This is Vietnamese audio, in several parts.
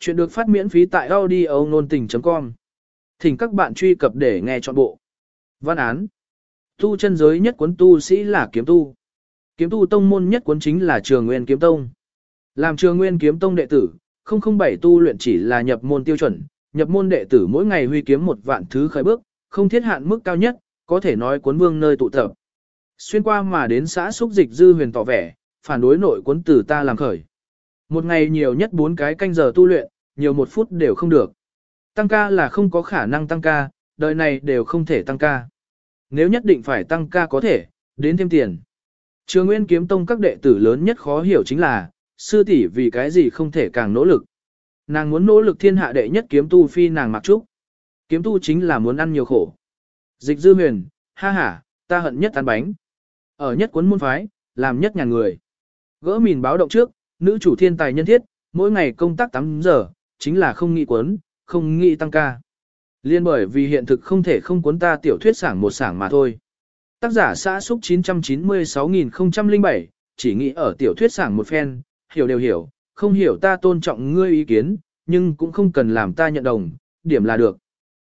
Chuyện được phát miễn phí tại audio nôn tình.com. Thỉnh các bạn truy cập để nghe trọn bộ. Văn án. Tu chân giới nhất cuốn tu sĩ là kiếm tu. Kiếm tu tông môn nhất cuốn chính là trường nguyên kiếm tông. Làm trường nguyên kiếm tông đệ tử, 007 tu luyện chỉ là nhập môn tiêu chuẩn, nhập môn đệ tử mỗi ngày huy kiếm một vạn thứ khởi bước, không thiết hạn mức cao nhất, có thể nói cuốn vương nơi tụ tập. Xuyên qua mà đến xã xúc dịch dư huyền tỏ vẻ, phản đối nội cuốn tử ta làm khởi. Một ngày nhiều nhất 4 cái canh giờ tu luyện, nhiều một phút đều không được. Tăng ca là không có khả năng tăng ca, đời này đều không thể tăng ca. Nếu nhất định phải tăng ca có thể, đến thêm tiền. Trường Nguyên Kiếm Tông các đệ tử lớn nhất khó hiểu chính là, sư tỷ vì cái gì không thể càng nỗ lực. Nàng muốn nỗ lực thiên hạ đệ nhất kiếm tu phi nàng mặc trúc. Kiếm tu chính là muốn ăn nhiều khổ. Dịch dư huyền, ha ha, ta hận nhất ăn bánh. Ở nhất cuốn môn phái, làm nhất nhà người. Gỡ mìn báo động trước, nữ chủ thiên tài nhân thiết, mỗi ngày công tác 8 giờ, chính là không nghĩ quấn, không nghĩ tăng ca. Liên bởi vì hiện thực không thể không cuốn ta tiểu thuyết sảng một sảng mà thôi. Tác giả xã xúc 996.007, chỉ nghĩ ở tiểu thuyết sảng một phen, hiểu đều hiểu, không hiểu ta tôn trọng ngươi ý kiến, nhưng cũng không cần làm ta nhận đồng, điểm là được.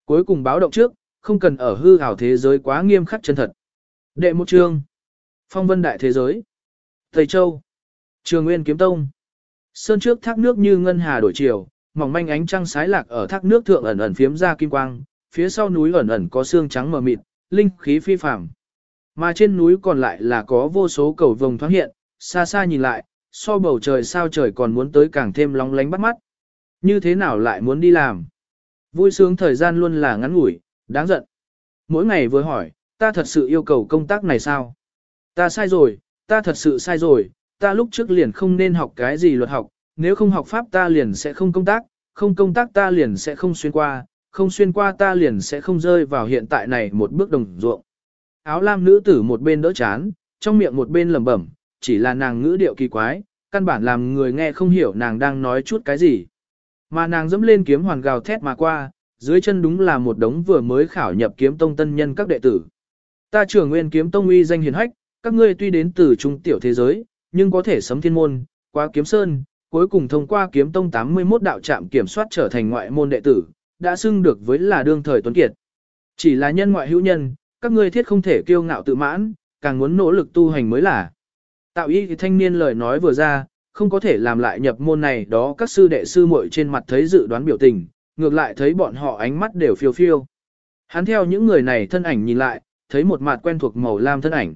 Cuối cùng báo động trước, không cần ở hư ảo thế giới quá nghiêm khắc chân thật. Đệ một chương. Phong vân đại thế giới. Thầy Châu. Trường Nguyên Kiếm Tông. Sơn trước thác nước như ngân hà đổi chiều, mỏng manh ánh trăng sái lạc ở thác nước thượng ẩn ẩn phiếm ra kim quang, phía sau núi ẩn ẩn có xương trắng mờ mịt, linh khí phi phàm. Mà trên núi còn lại là có vô số cầu vồng thoáng hiện, xa xa nhìn lại, so bầu trời sao trời còn muốn tới càng thêm lóng lánh bắt mắt. Như thế nào lại muốn đi làm? Vui sướng thời gian luôn là ngắn ngủi, đáng giận. Mỗi ngày vừa hỏi, ta thật sự yêu cầu công tác này sao? Ta sai rồi, ta thật sự sai rồi, ta lúc trước liền không nên học cái gì luật học, nếu không học pháp ta liền sẽ không công tác, không công tác ta liền sẽ không xuyên qua, không xuyên qua ta liền sẽ không rơi vào hiện tại này một bước đồng ruộng. Áo lam nữ tử một bên đỡ chán, trong miệng một bên lẩm bẩm, chỉ là nàng ngữ điệu kỳ quái, căn bản làm người nghe không hiểu nàng đang nói chút cái gì. Mà nàng dẫm lên kiếm hoàn gào thét mà qua, dưới chân đúng là một đống vừa mới khảo nhập kiếm tông tân nhân các đệ tử. Ta trưởng nguyên kiếm tông uy danh hiền hách, các ngươi tuy đến từ trung tiểu thế giới, nhưng có thể sấm thiên môn, qua kiếm sơn, cuối cùng thông qua kiếm tông 81 đạo trạm kiểm soát trở thành ngoại môn đệ tử, đã xưng được với là đương thời tuấn kiệt. Chỉ là nhân ngoại hữu nhân, các ngươi thiết không thể kiêu ngạo tự mãn, càng muốn nỗ lực tu hành mới là. Tạo ý thì thanh niên lời nói vừa ra, không có thể làm lại nhập môn này đó các sư đệ sư muội trên mặt thấy dự đoán biểu tình, ngược lại thấy bọn họ ánh mắt đều phiêu phiêu. Hắn theo những người này thân ảnh nhìn lại, thấy một mặt quen thuộc màu lam thân ảnh.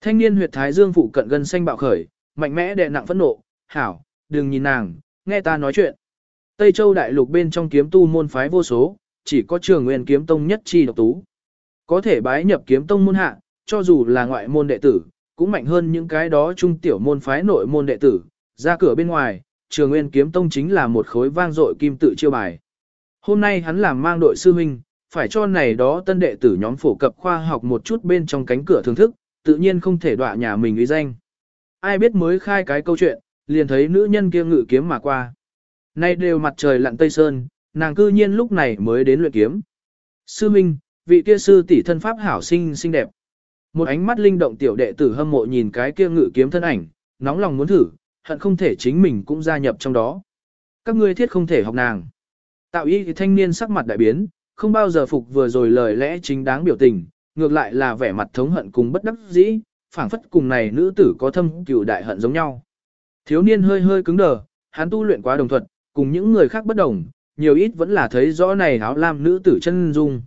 Thanh niên huyệt thái dương phụ cận gần xanh bạo khởi, mạnh mẽ đè nặng phẫn nộ, hảo, đừng nhìn nàng, nghe ta nói chuyện. Tây Châu đại lục bên trong kiếm tu môn phái vô số, chỉ có trường nguyên kiếm tông nhất chi độc tú. Có thể bái nhập kiếm tông môn hạ, cho dù là ngoại môn đệ tử, cũng mạnh hơn những cái đó trung tiểu môn phái nội môn đệ tử. Ra cửa bên ngoài, trường nguyên kiếm tông chính là một khối vang dội kim tự chiêu bài. Hôm nay hắn làm mang đội sư huynh, phải cho này đó tân đệ tử nhóm phổ cập khoa học một chút bên trong cánh cửa thưởng thức, tự nhiên không thể đọa nhà mình uy danh. Ai biết mới khai cái câu chuyện, liền thấy nữ nhân kia ngự kiếm mà qua. Nay đều mặt trời lặn tây sơn, nàng cư nhiên lúc này mới đến luyện kiếm. Sư Minh, vị kia sư tỷ thân pháp hảo sinh xinh đẹp. Một ánh mắt linh động tiểu đệ tử hâm mộ nhìn cái kia ngự kiếm thân ảnh, nóng lòng muốn thử, hận không thể chính mình cũng gia nhập trong đó. Các ngươi thiết không thể học nàng. Tạo y thì thanh niên sắc mặt đại biến, không bao giờ phục vừa rồi lời lẽ chính đáng biểu tình, ngược lại là vẻ mặt thống hận cùng bất đắc dĩ, phảng phất cùng này nữ tử có thâm cựu đại hận giống nhau. Thiếu niên hơi hơi cứng đờ, hắn tu luyện quá đồng thuận, cùng những người khác bất đồng, nhiều ít vẫn là thấy rõ này áo lam nữ tử chân dung.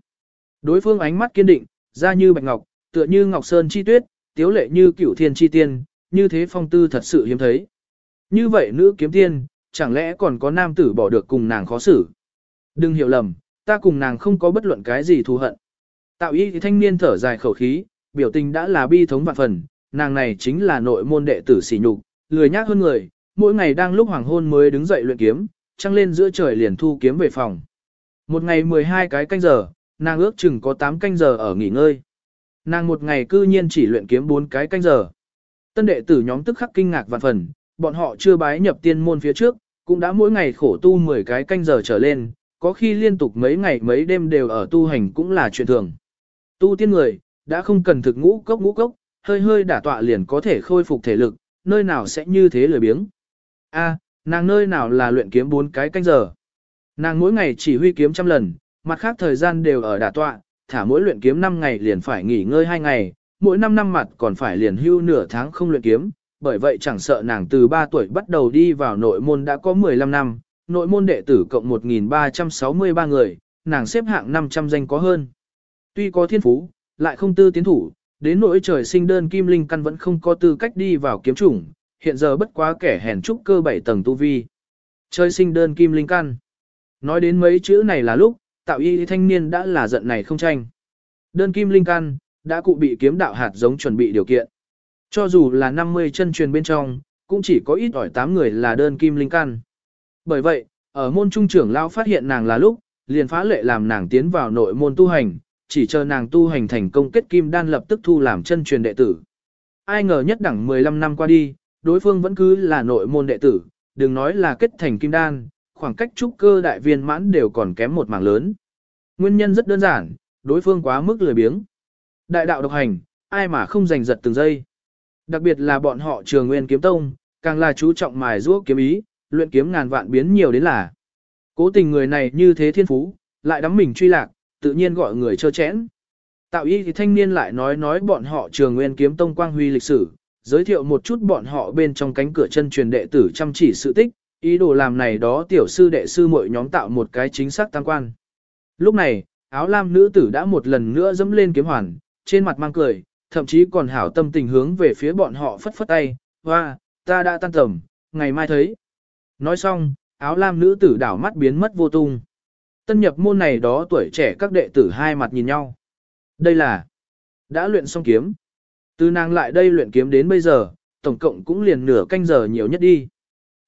Đối phương ánh mắt kiên định, da như bạch ngọc, tựa như ngọc sơn chi tuyết, tiếu lệ như cửu thiên chi tiên, như thế phong tư thật sự hiếm thấy. Như vậy nữ kiếm tiên, chẳng lẽ còn có nam tử bỏ được cùng nàng khó xử. Đừng hiểu lầm, ta cùng nàng không có bất luận cái gì thù hận. Tạo y thì thanh niên thở dài khẩu khí, biểu tình đã là bi thống vạn phần, nàng này chính là nội môn đệ tử sỉ nhục, lười nhác hơn người, mỗi ngày đang lúc hoàng hôn mới đứng dậy luyện kiếm, trăng lên giữa trời liền thu kiếm về phòng. Một ngày 12 cái canh giờ, nàng ước chừng có 8 canh giờ ở nghỉ ngơi. Nàng một ngày cư nhiên chỉ luyện kiếm 4 cái canh giờ. Tân đệ tử nhóm tức khắc kinh ngạc vạn phần, bọn họ chưa bái nhập tiên môn phía trước, cũng đã mỗi ngày khổ tu 10 cái canh giờ trở lên, có khi liên tục mấy ngày mấy đêm đều ở tu hành cũng là chuyện thường. Tu tiên người, đã không cần thực ngũ cốc ngũ cốc, hơi hơi đả tọa liền có thể khôi phục thể lực, nơi nào sẽ như thế lười biếng. A, nàng nơi nào là luyện kiếm bốn cái canh giờ. Nàng mỗi ngày chỉ huy kiếm trăm lần, mặt khác thời gian đều ở đả tọa, thả mỗi luyện kiếm 5 ngày liền phải nghỉ ngơi 2 ngày, mỗi 5 năm mặt còn phải liền hưu nửa tháng không luyện kiếm, bởi vậy chẳng sợ nàng từ 3 tuổi bắt đầu đi vào nội môn đã có 15 năm, nội môn đệ tử cộng 1.363 người, nàng xếp hạng 500 danh có hơn. Tuy có thiên phú, lại không tư tiến thủ, đến nỗi trời sinh đơn kim linh căn vẫn không có tư cách đi vào kiếm chủng, hiện giờ bất quá kẻ hèn trúc cơ bảy tầng tu vi. Trời sinh đơn kim linh căn. Nói đến mấy chữ này là lúc, tạo y thanh niên đã là giận này không tranh. Đơn kim linh căn, đã cụ bị kiếm đạo hạt giống chuẩn bị điều kiện. Cho dù là 50 chân truyền bên trong, cũng chỉ có ít ỏi 8 người là đơn kim linh căn. Bởi vậy, ở môn trung trưởng lão phát hiện nàng là lúc, liền phá lệ làm nàng tiến vào nội môn tu hành, chỉ chờ nàng tu hành thành công kết kim đan lập tức thu làm chân truyền đệ tử. Ai ngờ nhất đẳng 15 năm qua đi, đối phương vẫn cứ là nội môn đệ tử, đừng nói là kết thành kim đan, khoảng cách trúc cơ đại viên mãn đều còn kém một mảng lớn. Nguyên nhân rất đơn giản, đối phương quá mức lười biếng. Đại đạo độc hành, ai mà không giành giật từng giây. Đặc biệt là bọn họ trường nguyên kiếm tông, càng là chú trọng mài giũa kiếm ý, luyện kiếm ngàn vạn biến nhiều đến là. Cố tình người này như thế thiên phú, lại đắm mình truy lạc, tự nhiên gọi người chơ chẽn. Tạo y thì thanh niên lại nói nói bọn họ trường nguyên kiếm tông quang huy lịch sử, giới thiệu một chút bọn họ bên trong cánh cửa chân truyền đệ tử chăm chỉ sự tích, ý đồ làm này đó tiểu sư đệ sư mỗi nhóm tạo một cái chính xác tăng quan. Lúc này, áo lam nữ tử đã một lần nữa dẫm lên kiếm hoàn, trên mặt mang cười, thậm chí còn hảo tâm tình hướng về phía bọn họ phất phất tay, hoa, ta đã tan tầm, ngày mai thấy. Nói xong, áo lam nữ tử đảo mắt biến mất vô tung. Tân nhập môn này đó tuổi trẻ các đệ tử hai mặt nhìn nhau. Đây là, đã luyện xong kiếm. Từ nàng lại đây luyện kiếm đến bây giờ, tổng cộng cũng liền nửa canh giờ nhiều nhất đi.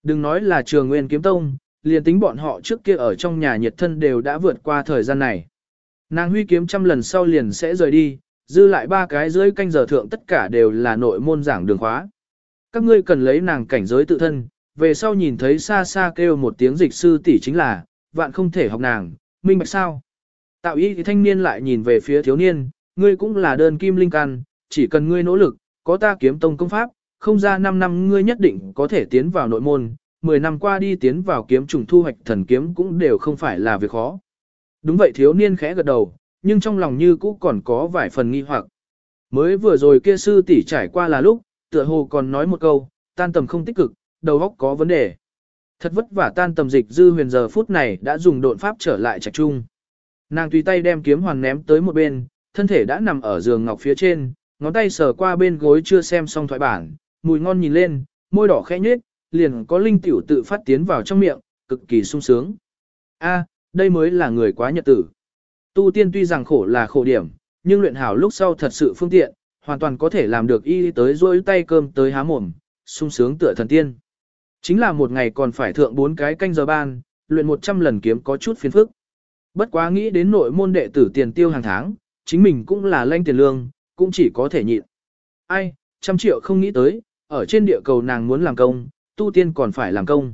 Đừng nói là trường nguyên kiếm tông, liền tính bọn họ trước kia ở trong nhà nhiệt thân đều đã vượt qua thời gian này. Nàng huy kiếm trăm lần sau liền sẽ rời đi, dư lại ba cái dưới canh giờ thượng tất cả đều là nội môn giảng đường khóa. Các ngươi cần lấy nàng cảnh giới tự thân, về sau nhìn thấy xa xa kêu một tiếng dịch sư tỷ chính là, vạn không thể học nàng, minh bạch sao. Tạo ý thì thanh niên lại nhìn về phía thiếu niên, ngươi cũng là đơn kim linh căn, chỉ cần ngươi nỗ lực, có ta kiếm tông công pháp, không ra 5 năm ngươi nhất định có thể tiến vào nội môn, 10 năm qua đi tiến vào kiếm trùng thu hoạch thần kiếm cũng đều không phải là việc khó. Đúng vậy thiếu niên khẽ gật đầu, nhưng trong lòng như cũ còn có vài phần nghi hoặc. Mới vừa rồi kia sư tỷ trải qua là lúc, tựa hồ còn nói một câu, tan tầm không tích cực, đầu óc có vấn đề. Thật vất vả tan tầm dịch dư huyền giờ phút này đã dùng độn pháp trở lại trạch trung. Nàng tùy tay đem kiếm hoàn ném tới một bên, thân thể đã nằm ở giường ngọc phía trên, ngón tay sờ qua bên gối chưa xem xong thoại bản, mùi ngon nhìn lên, môi đỏ khẽ nhếch, liền có linh tiểu tự phát tiến vào trong miệng, cực kỳ sung sướng. A, đây mới là người quá nhật tử. Tu tiên tuy rằng khổ là khổ điểm, nhưng luyện hảo lúc sau thật sự phương tiện, hoàn toàn có thể làm được y tới rôi tay cơm tới há mồm, sung sướng tựa thần tiên. Chính là một ngày còn phải thượng bốn cái canh giờ ban, luyện 100 lần kiếm có chút phiền phức. Bất quá nghĩ đến nội môn đệ tử tiền tiêu hàng tháng, chính mình cũng là lanh tiền lương, cũng chỉ có thể nhịn. Ai, trăm triệu không nghĩ tới, ở trên địa cầu nàng muốn làm công, tu tiên còn phải làm công.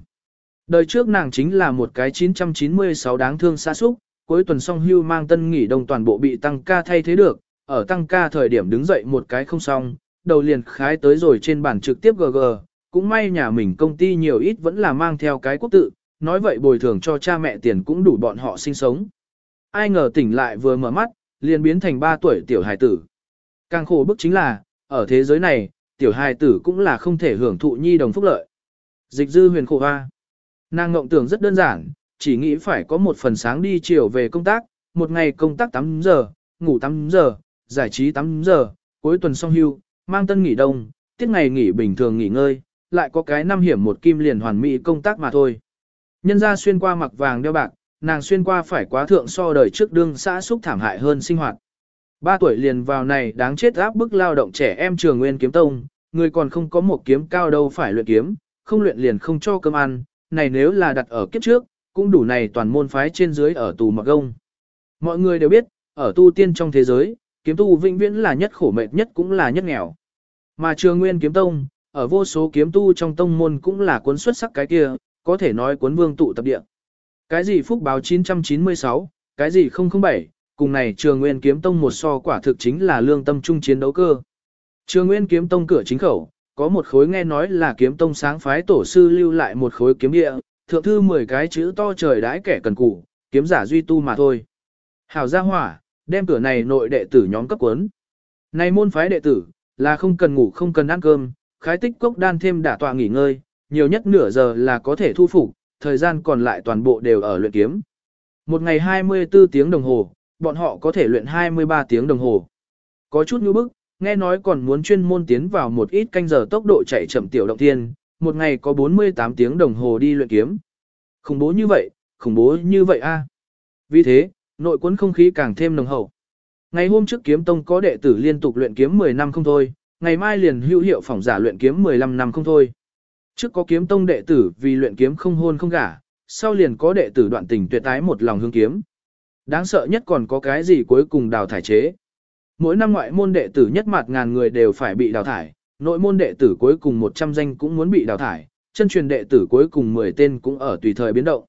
Đời trước nàng chính là một cái 996 đáng thương xa xúc, cuối tuần song hưu mang tân nghỉ đông toàn bộ bị tăng ca thay thế được, ở tăng ca thời điểm đứng dậy một cái không xong, đầu liền khái tới rồi trên bản trực tiếp GG, cũng may nhà mình công ty nhiều ít vẫn là mang theo cái quốc tự, nói vậy bồi thường cho cha mẹ tiền cũng đủ bọn họ sinh sống. Ai ngờ tỉnh lại vừa mở mắt, liền biến thành 3 tuổi tiểu hài tử. Càng khổ bức chính là, ở thế giới này, tiểu hài tử cũng là không thể hưởng thụ nhi đồng phúc lợi. Dịch dư huyền khổ hoa. Nàng ngộng tưởng rất đơn giản, chỉ nghĩ phải có một phần sáng đi chiều về công tác, một ngày công tác 8 giờ, ngủ 8 giờ, giải trí 8 giờ, cuối tuần xong hưu, mang tân nghỉ đông, tiết ngày nghỉ bình thường nghỉ ngơi, lại có cái năm hiểm một kim liền hoàn mỹ công tác mà thôi. Nhân ra xuyên qua mặc vàng đeo bạc, nàng xuyên qua phải quá thượng so đời trước đương xã xúc thảm hại hơn sinh hoạt. Ba tuổi liền vào này đáng chết áp bức lao động trẻ em trường nguyên kiếm tông, người còn không có một kiếm cao đâu phải luyện kiếm, không luyện liền không cho cơm ăn, này nếu là đặt ở kiếp trước, cũng đủ này toàn môn phái trên dưới ở tù mặc gông. Mọi người đều biết, ở tu tiên trong thế giới, kiếm tu vĩnh viễn là nhất khổ mệt nhất cũng là nhất nghèo. Mà trường nguyên kiếm tông, ở vô số kiếm tu trong tông môn cũng là cuốn xuất sắc cái kia, có thể nói cuốn vương tụ tập địa. Cái gì phúc báo 996, cái gì 007, cùng này trường nguyên kiếm tông một so quả thực chính là lương tâm trung chiến đấu cơ. Trường nguyên kiếm tông cửa chính khẩu, có một khối nghe nói là kiếm tông sáng phái tổ sư lưu lại một khối kiếm địa, thượng thư 10 cái chữ to trời đãi kẻ cần cù, kiếm giả duy tu mà thôi. Hảo gia hỏa, đem cửa này nội đệ tử nhóm cấp cuốn Này môn phái đệ tử, là không cần ngủ không cần ăn cơm, khái tích cốc đan thêm đả tọa nghỉ ngơi, nhiều nhất nửa giờ là có thể thu phục, thời gian còn lại toàn bộ đều ở luyện kiếm. Một ngày 24 tiếng đồng hồ, bọn họ có thể luyện 23 tiếng đồng hồ. Có chút như bức, nghe nói còn muốn chuyên môn tiến vào một ít canh giờ tốc độ chạy chậm tiểu động thiên, một ngày có 48 tiếng đồng hồ đi luyện kiếm. Khủng bố như vậy, khủng bố như vậy a. Vì thế, nội cuốn không khí càng thêm nồng hậu. Ngày hôm trước kiếm tông có đệ tử liên tục luyện kiếm 10 năm không thôi, ngày mai liền hữu hiệu phỏng giả luyện kiếm 15 năm không thôi. Trước có kiếm tông đệ tử vì luyện kiếm không hôn không gả, sau liền có đệ tử đoạn tình tuyệt tái một lòng hướng kiếm. Đáng sợ nhất còn có cái gì cuối cùng đào thải chế. Mỗi năm ngoại môn đệ tử nhất mặt ngàn người đều phải bị đào thải, nội môn đệ tử cuối cùng 100 danh cũng muốn bị đào thải, chân truyền đệ tử cuối cùng 10 tên cũng ở tùy thời biến động.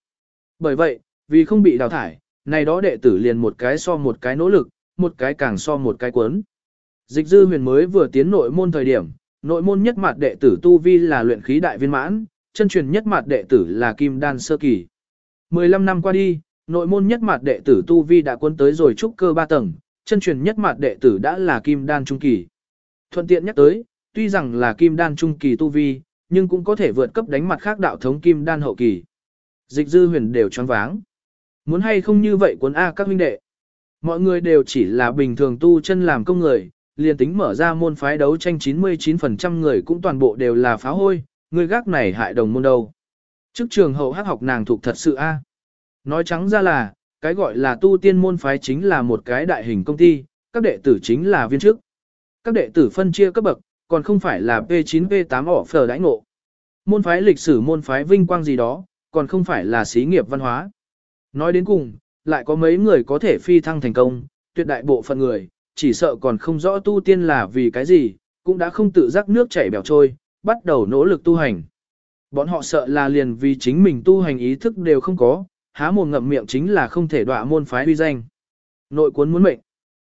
Bởi vậy, vì không bị đào thải, này đó đệ tử liền một cái so một cái nỗ lực, một cái càng so một cái cuốn. Dịch dư huyền mới vừa tiến nội môn thời điểm, nội môn nhất mặt đệ tử tu vi là luyện khí đại viên mãn, chân truyền nhất mặt đệ tử là kim đan sơ kỳ. 15 năm qua đi, nội môn nhất mặt đệ tử tu vi đã quân tới rồi trúc cơ ba tầng, chân truyền nhất mặt đệ tử đã là kim đan trung kỳ. Thuận tiện nhắc tới, tuy rằng là kim đan trung kỳ tu vi, nhưng cũng có thể vượt cấp đánh mặt khác đạo thống kim đan hậu kỳ. Dịch dư huyền đều choáng váng. Muốn hay không như vậy cuốn A các huynh đệ. Mọi người đều chỉ là bình thường tu chân làm công người, liền tính mở ra môn phái đấu tranh 99% người cũng toàn bộ đều là phá hôi, người gác này hại đồng môn đâu. Trước trường hậu hắc học nàng thuộc thật sự A. Nói trắng ra là, cái gọi là tu tiên môn phái chính là một cái đại hình công ty, các đệ tử chính là viên chức. Các đệ tử phân chia cấp bậc, còn không phải là P9 P8 ỏ phở đãi ngộ. Môn phái lịch sử môn phái vinh quang gì đó, còn không phải là xí nghiệp văn hóa. Nói đến cùng, lại có mấy người có thể phi thăng thành công, tuyệt đại bộ phận người, chỉ sợ còn không rõ tu tiên là vì cái gì, cũng đã không tự giác nước chảy bèo trôi, bắt đầu nỗ lực tu hành. Bọn họ sợ là liền vì chính mình tu hành ý thức đều không có, há mồm ngậm miệng chính là không thể đọa môn phái uy danh. Nội cuốn muốn mệnh.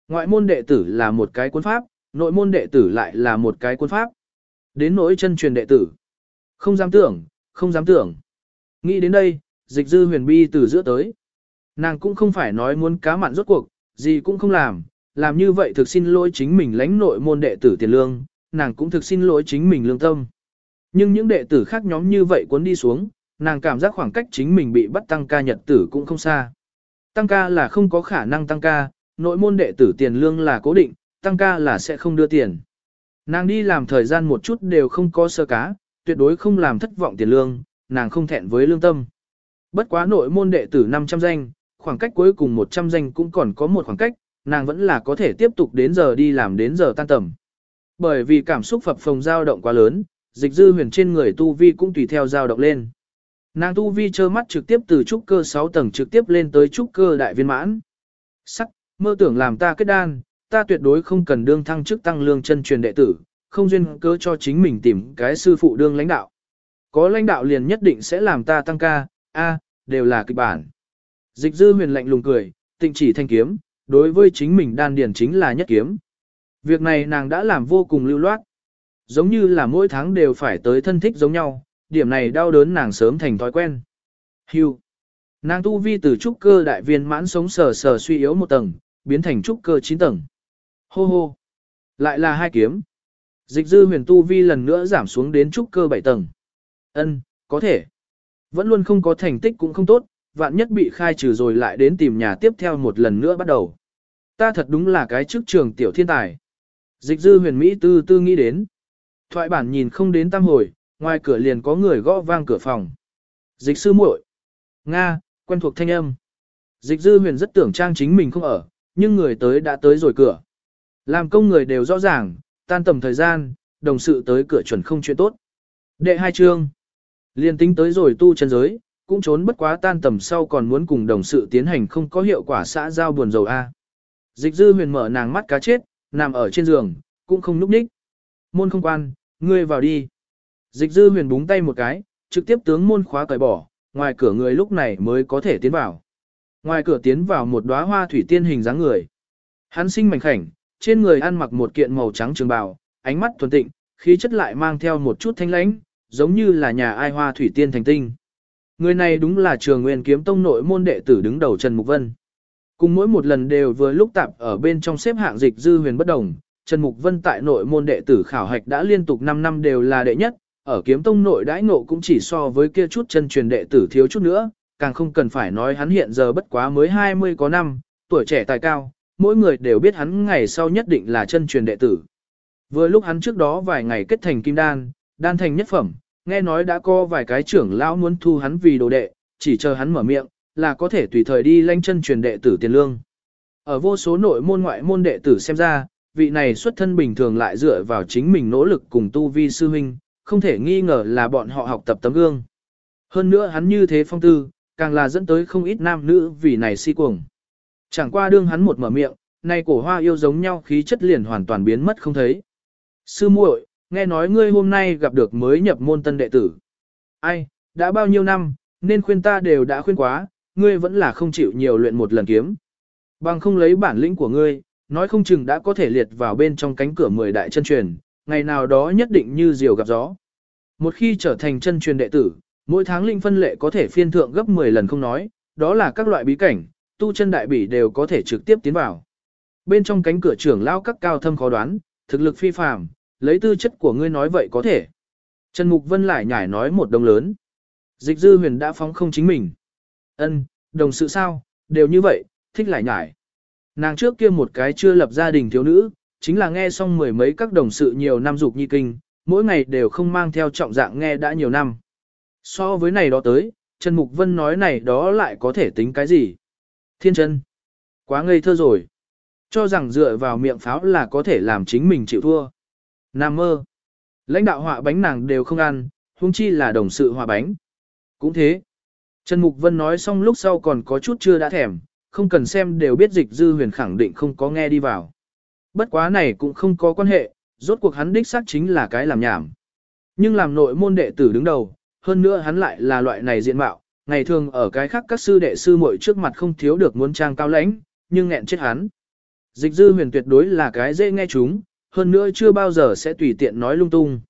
Ngoại môn đệ tử là một cái cuốn pháp, nội môn đệ tử lại là một cái cuốn pháp. Đến nỗi chân truyền đệ tử. Không dám tưởng, không dám tưởng. Nghĩ đến đây, dịch dư huyền bi từ giữa tới. Nàng cũng không phải nói muốn cá mặn rốt cuộc, gì cũng không làm, làm như vậy thực xin lỗi chính mình lãnh nội môn đệ tử tiền lương, nàng cũng thực xin lỗi chính mình lương tâm. Nhưng những đệ tử khác nhóm như vậy cuốn đi xuống, nàng cảm giác khoảng cách chính mình bị bắt tăng ca nhật tử cũng không xa. Tăng ca là không có khả năng tăng ca, nội môn đệ tử tiền lương là cố định, tăng ca là sẽ không đưa tiền. Nàng đi làm thời gian một chút đều không có sơ cá, tuyệt đối không làm thất vọng tiền lương, nàng không thẹn với lương tâm. Bất quá nội môn đệ tử 500 danh, khoảng cách cuối cùng 100 danh cũng còn có một khoảng cách, nàng vẫn là có thể tiếp tục đến giờ đi làm đến giờ tan tầm. Bởi vì cảm xúc phập phồng dao động quá lớn, dịch dư huyền trên người tu vi cũng tùy theo dao động lên. Nàng tu vi trơ mắt trực tiếp từ trúc cơ 6 tầng trực tiếp lên tới trúc cơ đại viên mãn. Sắc, mơ tưởng làm ta kết đan, ta tuyệt đối không cần đương thăng chức tăng lương chân truyền đệ tử, không duyên cớ cho chính mình tìm cái sư phụ đương lãnh đạo. Có lãnh đạo liền nhất định sẽ làm ta tăng ca, a, đều là kịch bản. Dịch dư huyền lạnh lùng cười, tịnh chỉ thanh kiếm, đối với chính mình đan điển chính là nhất kiếm. Việc này nàng đã làm vô cùng lưu loát. Giống như là mỗi tháng đều phải tới thân thích giống nhau, điểm này đau đớn nàng sớm thành thói quen. Hưu. Nàng tu vi từ trúc cơ đại viên mãn sống sờ sờ suy yếu một tầng, biến thành trúc cơ chín tầng. Hô hô. Lại là hai kiếm. Dịch dư huyền tu vi lần nữa giảm xuống đến trúc cơ bảy tầng. Ân, có thể. Vẫn luôn không có thành tích cũng không tốt, vạn nhất bị khai trừ rồi lại đến tìm nhà tiếp theo một lần nữa bắt đầu. Ta thật đúng là cái chức trường tiểu thiên tài. Dịch dư huyền Mỹ tư tư nghĩ đến. Thoại bản nhìn không đến tam hồi, ngoài cửa liền có người gõ vang cửa phòng. Dịch sư muội, Nga, quen thuộc thanh âm. Dịch dư huyền rất tưởng trang chính mình không ở, nhưng người tới đã tới rồi cửa. Làm công người đều rõ ràng, tan tầm thời gian, đồng sự tới cửa chuẩn không chuyện tốt. Đệ hai chương. Liên tính tới rồi tu chân giới, cũng trốn bất quá tan tầm sau còn muốn cùng đồng sự tiến hành không có hiệu quả xã giao buồn dầu A. Dịch dư huyền mở nàng mắt cá chết, nằm ở trên giường, cũng không núp ních. Môn không quan, ngươi vào đi. Dịch dư huyền búng tay một cái, trực tiếp tướng môn khóa cởi bỏ, ngoài cửa người lúc này mới có thể tiến vào. Ngoài cửa tiến vào một đóa hoa thủy tiên hình dáng người. Hắn sinh mảnh khảnh, trên người ăn mặc một kiện màu trắng trường bào, ánh mắt thuần tịnh, khí chất lại mang theo một chút thanh lãnh, giống như là nhà ai hoa thủy tiên thành tinh. Người này đúng là trường nguyên kiếm tông nội môn đệ tử đứng đầu Trần Mục Vân. Cùng mỗi một lần đều vừa lúc tạp ở bên trong xếp hạng dịch dư huyền bất đồng, Trần Mục Vân tại nội môn đệ tử khảo hạch đã liên tục 5 năm đều là đệ nhất, ở kiếm tông nội đãi ngộ cũng chỉ so với kia chút chân truyền đệ tử thiếu chút nữa, càng không cần phải nói hắn hiện giờ bất quá mới 20 có năm, tuổi trẻ tài cao, mỗi người đều biết hắn ngày sau nhất định là chân truyền đệ tử. Vừa lúc hắn trước đó vài ngày kết thành kim đan, đan thành nhất phẩm, nghe nói đã có vài cái trưởng lão muốn thu hắn vì đồ đệ, chỉ chờ hắn mở miệng, là có thể tùy thời đi lanh chân truyền đệ tử tiền lương. Ở vô số nội môn ngoại môn đệ tử xem ra, vị này xuất thân bình thường lại dựa vào chính mình nỗ lực cùng tu vi sư huynh, không thể nghi ngờ là bọn họ học tập tấm gương. Hơn nữa hắn như thế phong tư, càng là dẫn tới không ít nam nữ vì này si cuồng. Chẳng qua đương hắn một mở miệng, nay cổ hoa yêu giống nhau khí chất liền hoàn toàn biến mất không thấy. Sư muội, nghe nói ngươi hôm nay gặp được mới nhập môn tân đệ tử. Ai, đã bao nhiêu năm, nên khuyên ta đều đã khuyên quá, ngươi vẫn là không chịu nhiều luyện một lần kiếm. Bằng không lấy bản lĩnh của ngươi, nói không chừng đã có thể liệt vào bên trong cánh cửa mười đại chân truyền, ngày nào đó nhất định như diều gặp gió. Một khi trở thành chân truyền đệ tử, mỗi tháng linh phân lệ có thể phiên thượng gấp 10 lần không nói, đó là các loại bí cảnh, tu chân đại bỉ đều có thể trực tiếp tiến vào. Bên trong cánh cửa trưởng lao các cao thâm khó đoán, thực lực phi phàm, lấy tư chất của ngươi nói vậy có thể. Trần Mục Vân lại nhảy nói một đồng lớn. Dịch dư huyền đã phóng không chính mình. ân đồng sự sao, đều như vậy, thích lại nhảy. Nàng trước kia một cái chưa lập gia đình thiếu nữ, chính là nghe xong mười mấy các đồng sự nhiều năm dục nhi kinh, mỗi ngày đều không mang theo trọng dạng nghe đã nhiều năm. So với này đó tới, Trần Mục Vân nói này đó lại có thể tính cái gì? Thiên chân. Quá ngây thơ rồi. Cho rằng dựa vào miệng pháo là có thể làm chính mình chịu thua. Nam mơ. Lãnh đạo họa bánh nàng đều không ăn, huống chi là đồng sự họa bánh. Cũng thế. Trần Mục Vân nói xong lúc sau còn có chút chưa đã thèm, không cần xem đều biết dịch dư huyền khẳng định không có nghe đi vào. Bất quá này cũng không có quan hệ, rốt cuộc hắn đích xác chính là cái làm nhảm. Nhưng làm nội môn đệ tử đứng đầu, hơn nữa hắn lại là loại này diện mạo, ngày thường ở cái khác các sư đệ sư muội trước mặt không thiếu được muốn trang cao lãnh, nhưng nghẹn chết hắn. Dịch dư huyền tuyệt đối là cái dễ nghe chúng, hơn nữa chưa bao giờ sẽ tùy tiện nói lung tung.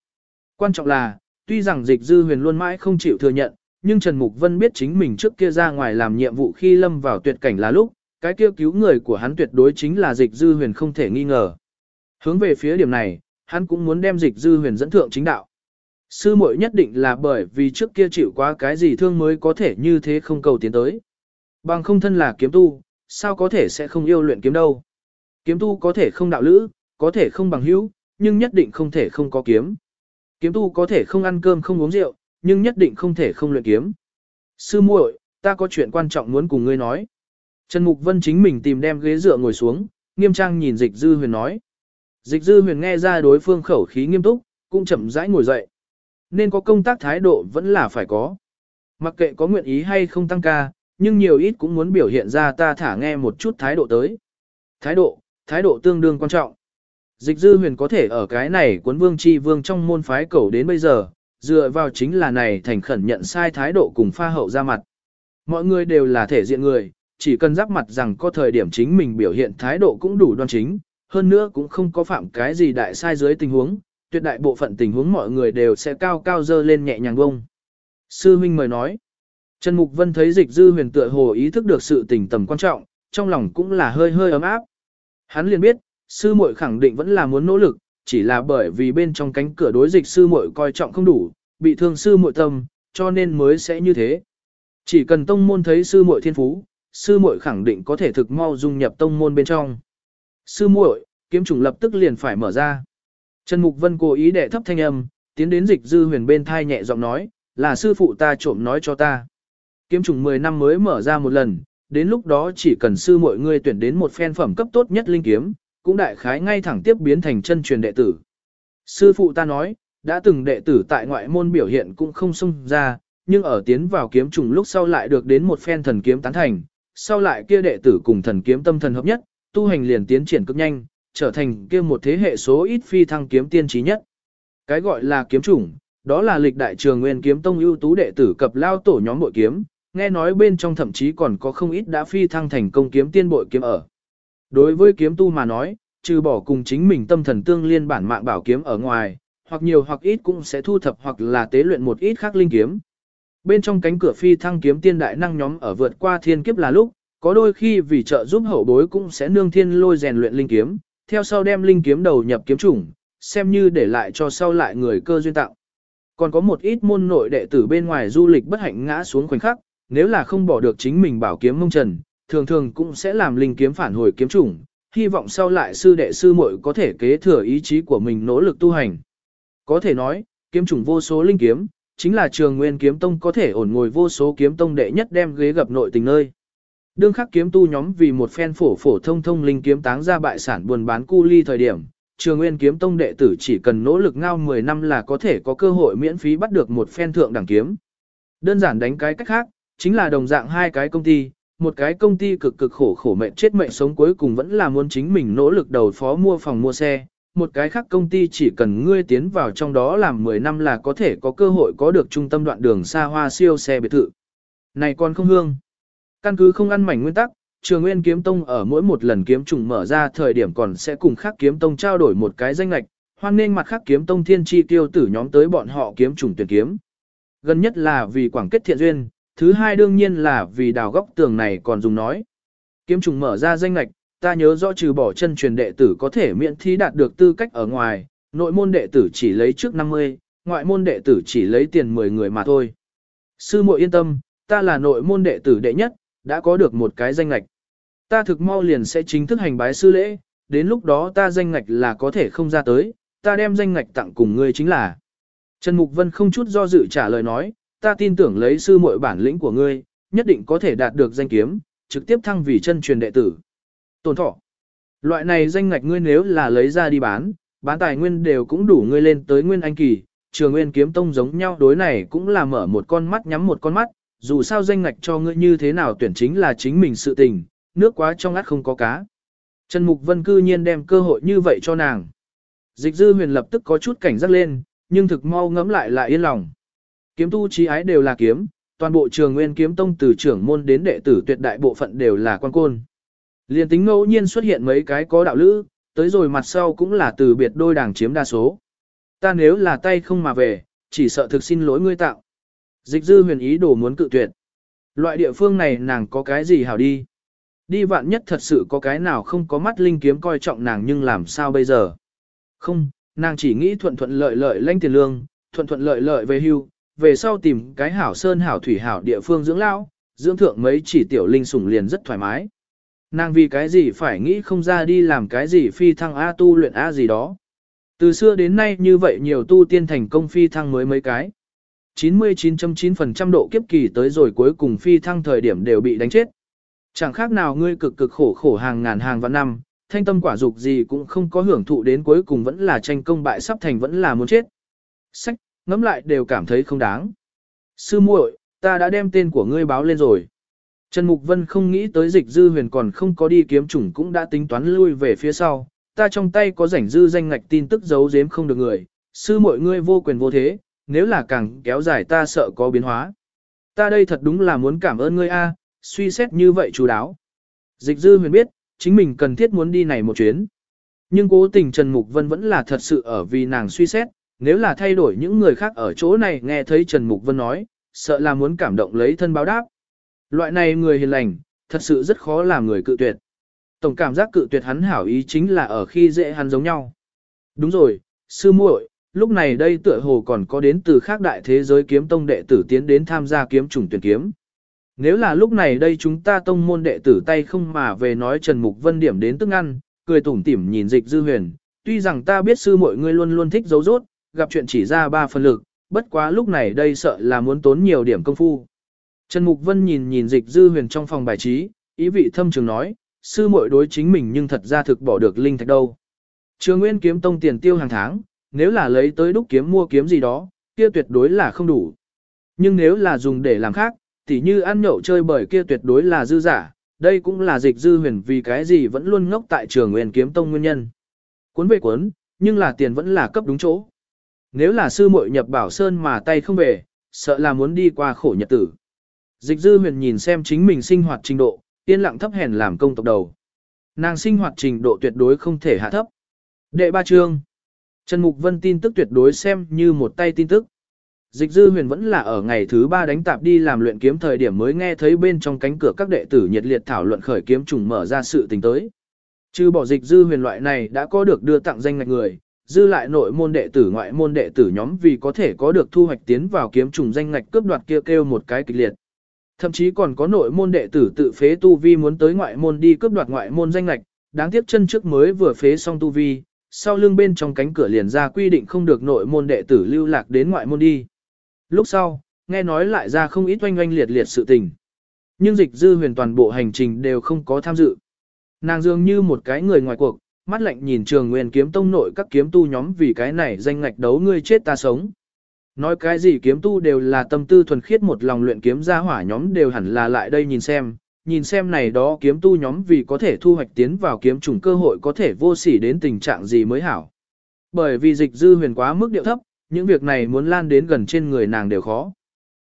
Quan trọng là, tuy rằng dịch dư huyền luôn mãi không chịu thừa nhận, nhưng Trần Mục Vân biết chính mình trước kia ra ngoài làm nhiệm vụ khi lâm vào tuyệt cảnh là lúc, cái kia cứu người của hắn tuyệt đối chính là dịch dư huyền không thể nghi ngờ. Hướng về phía điểm này, hắn cũng muốn đem dịch dư huyền dẫn thượng chính đạo. Sư muội nhất định là bởi vì trước kia chịu quá cái gì thương mới có thể như thế không cầu tiến tới. Bằng không thân là kiếm tu, sao có thể sẽ không yêu luyện kiếm đâu. Kiếm tu có thể không đạo lữ, có thể không bằng hữu, nhưng nhất định không thể không có kiếm. Kiếm tu có thể không ăn cơm không uống rượu, nhưng nhất định không thể không luyện kiếm. Sư muội, ta có chuyện quan trọng muốn cùng ngươi nói. Trần Mục Vân chính mình tìm đem ghế dựa ngồi xuống, nghiêm trang nhìn Dịch Dư Huyền nói. Dịch Dư Huyền nghe ra đối phương khẩu khí nghiêm túc, cũng chậm rãi ngồi dậy. Nên có công tác thái độ vẫn là phải có. Mặc kệ có nguyện ý hay không tăng ca, nhưng nhiều ít cũng muốn biểu hiện ra ta thả nghe một chút thái độ tới. Thái độ, thái độ tương đương quan trọng. Dịch dư huyền có thể ở cái này cuốn vương chi vương trong môn phái cầu đến bây giờ, dựa vào chính là này thành khẩn nhận sai thái độ cùng pha hậu ra mặt. Mọi người đều là thể diện người, chỉ cần giáp mặt rằng có thời điểm chính mình biểu hiện thái độ cũng đủ đoan chính, hơn nữa cũng không có phạm cái gì đại sai dưới tình huống, tuyệt đại bộ phận tình huống mọi người đều sẽ cao cao dơ lên nhẹ nhàng bông. Sư huynh mời nói, Trần Mục Vân thấy dịch dư huyền tựa hồ ý thức được sự tình tầm quan trọng, trong lòng cũng là hơi hơi ấm áp. Hắn liền biết, sư muội khẳng định vẫn là muốn nỗ lực, chỉ là bởi vì bên trong cánh cửa đối dịch sư muội coi trọng không đủ, bị thương sư muội tâm, cho nên mới sẽ như thế. Chỉ cần tông môn thấy sư muội thiên phú, sư muội khẳng định có thể thực mau dung nhập tông môn bên trong. Sư muội, kiếm trùng lập tức liền phải mở ra. Trần Mục Vân cố ý để thấp thanh âm, tiến đến dịch dư huyền bên thai nhẹ giọng nói, là sư phụ ta trộm nói cho ta. Kiếm trùng 10 năm mới mở ra một lần, đến lúc đó chỉ cần sư muội ngươi tuyển đến một phen phẩm cấp tốt nhất linh kiếm, cũng đại khái ngay thẳng tiếp biến thành chân truyền đệ tử. Sư phụ ta nói, đã từng đệ tử tại ngoại môn biểu hiện cũng không xông ra, nhưng ở tiến vào kiếm trùng lúc sau lại được đến một phen thần kiếm tán thành, sau lại kia đệ tử cùng thần kiếm tâm thần hợp nhất, tu hành liền tiến triển cực nhanh, trở thành kia một thế hệ số ít phi thăng kiếm tiên trí nhất. Cái gọi là kiếm chủng, đó là lịch đại trường nguyên kiếm tông ưu tú đệ tử cập lao tổ nhóm bội kiếm, nghe nói bên trong thậm chí còn có không ít đã phi thăng thành công kiếm tiên bội kiếm ở. Đối với kiếm tu mà nói, trừ bỏ cùng chính mình tâm thần tương liên bản mạng bảo kiếm ở ngoài, hoặc nhiều hoặc ít cũng sẽ thu thập hoặc là tế luyện một ít khác linh kiếm. Bên trong cánh cửa phi thăng kiếm tiên đại năng nhóm ở vượt qua thiên kiếp là lúc, có đôi khi vì trợ giúp hậu bối cũng sẽ nương thiên lôi rèn luyện linh kiếm, theo sau đem linh kiếm đầu nhập kiếm chủng, xem như để lại cho sau lại người cơ duyên tạo. Còn có một ít môn nội đệ tử bên ngoài du lịch bất hạnh ngã xuống khoảnh khắc, nếu là không bỏ được chính mình bảo kiếm mông trần, thường thường cũng sẽ làm linh kiếm phản hồi kiếm chủng, hy vọng sau lại sư đệ sư muội có thể kế thừa ý chí của mình nỗ lực tu hành. Có thể nói, kiếm chủng vô số linh kiếm, chính là trường nguyên kiếm tông có thể ổn ngồi vô số kiếm tông đệ nhất đem ghế gặp nội tình nơi. Đương khắc kiếm tu nhóm vì một phen phổ phổ thông thông linh kiếm táng ra bại sản buồn bán cu ly thời điểm, trường nguyên kiếm tông đệ tử chỉ cần nỗ lực ngao 10 năm là có thể có cơ hội miễn phí bắt được một phen thượng đẳng kiếm. Đơn giản đánh cái cách khác, chính là đồng dạng hai cái công ty, một cái công ty cực cực khổ khổ mệnh chết mệnh sống cuối cùng vẫn là muốn chính mình nỗ lực đầu phó mua phòng mua xe, một cái khác công ty chỉ cần ngươi tiến vào trong đó làm 10 năm là có thể có cơ hội có được trung tâm đoạn đường xa hoa siêu xe biệt thự. Này còn không hương. Căn cứ không ăn mảnh nguyên tắc, Trường Nguyên Kiếm Tông ở mỗi một lần kiếm trùng mở ra thời điểm còn sẽ cùng khác kiếm tông trao đổi một cái danh lạch, hoan nên mặt khác kiếm tông thiên chi tiêu tử nhóm tới bọn họ kiếm trùng tuyển kiếm. Gần nhất là vì quảng kết thiện duyên, thứ hai đương nhiên là vì đào góc tường này còn dùng nói. Kiếm trùng mở ra danh lạch, ta nhớ rõ trừ bỏ chân truyền đệ tử có thể miễn thí đạt được tư cách ở ngoài, nội môn đệ tử chỉ lấy trước 50, ngoại môn đệ tử chỉ lấy tiền 10 người mà thôi. Sư muội yên tâm, ta là nội môn đệ tử đệ nhất, đã có được một cái danh lạch. Ta thực mau liền sẽ chính thức hành bái sư lễ, đến lúc đó ta danh ngạch là có thể không ra tới, ta đem danh ngạch tặng cùng ngươi chính là. Trần Mục Vân không chút do dự trả lời nói, ta tin tưởng lấy sư muội bản lĩnh của ngươi, nhất định có thể đạt được danh kiếm, trực tiếp thăng vì chân truyền đệ tử. Tồn thọ. Loại này danh ngạch ngươi nếu là lấy ra đi bán, bán tài nguyên đều cũng đủ ngươi lên tới nguyên anh kỳ, trường nguyên kiếm tông giống nhau đối này cũng là mở một con mắt nhắm một con mắt, dù sao danh ngạch cho ngươi như thế nào tuyển chính là chính mình sự tình, nước quá trong át không có cá. Trần Mục Vân cư nhiên đem cơ hội như vậy cho nàng. Dịch dư huyền lập tức có chút cảnh giác lên, nhưng thực mau ngẫm lại lại yên lòng. Kiếm tu trí ái đều là kiếm, toàn bộ trường nguyên kiếm tông từ trưởng môn đến đệ tử tuyệt đại bộ phận đều là quan côn. Liên tính ngẫu nhiên xuất hiện mấy cái có đạo lữ, tới rồi mặt sau cũng là từ biệt đôi đảng chiếm đa số. Ta nếu là tay không mà về, chỉ sợ thực xin lỗi ngươi tạo. Dịch dư huyền ý đồ muốn cự tuyệt. Loại địa phương này nàng có cái gì hảo đi. Đi vạn nhất thật sự có cái nào không có mắt linh kiếm coi trọng nàng nhưng làm sao bây giờ. Không, nàng chỉ nghĩ thuận thuận lợi lợi lãnh tiền lương, thuận thuận lợi lợi về hưu, về sau tìm cái hảo sơn hảo thủy hảo địa phương dưỡng lão, dưỡng thượng mấy chỉ tiểu linh sủng liền rất thoải mái. Nàng vì cái gì phải nghĩ không ra đi làm cái gì phi thăng A tu luyện A gì đó. Từ xưa đến nay như vậy nhiều tu tiên thành công phi thăng mới mấy cái. 99.9% độ kiếp kỳ tới rồi cuối cùng phi thăng thời điểm đều bị đánh chết. Chẳng khác nào ngươi cực cực khổ khổ hàng ngàn hàng vạn năm, thanh tâm quả dục gì cũng không có hưởng thụ đến cuối cùng vẫn là tranh công bại sắp thành vẫn là muốn chết. Sách, ngẫm lại đều cảm thấy không đáng. Sư muội, ta đã đem tên của ngươi báo lên rồi. Trần Mục Vân không nghĩ tới dịch dư huyền còn không có đi kiếm chủng cũng đã tính toán lui về phía sau. Ta trong tay có rảnh dư danh ngạch tin tức giấu giếm không được người. Sư muội ngươi vô quyền vô thế, nếu là càng kéo dài ta sợ có biến hóa. Ta đây thật đúng là muốn cảm ơn ngươi a, suy xét như vậy chú đáo. Dịch dư huyền biết, chính mình cần thiết muốn đi này một chuyến. Nhưng cố tình Trần Mục Vân vẫn là thật sự ở vì nàng suy xét, nếu là thay đổi những người khác ở chỗ này nghe thấy Trần Mục Vân nói, sợ là muốn cảm động lấy thân báo đáp. Loại này người hiền lành, thật sự rất khó làm người cự tuyệt. Tổng cảm giác cự tuyệt hắn hảo ý chính là ở khi dễ hắn giống nhau. Đúng rồi, sư muội, lúc này đây tựa hồ còn có đến từ khác đại thế giới kiếm tông đệ tử tiến đến tham gia kiếm trùng tuyển kiếm. Nếu là lúc này đây chúng ta tông môn đệ tử tay không mà về nói Trần Mục Vân điểm đến tức ăn, cười tủm tỉm nhìn dịch dư huyền, tuy rằng ta biết sư mọi người luôn luôn thích giấu rốt, gặp chuyện chỉ ra ba phần lực, bất quá lúc này đây sợ là muốn tốn nhiều điểm công phu. Trần Mục Vân nhìn nhìn dịch dư huyền trong phòng bài trí, ý vị thâm trường nói, sư muội đối chính mình nhưng thật ra thực bỏ được linh thạch đâu. Trường Nguyên kiếm tông tiền tiêu hàng tháng, nếu là lấy tới đúc kiếm mua kiếm gì đó, kia tuyệt đối là không đủ. Nhưng nếu là dùng để làm khác, tỉ như ăn nhậu chơi bời kia tuyệt đối là dư giả, đây cũng là dịch dư huyền vì cái gì vẫn luôn ngốc tại trường nguyên kiếm tông nguyên nhân. Cuốn về cuốn, nhưng là tiền vẫn là cấp đúng chỗ. Nếu là sư muội nhập bảo sơn mà tay không về, sợ là muốn đi qua khổ nhật tử. Dịch dư huyền nhìn xem chính mình sinh hoạt trình độ, yên lặng thấp hèn làm công tộc đầu. Nàng sinh hoạt trình độ tuyệt đối không thể hạ thấp. Đệ ba chương. Trần Mục Vân tin tức tuyệt đối xem như một tay tin tức. Dịch dư huyền vẫn là ở ngày thứ ba đánh tạp đi làm luyện kiếm thời điểm mới nghe thấy bên trong cánh cửa các đệ tử nhiệt liệt thảo luận khởi kiếm trùng mở ra sự tình tới. Chứ bỏ dịch dư huyền loại này đã có được đưa tặng danh ngạch người, dư lại nội môn đệ tử ngoại môn đệ tử nhóm vì có thể có được thu hoạch tiến vào kiếm trùng danh ngạch cướp đoạt kia kêu, kêu một cái kịch liệt. Thậm chí còn có nội môn đệ tử tự phế tu vi muốn tới ngoại môn đi cướp đoạt ngoại môn danh ngạch, đáng tiếc chân trước mới vừa phế xong tu vi, sau lưng bên trong cánh cửa liền ra quy định không được nội môn đệ tử lưu lạc đến ngoại môn đi. Lúc sau, nghe nói lại ra không ít oanh oanh liệt liệt sự tình. Nhưng dịch dư huyền toàn bộ hành trình đều không có tham dự. Nàng dường như một cái người ngoài cuộc, mắt lạnh nhìn trường nguyên kiếm tông nội các kiếm tu nhóm vì cái này danh ngạch đấu ngươi chết ta sống. Nói cái gì kiếm tu đều là tâm tư thuần khiết một lòng luyện kiếm ra hỏa nhóm đều hẳn là lại đây nhìn xem, nhìn xem này đó kiếm tu nhóm vì có thể thu hoạch tiến vào kiếm trùng cơ hội có thể vô sỉ đến tình trạng gì mới hảo. Bởi vì dịch dư huyền quá mức điệu thấp, những việc này muốn lan đến gần trên người nàng đều khó.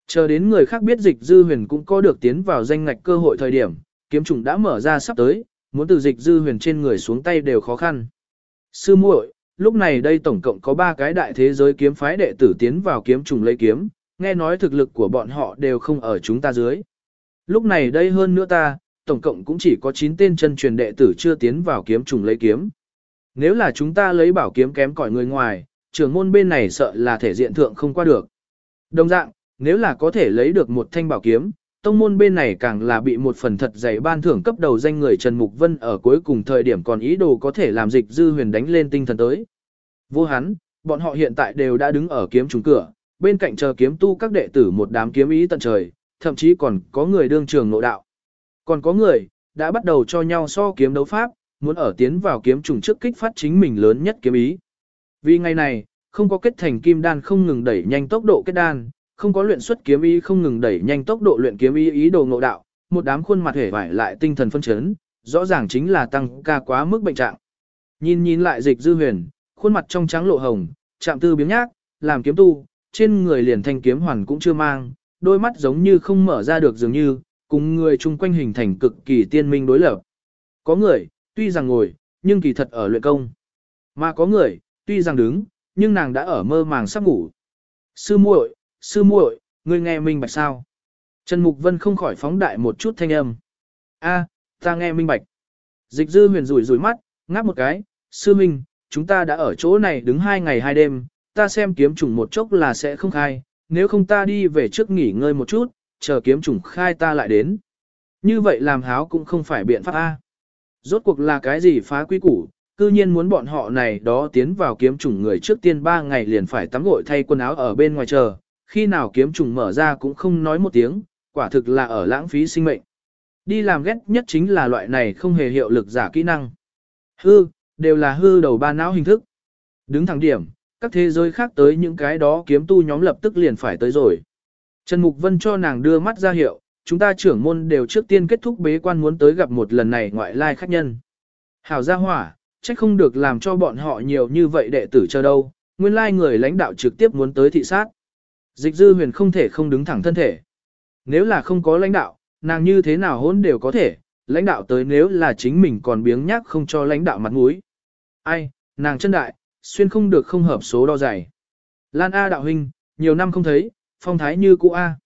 Chờ đến người khác biết dịch dư huyền cũng có được tiến vào danh ngạch cơ hội thời điểm, kiếm trùng đã mở ra sắp tới, muốn từ dịch dư huyền trên người xuống tay đều khó khăn. Sư muội, lúc này đây tổng cộng có 3 cái đại thế giới kiếm phái đệ tử tiến vào kiếm trùng lấy kiếm, nghe nói thực lực của bọn họ đều không ở chúng ta dưới. Lúc này đây hơn nữa ta, tổng cộng cũng chỉ có 9 tên chân truyền đệ tử chưa tiến vào kiếm trùng lấy kiếm. Nếu là chúng ta lấy bảo kiếm kém cỏi người ngoài, trưởng môn bên này sợ là thể diện thượng không qua được. Đồng dạng, nếu là có thể lấy được một thanh bảo kiếm, tông môn bên này càng là bị một phần thật dày ban thưởng cấp đầu danh người Trần Mục Vân ở cuối cùng thời điểm còn ý đồ có thể làm dịch dư huyền đánh lên tinh thần tới. Vô hắn, bọn họ hiện tại đều đã đứng ở kiếm trùng cửa, bên cạnh chờ kiếm tu các đệ tử một đám kiếm ý tận trời, thậm chí còn có người đương trường nội đạo. Còn có người, đã bắt đầu cho nhau so kiếm đấu pháp, muốn ở tiến vào kiếm trùng trước kích phát chính mình lớn nhất kiếm ý. Vì ngày này, không có kết thành kim đan không ngừng đẩy nhanh tốc độ kết đan, không có luyện xuất kiếm ý không ngừng đẩy nhanh tốc độ luyện kiếm ý ý đồ ngộ đạo, một đám khuôn mặt hề vải lại tinh thần phân chấn, rõ ràng chính là tăng ca quá mức bệnh trạng. Nhìn nhìn lại dịch dư huyền, khuôn mặt trong trắng lộ hồng, chạm tư biếng nhác, làm kiếm tu, trên người liền thanh kiếm hoàn cũng chưa mang, đôi mắt giống như không mở ra được dường như, cùng người chung quanh hình thành cực kỳ tiên minh đối lập. Có người, tuy rằng ngồi, nhưng kỳ thật ở luyện công. Mà có người, tuy rằng đứng, nhưng nàng đã ở mơ màng sắp ngủ. Sư muội, sư muội, ngươi nghe minh bạch sao? Trần Mục Vân không khỏi phóng đại một chút thanh âm. A, ta nghe minh bạch. Dịch dư huyền rủi rủi mắt, ngáp một cái, sư minh, chúng ta đã ở chỗ này đứng hai ngày hai đêm, ta xem kiếm trùng một chốc là sẽ không khai, nếu không ta đi về trước nghỉ ngơi một chút, chờ kiếm trùng khai ta lại đến. Như vậy làm háo cũng không phải biện pháp A. Rốt cuộc là cái gì phá quy củ, cư nhiên muốn bọn họ này đó tiến vào kiếm trùng người trước tiên ba ngày liền phải tắm gội thay quần áo ở bên ngoài chờ, khi nào kiếm trùng mở ra cũng không nói một tiếng, quả thực là ở lãng phí sinh mệnh. Đi làm ghét nhất chính là loại này không hề hiệu lực giả kỹ năng. Hư, đều là hư đầu ba não hình thức. Đứng thẳng điểm, các thế giới khác tới những cái đó kiếm tu nhóm lập tức liền phải tới rồi. Trần Mục Vân cho nàng đưa mắt ra hiệu, chúng ta trưởng môn đều trước tiên kết thúc bế quan muốn tới gặp một lần này ngoại lai khách nhân. Hảo gia hỏa, trách không được làm cho bọn họ nhiều như vậy đệ tử chờ đâu, nguyên lai người lãnh đạo trực tiếp muốn tới thị sát. Dịch dư huyền không thể không đứng thẳng thân thể. Nếu là không có lãnh đạo, nàng như thế nào hôn đều có thể, lãnh đạo tới nếu là chính mình còn biếng nhác không cho lãnh đạo mặt mũi. Ai, nàng chân đại, xuyên không được không hợp số đo dày. Lan A đạo huynh, nhiều năm không thấy, phong thái như cũ A.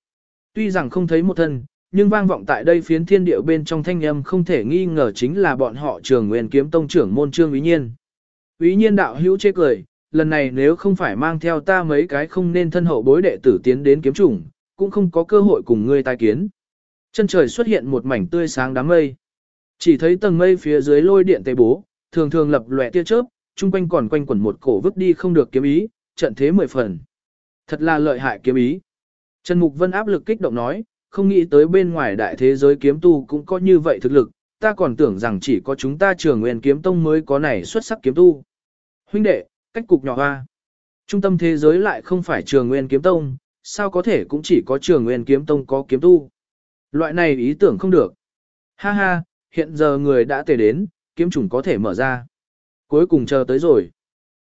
Tuy rằng không thấy một thân, nhưng vang vọng tại đây phiến thiên điệu bên trong thanh âm không thể nghi ngờ chính là bọn họ trường nguyên kiếm tông trưởng môn trương ý nhiên. Ý nhiên đạo hữu chê cười, lần này nếu không phải mang theo ta mấy cái không nên thân hậu bối đệ tử tiến đến kiếm chủng, cũng không có cơ hội cùng ngươi tai kiến. Chân trời xuất hiện một mảnh tươi sáng đám mây. Chỉ thấy tầng mây phía dưới lôi điện tê bố, thường thường lập lòe tia chớp, chung quanh còn quanh quẩn một cổ vứt đi không được kiếm ý, trận thế mười phần. Thật là lợi hại kiếm ý. Trần Mục Vân áp lực kích động nói, không nghĩ tới bên ngoài đại thế giới kiếm tu cũng có như vậy thực lực, ta còn tưởng rằng chỉ có chúng ta trường nguyên kiếm tông mới có này xuất sắc kiếm tu. Huynh đệ, cách cục nhỏ hoa. Trung tâm thế giới lại không phải trường nguyên kiếm tông, sao có thể cũng chỉ có trường nguyên kiếm tông có kiếm tu. Loại này ý tưởng không được. Ha ha, hiện giờ người đã tề đến, kiếm chủng có thể mở ra. Cuối cùng chờ tới rồi.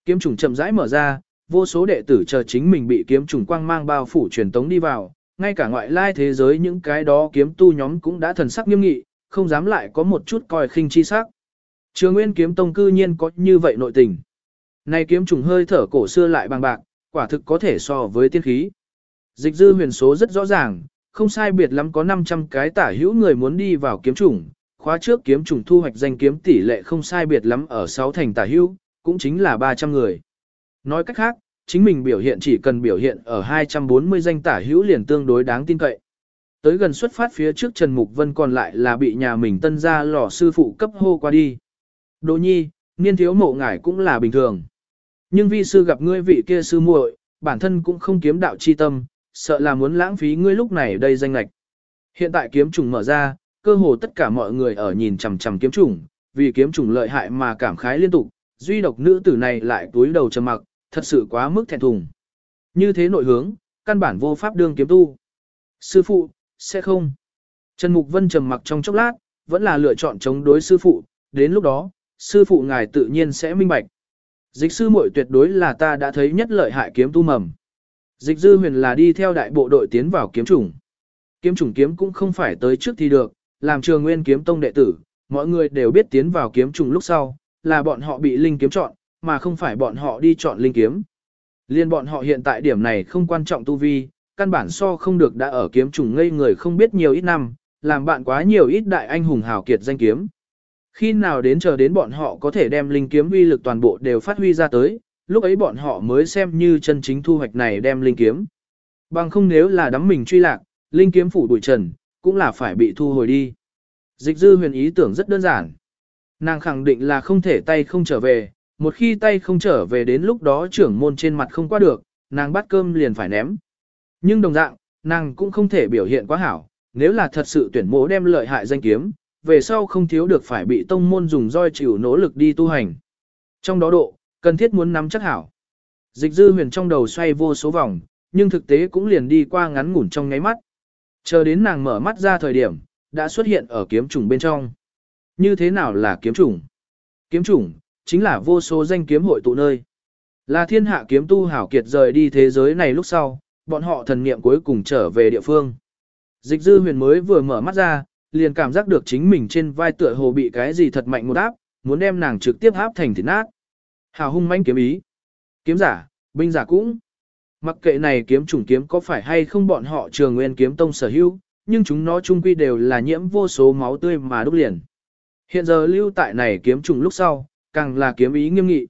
Kiếm chủng chậm rãi mở ra, vô số đệ tử chờ chính mình bị kiếm chủng quang mang bao phủ truyền tống đi vào, ngay cả ngoại lai thế giới những cái đó kiếm tu nhóm cũng đã thần sắc nghiêm nghị, không dám lại có một chút coi khinh chi sắc. Trường Nguyên kiếm tông cư nhiên có như vậy nội tình. Này kiếm trùng hơi thở cổ xưa lại bằng bạc, quả thực có thể so với tiên khí. Dịch dư huyền số rất rõ ràng, không sai biệt lắm có 500 cái tả hữu người muốn đi vào kiếm trùng, khóa trước kiếm trùng thu hoạch danh kiếm tỷ lệ không sai biệt lắm ở 6 thành tả hữu, cũng chính là 300 người. Nói cách khác, chính mình biểu hiện chỉ cần biểu hiện ở 240 danh tả hữu liền tương đối đáng tin cậy. Tới gần xuất phát phía trước Trần Mục Vân còn lại là bị nhà mình tân gia lò sư phụ cấp hô qua đi. Đỗ nhi, niên thiếu mộ ngải cũng là bình thường. Nhưng vi sư gặp ngươi vị kia sư muội, bản thân cũng không kiếm đạo chi tâm, sợ là muốn lãng phí ngươi lúc này đây danh lạch. Hiện tại kiếm trùng mở ra, cơ hồ tất cả mọi người ở nhìn chằm chằm kiếm trùng, vì kiếm trùng lợi hại mà cảm khái liên tục, duy độc nữ tử này lại túi đầu trầm mặc, thật sự quá mức thẹn thùng. Như thế nội hướng, căn bản vô pháp đương kiếm tu. Sư phụ, sẽ không. Trần Mục Vân trầm mặc trong chốc lát, vẫn là lựa chọn chống đối sư phụ, đến lúc đó, sư phụ ngài tự nhiên sẽ minh bạch. Dịch sư muội tuyệt đối là ta đã thấy nhất lợi hại kiếm tu mầm. Dịch dư huyền là đi theo đại bộ đội tiến vào kiếm chủng. Kiếm chủng kiếm cũng không phải tới trước thì được, làm trường nguyên kiếm tông đệ tử, mọi người đều biết tiến vào kiếm chủng lúc sau, là bọn họ bị linh kiếm chọn, mà không phải bọn họ đi chọn linh kiếm. Liên bọn họ hiện tại điểm này không quan trọng tu vi, căn bản so không được đã ở kiếm chủng ngây người không biết nhiều ít năm, làm bạn quá nhiều ít đại anh hùng hào kiệt danh kiếm. Khi nào đến chờ đến bọn họ có thể đem linh kiếm uy lực toàn bộ đều phát huy ra tới, lúc ấy bọn họ mới xem như chân chính thu hoạch này đem linh kiếm. Bằng không nếu là đắm mình truy lạc, linh kiếm phủ đuổi trần, cũng là phải bị thu hồi đi. Dịch dư huyền ý tưởng rất đơn giản. Nàng khẳng định là không thể tay không trở về, một khi tay không trở về đến lúc đó trưởng môn trên mặt không qua được, nàng bắt cơm liền phải ném. Nhưng đồng dạng, nàng cũng không thể biểu hiện quá hảo, nếu là thật sự tuyển mộ đem lợi hại danh kiếm, về sau không thiếu được phải bị tông môn dùng roi chịu nỗ lực đi tu hành. Trong đó độ, cần thiết muốn nắm chắc hảo. Dịch dư huyền trong đầu xoay vô số vòng, nhưng thực tế cũng liền đi qua ngắn ngủn trong ngáy mắt. Chờ đến nàng mở mắt ra thời điểm, đã xuất hiện ở kiếm trùng bên trong. Như thế nào là kiếm trùng? Kiếm trùng, chính là vô số danh kiếm hội tụ nơi. Là thiên hạ kiếm tu hảo kiệt rời đi thế giới này lúc sau, bọn họ thần niệm cuối cùng trở về địa phương. Dịch dư huyền mới vừa mở mắt ra, liền cảm giác được chính mình trên vai tựa hồ bị cái gì thật mạnh một áp, muốn đem nàng trực tiếp áp thành thịt nát. Hào hung manh kiếm ý. Kiếm giả, binh giả cũng. Mặc kệ này kiếm chủng kiếm có phải hay không bọn họ trường nguyên kiếm tông sở hữu, nhưng chúng nó chung quy đều là nhiễm vô số máu tươi mà đúc liền. Hiện giờ lưu tại này kiếm chủng lúc sau, càng là kiếm ý nghiêm nghị.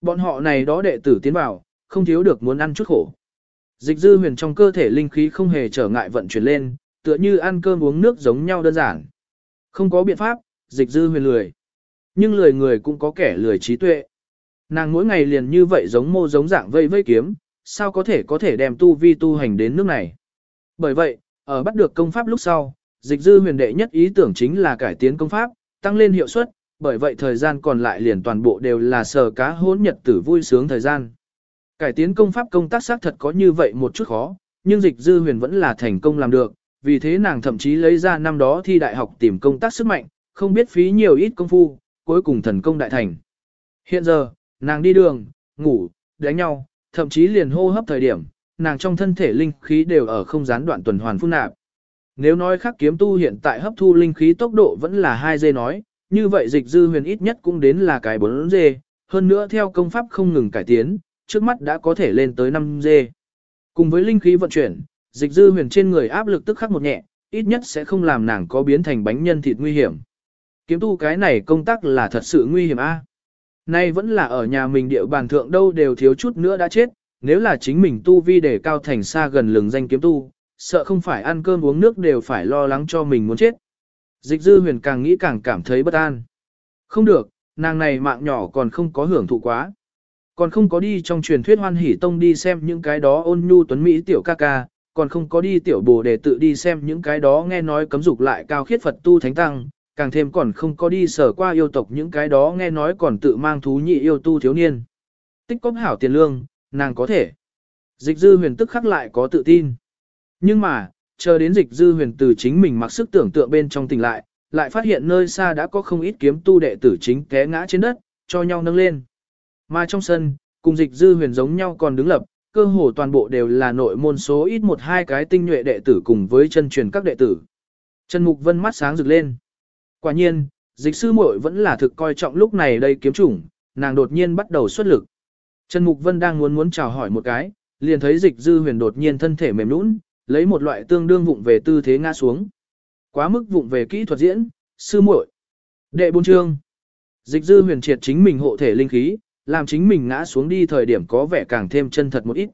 Bọn họ này đó đệ tử tiến vào, không thiếu được muốn ăn chút khổ. Dịch dư huyền trong cơ thể linh khí không hề trở ngại vận chuyển lên, tựa như ăn cơm uống nước giống nhau đơn giản. Không có biện pháp, dịch dư huyền lười. Nhưng lười người cũng có kẻ lười trí tuệ. Nàng mỗi ngày liền như vậy giống mô giống dạng vây vây kiếm, sao có thể có thể đem tu vi tu hành đến nước này. Bởi vậy, ở bắt được công pháp lúc sau, dịch dư huyền đệ nhất ý tưởng chính là cải tiến công pháp, tăng lên hiệu suất, bởi vậy thời gian còn lại liền toàn bộ đều là sờ cá hỗn nhật tử vui sướng thời gian. Cải tiến công pháp công tác xác thật có như vậy một chút khó, nhưng dịch dư huyền vẫn là thành công làm được, vì thế nàng thậm chí lấy ra năm đó thi đại học tìm công tác sức mạnh, không biết phí nhiều ít công phu, cuối cùng thần công đại thành. Hiện giờ, nàng đi đường, ngủ, đánh nhau, thậm chí liền hô hấp thời điểm, nàng trong thân thể linh khí đều ở không gián đoạn tuần hoàn phun nạp. Nếu nói khắc kiếm tu hiện tại hấp thu linh khí tốc độ vẫn là 2 giây nói, như vậy dịch dư huyền ít nhất cũng đến là cái 4 giây, hơn nữa theo công pháp không ngừng cải tiến, trước mắt đã có thể lên tới 5 giây. Cùng với linh khí vận chuyển, dịch dư huyền trên người áp lực tức khắc một nhẹ, ít nhất sẽ không làm nàng có biến thành bánh nhân thịt nguy hiểm. Kiếm tu cái này công tác là thật sự nguy hiểm a. Nay vẫn là ở nhà mình địa bàn thượng đâu đều thiếu chút nữa đã chết, nếu là chính mình tu vi để cao thành xa gần lừng danh kiếm tu, sợ không phải ăn cơm uống nước đều phải lo lắng cho mình muốn chết. Dịch dư huyền càng nghĩ càng cảm thấy bất an. Không được, nàng này mạng nhỏ còn không có hưởng thụ quá. Còn không có đi trong truyền thuyết hoan hỷ tông đi xem những cái đó ôn nhu tuấn Mỹ tiểu ca ca, còn không có đi tiểu bồ để tự đi xem những cái đó nghe nói cấm dục lại cao khiết Phật tu thánh tăng, càng thêm còn không có đi sở qua yêu tộc những cái đó nghe nói còn tự mang thú nhị yêu tu thiếu niên. Tích cóp hảo tiền lương, nàng có thể. Dịch dư huyền tức khắc lại có tự tin. Nhưng mà, chờ đến dịch dư huyền từ chính mình mặc sức tưởng tượng bên trong tỉnh lại, lại phát hiện nơi xa đã có không ít kiếm tu đệ tử chính té ngã trên đất, cho nhau nâng lên. Mà trong sân, cùng dịch dư huyền giống nhau còn đứng lập, cơ hồ toàn bộ đều là nội môn số ít một hai cái tinh nhuệ đệ tử cùng với chân truyền các đệ tử. Trần Mục Vân mắt sáng rực lên. Quả nhiên, dịch sư muội vẫn là thực coi trọng lúc này đây kiếm chủng, nàng đột nhiên bắt đầu xuất lực. Trần Mục Vân đang muốn muốn chào hỏi một cái, liền thấy dịch dư huyền đột nhiên thân thể mềm nũng, lấy một loại tương đương vụng về tư thế ngã xuống. Quá mức vụng về kỹ thuật diễn, sư muội. Đệ bốn chương. Dịch dư huyền triệt chính mình hộ thể linh khí, làm chính mình ngã xuống đi thời điểm có vẻ càng thêm chân thật một ít.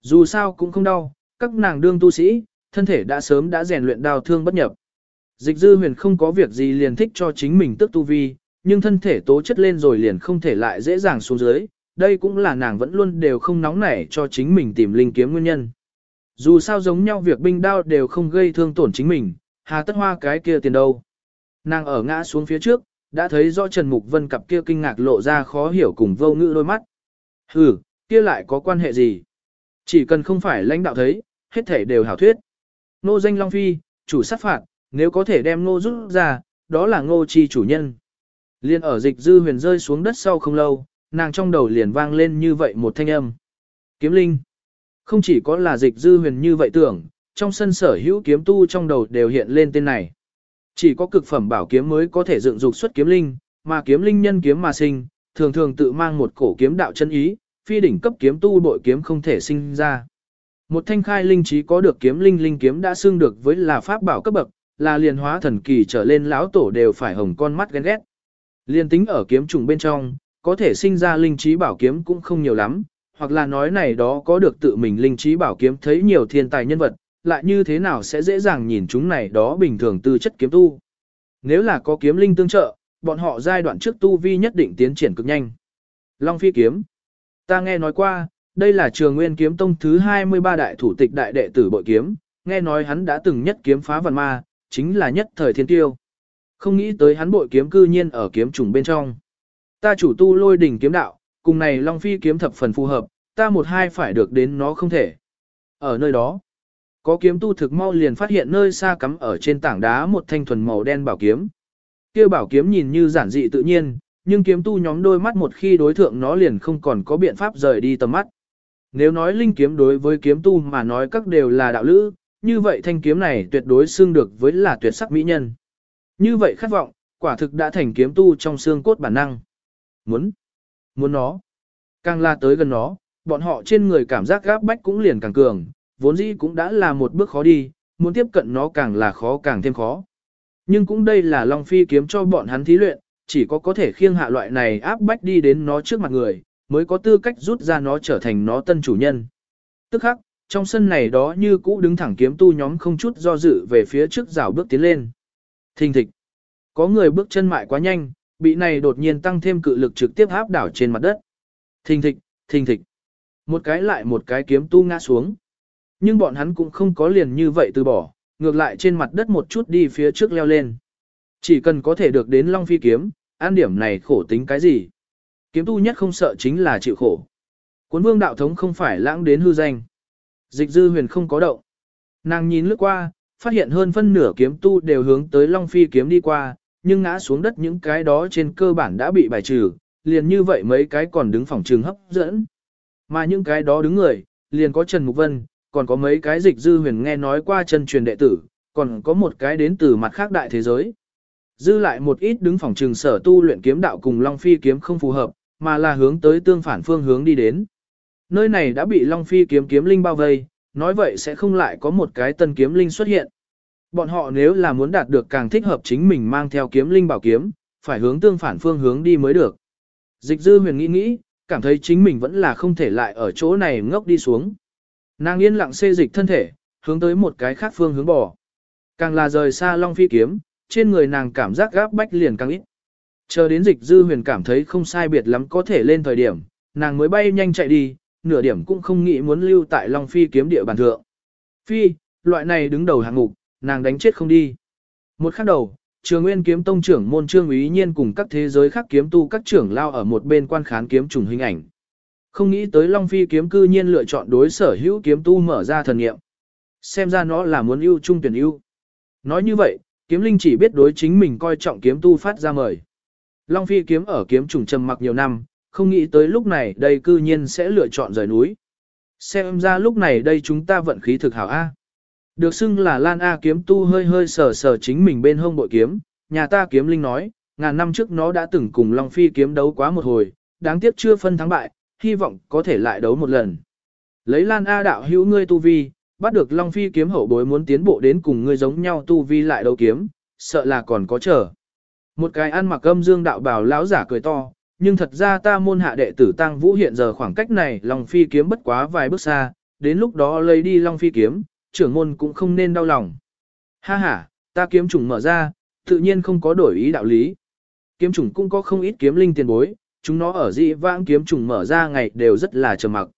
Dù sao cũng không đau, các nàng đương tu sĩ, thân thể đã sớm đã rèn luyện đào thương bất nhập. Dịch dư huyền không có việc gì liền thích cho chính mình tức tu vi, nhưng thân thể tố chất lên rồi liền không thể lại dễ dàng xuống dưới, đây cũng là nàng vẫn luôn đều không nóng nảy cho chính mình tìm linh kiếm nguyên nhân. Dù sao giống nhau việc binh đao đều không gây thương tổn chính mình, hà tất hoa cái kia tiền đâu. Nàng ở ngã xuống phía trước, đã thấy rõ Trần Mục Vân cặp kia kinh ngạc lộ ra khó hiểu cùng vô ngữ đôi mắt. Hừ, kia lại có quan hệ gì? Chỉ cần không phải lãnh đạo thấy, hết thể đều hảo thuyết. Nô danh Long Phi, chủ sát phạt, nếu có thể đem nô rút ra, đó là ngô chi chủ nhân. Liên ở dịch dư huyền rơi xuống đất sau không lâu, nàng trong đầu liền vang lên như vậy một thanh âm. Kiếm linh. Không chỉ có là dịch dư huyền như vậy tưởng, trong sân sở hữu kiếm tu trong đầu đều hiện lên tên này. Chỉ có cực phẩm bảo kiếm mới có thể dựng dục xuất kiếm linh, mà kiếm linh nhân kiếm mà sinh, thường thường tự mang một cổ kiếm đạo chân ý, phi đỉnh cấp kiếm tu bội kiếm không thể sinh ra. Một thanh khai linh trí có được kiếm linh linh kiếm đã xưng được với là pháp bảo cấp bậc, là liền hóa thần kỳ trở lên lão tổ đều phải hồng con mắt ghen ghét. Liên tính ở kiếm trùng bên trong, có thể sinh ra linh trí bảo kiếm cũng không nhiều lắm, hoặc là nói này đó có được tự mình linh trí bảo kiếm thấy nhiều thiên tài nhân vật, lại như thế nào sẽ dễ dàng nhìn chúng này đó bình thường tư chất kiếm tu. Nếu là có kiếm linh tương trợ, bọn họ giai đoạn trước tu vi nhất định tiến triển cực nhanh. Long phi kiếm. Ta nghe nói qua, đây là trường nguyên kiếm tông thứ 23 đại thủ tịch đại đệ tử bội kiếm, nghe nói hắn đã từng nhất kiếm phá vạn ma, chính là nhất thời thiên tiêu. Không nghĩ tới hắn bội kiếm cư nhiên ở kiếm trùng bên trong. Ta chủ tu lôi đỉnh kiếm đạo, cùng này Long Phi kiếm thập phần phù hợp, ta một hai phải được đến nó không thể. Ở nơi đó, có kiếm tu thực mau liền phát hiện nơi xa cắm ở trên tảng đá một thanh thuần màu đen bảo kiếm. Kia bảo kiếm nhìn như giản dị tự nhiên, nhưng kiếm tu nhóm đôi mắt một khi đối thượng nó liền không còn có biện pháp rời đi tầm mắt. Nếu nói linh kiếm đối với kiếm tu mà nói các đều là đạo lữ, như vậy thanh kiếm này tuyệt đối xương được với là tuyệt sắc mỹ nhân. Như vậy khát vọng, quả thực đã thành kiếm tu trong xương cốt bản năng. Muốn, muốn nó. Càng la tới gần nó, bọn họ trên người cảm giác gáp bách cũng liền càng cường, vốn dĩ cũng đã là một bước khó đi, muốn tiếp cận nó càng là khó càng thêm khó. Nhưng cũng đây là Long Phi kiếm cho bọn hắn thí luyện, chỉ có có thể khiêng hạ loại này áp bách đi đến nó trước mặt người, mới có tư cách rút ra nó trở thành nó tân chủ nhân. Tức khắc, trong sân này đó như cũ đứng thẳng kiếm tu nhóm không chút do dự về phía trước rào bước tiến lên. Thình thịch. Có người bước chân mại quá nhanh, bị này đột nhiên tăng thêm cự lực trực tiếp áp đảo trên mặt đất. Thình thịch, thình thịch. Một cái lại một cái kiếm tu ngã xuống. Nhưng bọn hắn cũng không có liền như vậy từ bỏ, ngược lại trên mặt đất một chút đi phía trước leo lên. Chỉ cần có thể được đến Long Phi kiếm, an điểm này khổ tính cái gì. Kiếm tu nhất không sợ chính là chịu khổ. Cuốn vương đạo thống không phải lãng đến hư danh. Dịch dư huyền không có động. Nàng nhìn lướt qua, phát hiện hơn phân nửa kiếm tu đều hướng tới Long Phi kiếm đi qua, nhưng ngã xuống đất những cái đó trên cơ bản đã bị bài trừ, liền như vậy mấy cái còn đứng phòng trường hấp dẫn. Mà những cái đó đứng người, liền có Trần Mục Vân, còn có mấy cái dịch dư huyền nghe nói qua chân truyền đệ tử, còn có một cái đến từ mặt khác đại thế giới. Dư lại một ít đứng phòng trường sở tu luyện kiếm đạo cùng Long Phi kiếm không phù hợp, mà là hướng tới tương phản phương hướng đi đến. Nơi này đã bị Long Phi kiếm kiếm linh bao vây, nói vậy sẽ không lại có một cái tân kiếm linh xuất hiện. Bọn họ nếu là muốn đạt được càng thích hợp chính mình mang theo kiếm linh bảo kiếm, phải hướng tương phản phương hướng đi mới được. Dịch dư huyền nghĩ nghĩ, cảm thấy chính mình vẫn là không thể lại ở chỗ này ngốc đi xuống. Nàng yên lặng xê dịch thân thể, hướng tới một cái khác phương hướng bỏ. Càng là rời xa Long Phi kiếm, trên người nàng cảm giác gáp bách liền càng ít. Chờ đến dịch dư huyền cảm thấy không sai biệt lắm có thể lên thời điểm, nàng mới bay nhanh chạy đi, nửa điểm cũng không nghĩ muốn lưu tại Long Phi kiếm địa bàn thượng. Phi, loại này đứng đầu hạng mục, nàng đánh chết không đi. Một khắc đầu, trường nguyên kiếm tông trưởng môn trương ý nhiên cùng các thế giới khác kiếm tu các trưởng lao ở một bên quan khán kiếm trùng hình ảnh. Không nghĩ tới Long Phi kiếm cư nhiên lựa chọn đối sở hữu kiếm tu mở ra thần nghiệm. Xem ra nó là muốn ưu trung tuyển ưu. Nói như vậy, kiếm linh chỉ biết đối chính mình coi trọng kiếm tu phát ra mời. Long Phi kiếm ở kiếm trùng trầm mặc nhiều năm, không nghĩ tới lúc này đây cư nhiên sẽ lựa chọn rời núi. Xem ra lúc này đây chúng ta vận khí thực hảo A. Được xưng là Lan A kiếm tu hơi hơi sờ sờ chính mình bên hông bội kiếm, nhà ta kiếm linh nói, ngàn năm trước nó đã từng cùng Long Phi kiếm đấu quá một hồi, đáng tiếc chưa phân thắng bại, hy vọng có thể lại đấu một lần. Lấy Lan A đạo hữu ngươi tu vi, bắt được Long Phi kiếm hậu bối muốn tiến bộ đến cùng ngươi giống nhau tu vi lại đấu kiếm, sợ là còn có chờ. Một cái ăn mặc âm dương đạo bảo lão giả cười to, nhưng thật ra ta môn hạ đệ tử Tăng Vũ hiện giờ khoảng cách này Long Phi kiếm bất quá vài bước xa, đến lúc đó lấy đi Long Phi kiếm, trưởng môn cũng không nên đau lòng. Ha ha, ta kiếm trùng mở ra, tự nhiên không có đổi ý đạo lý. Kiếm trùng cũng có không ít kiếm linh tiền bối, chúng nó ở dị vãng kiếm trùng mở ra ngày đều rất là trầm mặc.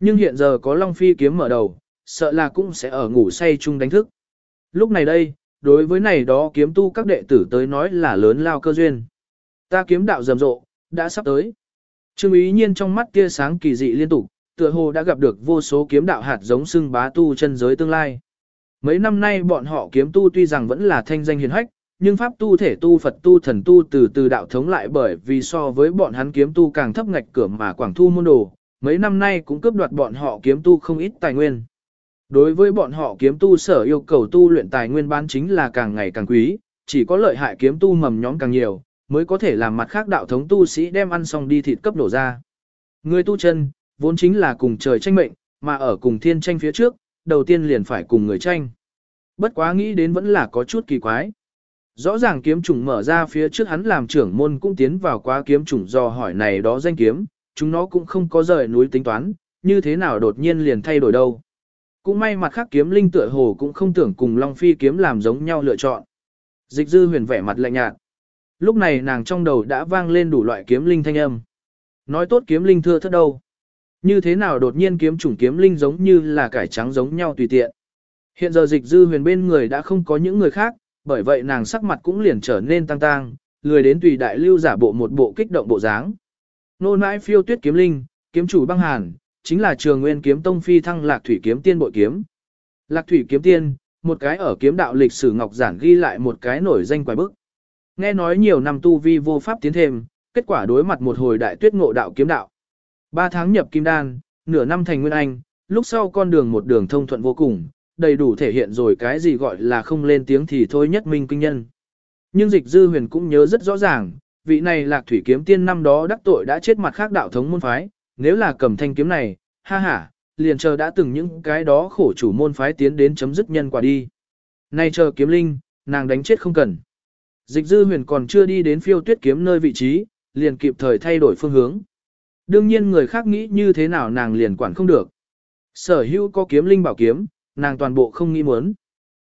Nhưng hiện giờ có Long Phi kiếm mở đầu, sợ là cũng sẽ ở ngủ say chung đánh thức. Lúc này đây, đối với này đó kiếm tu các đệ tử tới nói là lớn lao cơ duyên. Ta kiếm đạo rầm rộ, đã sắp tới. Trương ý nhiên trong mắt tia sáng kỳ dị liên tục, tựa hồ đã gặp được vô số kiếm đạo hạt giống xưng bá tu chân giới tương lai. Mấy năm nay bọn họ kiếm tu tuy rằng vẫn là thanh danh hiền hách, nhưng pháp tu thể tu Phật tu thần tu từ từ đạo thống lại bởi vì so với bọn hắn kiếm tu càng thấp ngạch cửa mà quảng thu môn đồ, mấy năm nay cũng cướp đoạt bọn họ kiếm tu không ít tài nguyên. Đối với bọn họ kiếm tu sở yêu cầu tu luyện tài nguyên bán chính là càng ngày càng quý, chỉ có lợi hại kiếm tu mầm nhóm càng nhiều, mới có thể làm mặt khác đạo thống tu sĩ đem ăn xong đi thịt cấp đổ ra. Người tu chân, vốn chính là cùng trời tranh mệnh, mà ở cùng thiên tranh phía trước, đầu tiên liền phải cùng người tranh. Bất quá nghĩ đến vẫn là có chút kỳ quái. Rõ ràng kiếm trùng mở ra phía trước hắn làm trưởng môn cũng tiến vào quá kiếm trùng do hỏi này đó danh kiếm, chúng nó cũng không có rời núi tính toán, như thế nào đột nhiên liền thay đổi đâu. Cũng may mặt khác kiếm linh tựa hồ cũng không tưởng cùng Long Phi kiếm làm giống nhau lựa chọn. Dịch dư huyền vẻ mặt lạnh nhạt. Lúc này nàng trong đầu đã vang lên đủ loại kiếm linh thanh âm. Nói tốt kiếm linh thưa thất đâu. Như thế nào đột nhiên kiếm chủng kiếm linh giống như là cải trắng giống nhau tùy tiện. Hiện giờ dịch dư huyền bên người đã không có những người khác, bởi vậy nàng sắc mặt cũng liền trở nên tăng tăng, lười đến tùy đại lưu giả bộ một bộ kích động bộ dáng. Nô nãi phiêu tuyết kiếm linh, kiếm chủ băng hàn, chính là trường nguyên kiếm tông phi thăng lạc thủy kiếm tiên bội kiếm. Lạc thủy kiếm tiên, một cái ở kiếm đạo lịch sử ngọc giản ghi lại một cái nổi danh quái bức. Nghe nói nhiều năm tu vi vô pháp tiến thêm, kết quả đối mặt một hồi đại tuyết ngộ đạo kiếm đạo. Ba tháng nhập kim đan, nửa năm thành nguyên anh, lúc sau con đường một đường thông thuận vô cùng, đầy đủ thể hiện rồi cái gì gọi là không lên tiếng thì thôi nhất minh kinh nhân. Nhưng dịch dư huyền cũng nhớ rất rõ ràng, vị này lạc thủy kiếm tiên năm đó đắc tội đã chết mặt khác đạo thống môn phái, nếu là cầm thanh kiếm này, ha ha, liền chờ đã từng những cái đó khổ chủ môn phái tiến đến chấm dứt nhân quả đi. Nay chờ kiếm linh, nàng đánh chết không cần. Dịch dư huyền còn chưa đi đến phiêu tuyết kiếm nơi vị trí, liền kịp thời thay đổi phương hướng. Đương nhiên người khác nghĩ như thế nào nàng liền quản không được. Sở hữu có kiếm linh bảo kiếm, nàng toàn bộ không nghĩ muốn.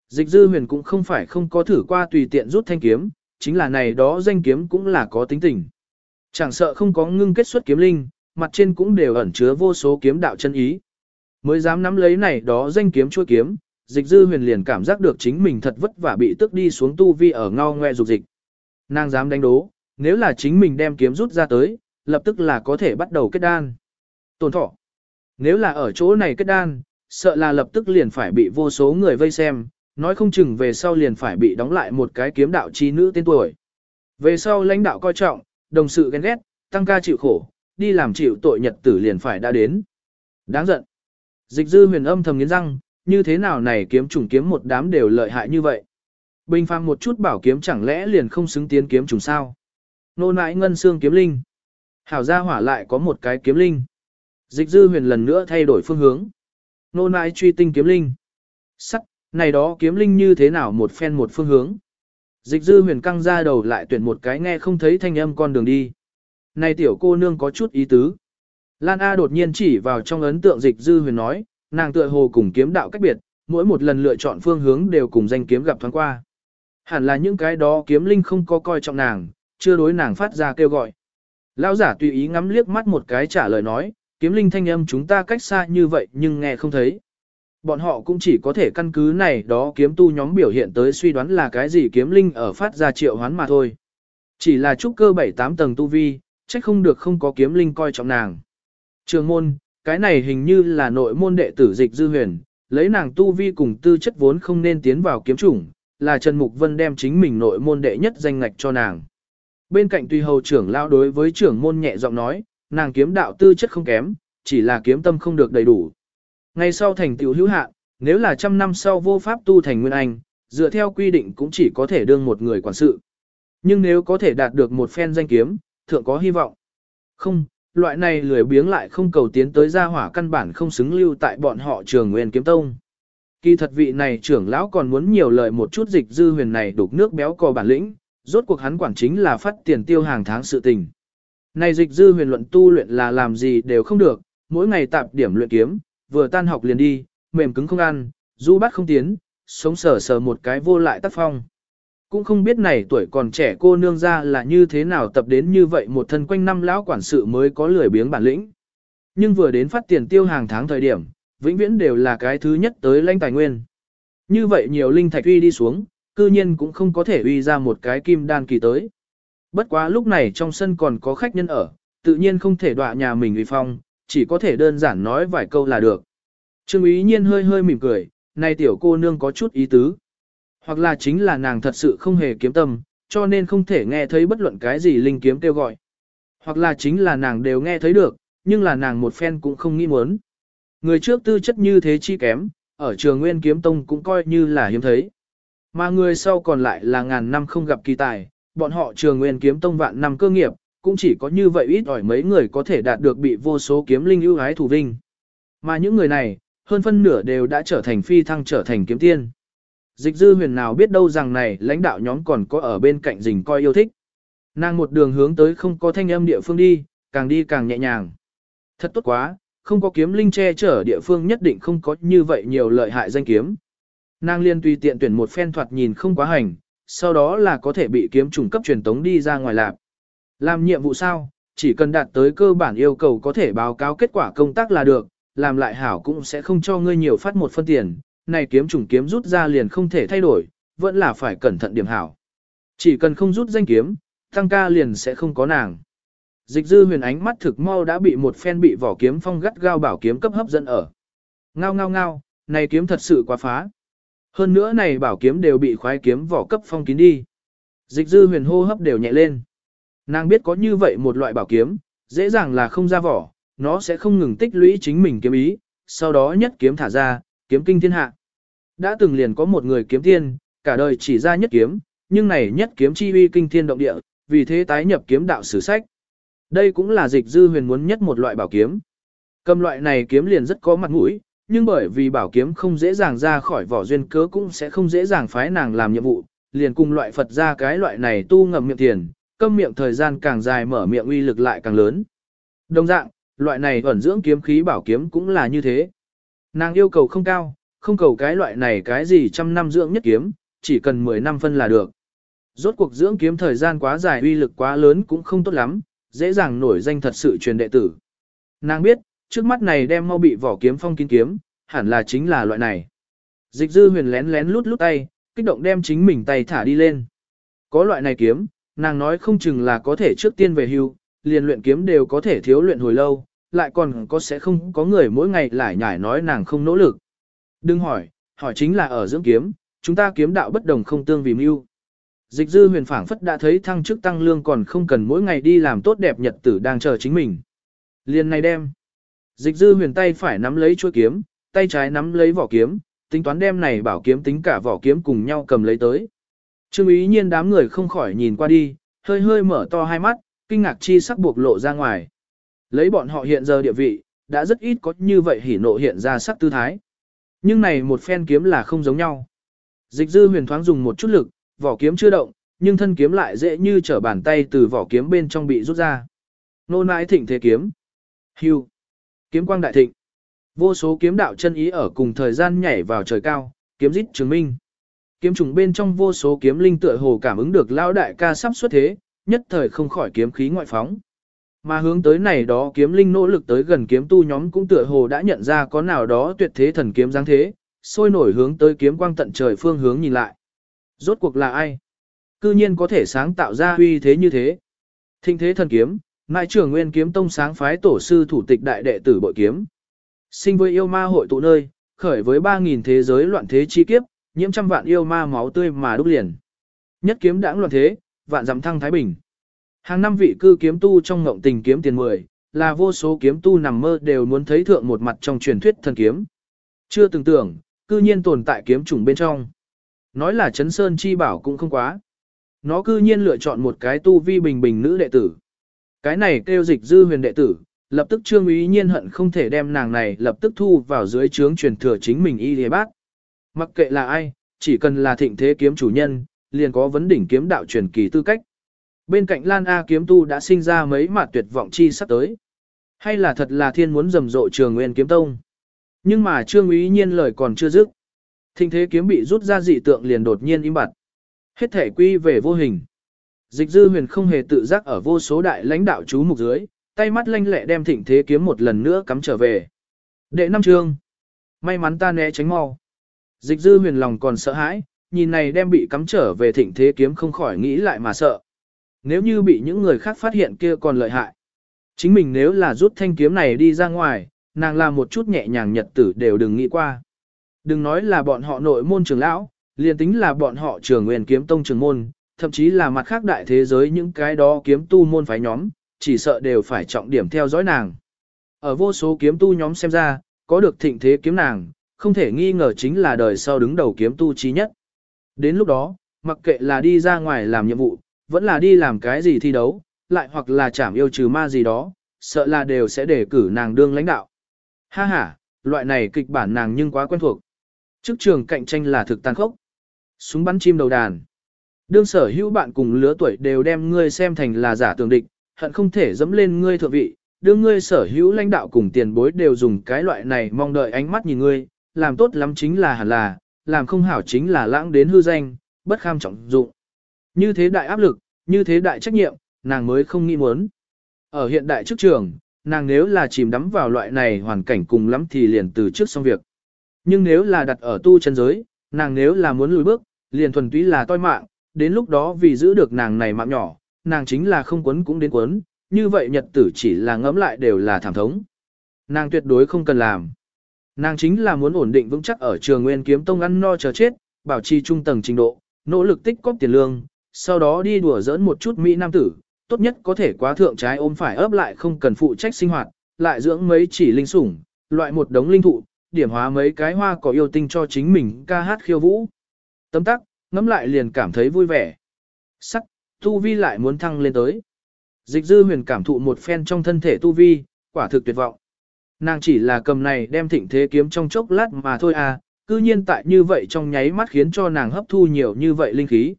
Dịch dư huyền cũng không phải không có thử qua tùy tiện rút thanh kiếm, chính là này đó danh kiếm cũng là có tính tình. Chẳng sợ không có ngưng kết xuất kiếm linh, mặt trên cũng đều ẩn chứa vô số kiếm đạo chân ý. Mới dám nắm lấy này đó danh kiếm chua kiếm, dịch dư huyền liền cảm giác được chính mình thật vất vả bị tức đi xuống tu vi ở ngao ngoe dục dịch. Nàng dám đánh đố, nếu là chính mình đem kiếm rút ra tới, lập tức là có thể bắt đầu kết đan. Tồn thọ. Nếu là ở chỗ này kết đan, sợ là lập tức liền phải bị vô số người vây xem, nói không chừng về sau liền phải bị đóng lại một cái kiếm đạo chi nữ tên tuổi. Về sau lãnh đạo coi trọng, đồng sự ghen ghét, tăng ca chịu khổ, đi làm chịu tội nhật tử liền phải đã đến. Đáng giận. Dịch dư huyền âm thầm nghiến răng, như thế nào này kiếm trùng kiếm một đám đều lợi hại như vậy. Bình phàm một chút bảo kiếm chẳng lẽ liền không xứng tiến kiếm trùng sao. Nô nãi ngân xương kiếm linh. Hảo gia hỏa lại có một cái kiếm linh. Dịch dư huyền lần nữa thay đổi phương hướng. Nô nãi truy tinh kiếm linh. Sắc, này đó kiếm linh như thế nào một phen một phương hướng. Dịch dư huyền căng ra đầu lại tuyển một cái nghe không thấy thanh âm con đường đi. Này tiểu cô nương có chút ý tứ. Lan A đột nhiên chỉ vào trong ấn tượng dịch dư huyền nói, nàng tựa hồ cùng kiếm đạo cách biệt, mỗi một lần lựa chọn phương hướng đều cùng danh kiếm gặp thoáng qua. Hẳn là những cái đó kiếm linh không có coi trọng nàng, chưa đối nàng phát ra kêu gọi. Lão giả tùy ý ngắm liếc mắt một cái trả lời nói, kiếm linh thanh âm chúng ta cách xa như vậy nhưng nghe không thấy. Bọn họ cũng chỉ có thể căn cứ này đó kiếm tu nhóm biểu hiện tới suy đoán là cái gì kiếm linh ở phát ra triệu hoán mà thôi. Chỉ là trúc cơ 7-8 tầng tu vi, trách không được không có kiếm linh coi trọng nàng. Trường môn, cái này hình như là nội môn đệ tử dịch dư huyền, lấy nàng tu vi cùng tư chất vốn không nên tiến vào kiếm chủng, là Trần Mục Vân đem chính mình nội môn đệ nhất danh ngạch cho nàng. Bên cạnh tùy hầu trưởng lao đối với trưởng môn nhẹ giọng nói, nàng kiếm đạo tư chất không kém, chỉ là kiếm tâm không được đầy đủ. Ngay sau thành tựu hữu hạn, nếu là trăm năm sau vô pháp tu thành nguyên anh, dựa theo quy định cũng chỉ có thể đương một người quản sự. Nhưng nếu có thể đạt được một phen danh kiếm, thượng có hy vọng. Không, Loại này lười biếng lại không cầu tiến tới gia hỏa căn bản không xứng lưu tại bọn họ trường nguyên kiếm tông. Kỳ thật vị này trưởng lão còn muốn nhiều lời một chút dịch dư huyền này đục nước béo cò bản lĩnh, rốt cuộc hắn quản chính là phát tiền tiêu hàng tháng sự tình. Này dịch dư huyền luận tu luyện là làm gì đều không được, mỗi ngày tạp điểm luyện kiếm, vừa tan học liền đi, mềm cứng không ăn, du bắt không tiến, sống sờ sờ một cái vô lại tác phong. Cũng không biết này tuổi còn trẻ cô nương ra là như thế nào tập đến như vậy một thân quanh năm lão quản sự mới có lười biếng bản lĩnh. Nhưng vừa đến phát tiền tiêu hàng tháng thời điểm, vĩnh viễn đều là cái thứ nhất tới lãnh tài nguyên. Như vậy nhiều linh thạch uy đi xuống, cư nhiên cũng không có thể uy ra một cái kim đan kỳ tới. Bất quá lúc này trong sân còn có khách nhân ở, tự nhiên không thể đọa nhà mình uy phong, chỉ có thể đơn giản nói vài câu là được. Trương ý nhiên hơi hơi mỉm cười, này tiểu cô nương có chút ý tứ. Hoặc là chính là nàng thật sự không hề kiếm tâm, cho nên không thể nghe thấy bất luận cái gì linh kiếm kêu gọi. Hoặc là chính là nàng đều nghe thấy được, nhưng là nàng một phen cũng không nghĩ muốn. Người trước tư chất như thế chi kém, ở trường Nguyên Kiếm Tông cũng coi như là hiếm thấy. Mà người sau còn lại là ngàn năm không gặp kỳ tài, bọn họ trường Nguyên Kiếm Tông vạn năm cơ nghiệp, cũng chỉ có như vậy ít ỏi mấy người có thể đạt được bị vô số kiếm linh ưu ái thủ vinh. Mà những người này, hơn phân nửa đều đã trở thành phi thăng trở thành kiếm tiên. Dịch dư huyền nào biết đâu rằng này lãnh đạo nhóm còn có ở bên cạnh rình coi yêu thích. Nàng một đường hướng tới không có thanh âm địa phương đi, càng đi càng nhẹ nhàng. Thật tốt quá, không có kiếm linh che chở địa phương nhất định không có như vậy nhiều lợi hại danh kiếm. Nàng liên tùy tiện tuyển một phen thoạt nhìn không quá hành, sau đó là có thể bị kiếm trùng cấp truyền tống đi ra ngoài lạp. Làm nhiệm vụ sao, chỉ cần đạt tới cơ bản yêu cầu có thể báo cáo kết quả công tác là được, làm lại hảo cũng sẽ không cho ngươi nhiều phát một phân tiền, này kiếm trùng kiếm rút ra liền không thể thay đổi, vẫn là phải cẩn thận điểm hảo. Chỉ cần không rút danh kiếm, tăng ca liền sẽ không có nàng. Dịch dư huyền ánh mắt thực mau đã bị một phen bị vỏ kiếm phong gắt gao bảo kiếm cấp hấp dẫn ở. Ngao ngao ngao, này kiếm thật sự quá phá. Hơn nữa này bảo kiếm đều bị khoái kiếm vỏ cấp phong kín đi. Dịch dư huyền hô hấp đều nhẹ lên. Nàng biết có như vậy một loại bảo kiếm, dễ dàng là không ra vỏ, nó sẽ không ngừng tích lũy chính mình kiếm ý, sau đó nhất kiếm thả ra, kiếm kinh thiên hạ. Đã từng liền có một người kiếm tiên, cả đời chỉ ra nhất kiếm, nhưng này nhất kiếm chi uy kinh thiên động địa, vì thế tái nhập kiếm đạo sử sách. Đây cũng là dịch dư huyền muốn nhất một loại bảo kiếm. Cầm loại này kiếm liền rất có mặt mũi, nhưng bởi vì bảo kiếm không dễ dàng ra khỏi vỏ duyên cớ cũng sẽ không dễ dàng phái nàng làm nhiệm vụ, liền cùng loại Phật ra cái loại này tu ngầm miệng tiền, câm miệng thời gian càng dài mở miệng uy lực lại càng lớn. Đồng dạng, loại này ẩn dưỡng kiếm khí bảo kiếm cũng là như thế. Nàng yêu cầu không cao, không cầu cái loại này cái gì trăm năm dưỡng nhất kiếm, chỉ cần 10 năm phân là được. Rốt cuộc dưỡng kiếm thời gian quá dài uy lực quá lớn cũng không tốt lắm, dễ dàng nổi danh thật sự truyền đệ tử. Nàng biết, trước mắt này đem mau bị vỏ kiếm phong kín kiếm, hẳn là chính là loại này. Dịch dư huyền lén lén lút lút tay, kích động đem chính mình tay thả đi lên. Có loại này kiếm, nàng nói không chừng là có thể trước tiên về hưu, liền luyện kiếm đều có thể thiếu luyện hồi lâu, lại còn có sẽ không có người mỗi ngày lại nhải nói nàng không nỗ lực. Đừng hỏi, hỏi chính là ở dưỡng kiếm, chúng ta kiếm đạo bất đồng không tương vì mưu. Dịch dư huyền phảng phất đã thấy thăng chức tăng lương còn không cần mỗi ngày đi làm tốt đẹp nhật tử đang chờ chính mình. Liền này đem. Dịch dư huyền tay phải nắm lấy chuôi kiếm, tay trái nắm lấy vỏ kiếm, tính toán đem này bảo kiếm tính cả vỏ kiếm cùng nhau cầm lấy tới. Trương ý nhiên đám người không khỏi nhìn qua đi, hơi hơi mở to hai mắt, kinh ngạc chi sắc buộc lộ ra ngoài. Lấy bọn họ hiện giờ địa vị, đã rất ít có như vậy hỉ nộ hiện ra sắc tư thái. Nhưng này một phen kiếm là không giống nhau. Dịch dư huyền thoáng dùng một chút lực, vỏ kiếm chưa động, nhưng thân kiếm lại dễ như trở bàn tay từ vỏ kiếm bên trong bị rút ra. Nôn mãi thịnh thế kiếm. Hưu. Kiếm quang đại thịnh. Vô số kiếm đạo chân ý ở cùng thời gian nhảy vào trời cao, kiếm rít chứng minh. Kiếm trùng bên trong vô số kiếm linh tựa hồ cảm ứng được lão đại ca sắp xuất thế, nhất thời không khỏi kiếm khí ngoại phóng. Mà hướng tới này đó kiếm linh nỗ lực tới gần kiếm tu nhóm cũng tựa hồ đã nhận ra có nào đó tuyệt thế thần kiếm dáng thế, sôi nổi hướng tới kiếm quang tận trời phương hướng nhìn lại. Rốt cuộc là ai? Cư nhiên có thể sáng tạo ra uy thế như thế. Thinh thế thần kiếm, Mai trưởng nguyên kiếm tông sáng phái tổ sư thủ tịch đại đệ tử bội kiếm. Sinh với yêu ma hội tụ nơi, khởi với 3.000 thế giới loạn thế chi kiếp, nhiễm trăm vạn yêu ma máu tươi mà đúc liền. Nhất kiếm đãng loạn thế, vạn dặm thăng thái bình. Hàng năm vị cư kiếm tu trong ngộng tình kiếm tiền mười, là vô số kiếm tu nằm mơ đều muốn thấy thượng một mặt trong truyền thuyết thần kiếm. Chưa từng tưởng, cư nhiên tồn tại kiếm chủng bên trong. Nói là chấn sơn chi bảo cũng không quá. Nó cư nhiên lựa chọn một cái tu vi bình bình nữ đệ tử. Cái này kêu dịch dư huyền đệ tử, lập tức trương ý nhiên hận không thể đem nàng này lập tức thu vào dưới trướng truyền thừa chính mình y lìa bác. Mặc kệ là ai, chỉ cần là thịnh thế kiếm chủ nhân, liền có vấn đỉnh kiếm đạo truyền kỳ tư cách. Bên cạnh Lan A kiếm tu đã sinh ra mấy mặt tuyệt vọng chi sắp tới. Hay là thật là thiên muốn rầm rộ trường nguyên kiếm tông. Nhưng mà trương ý nhiên lời còn chưa dứt. Thịnh thế kiếm bị rút ra dị tượng liền đột nhiên im bặt. Hết thể quy về vô hình. Dịch dư huyền không hề tự giác ở vô số đại lãnh đạo chú mục dưới, tay mắt lanh lẹ đem thịnh thế kiếm một lần nữa cắm trở về. Đệ năm chương. May mắn ta né tránh mau. Dịch dư huyền lòng còn sợ hãi, nhìn này đem bị cắm trở về thịnh thế kiếm không khỏi nghĩ lại mà sợ. Nếu như bị những người khác phát hiện kia còn lợi hại. Chính mình nếu là rút thanh kiếm này đi ra ngoài, nàng làm một chút nhẹ nhàng nhật tử đều đừng nghĩ qua. Đừng nói là bọn họ nội môn trường lão, liền tính là bọn họ trường nguyên kiếm tông trường môn, thậm chí là mặt khác đại thế giới những cái đó kiếm tu môn phái nhóm, chỉ sợ đều phải trọng điểm theo dõi nàng. Ở vô số kiếm tu nhóm xem ra, có được thịnh thế kiếm nàng, không thể nghi ngờ chính là đời sau đứng đầu kiếm tu trí nhất. Đến lúc đó, mặc kệ là đi ra ngoài làm nhiệm vụ, vẫn là đi làm cái gì thi đấu, lại hoặc là chảm yêu trừ ma gì đó, sợ là đều sẽ để cử nàng đương lãnh đạo. Ha ha, loại này kịch bản nàng nhưng quá quen thuộc. Chức trường cạnh tranh là thực tàn khốc. Súng bắn chim đầu đàn. Đương sở hữu bạn cùng lứa tuổi đều đem ngươi xem thành là giả tường địch, hận không thể dẫm lên ngươi thượng vị, đương ngươi sở hữu lãnh đạo cùng tiền bối đều dùng cái loại này mong đợi ánh mắt nhìn ngươi, làm tốt lắm chính là hẳn là, làm không hảo chính là lãng đến hư danh, bất kham trọng dụng. Như thế đại áp lực, như thế đại trách nhiệm, nàng mới không nghĩ muốn. Ở hiện đại chức trường, nàng nếu là chìm đắm vào loại này hoàn cảnh cùng lắm thì liền từ trước xong việc. Nhưng nếu là đặt ở tu chân giới, nàng nếu là muốn lùi bước, liền thuần túy là toi mạng, đến lúc đó vì giữ được nàng này mạng nhỏ, nàng chính là không quấn cũng đến quấn, như vậy nhật tử chỉ là ngẫm lại đều là thảm thống. Nàng tuyệt đối không cần làm. Nàng chính là muốn ổn định vững chắc ở trường nguyên kiếm tông ăn no chờ chết, bảo trì trung tầng trình độ, nỗ lực tích cóp tiền lương, sau đó đi đùa giỡn một chút Mỹ Nam tử, tốt nhất có thể quá thượng trái ôm phải ấp lại không cần phụ trách sinh hoạt, lại dưỡng mấy chỉ linh sủng, loại một đống linh thụ, điểm hóa mấy cái hoa có yêu tinh cho chính mình ca hát khiêu vũ. Tấm tắc, ngắm lại liền cảm thấy vui vẻ. Sắc, tu vi lại muốn thăng lên tới. Dịch dư huyền cảm thụ một phen trong thân thể tu vi, quả thực tuyệt vọng. Nàng chỉ là cầm này đem thịnh thế kiếm trong chốc lát mà thôi à, cư nhiên tại như vậy trong nháy mắt khiến cho nàng hấp thu nhiều như vậy linh khí.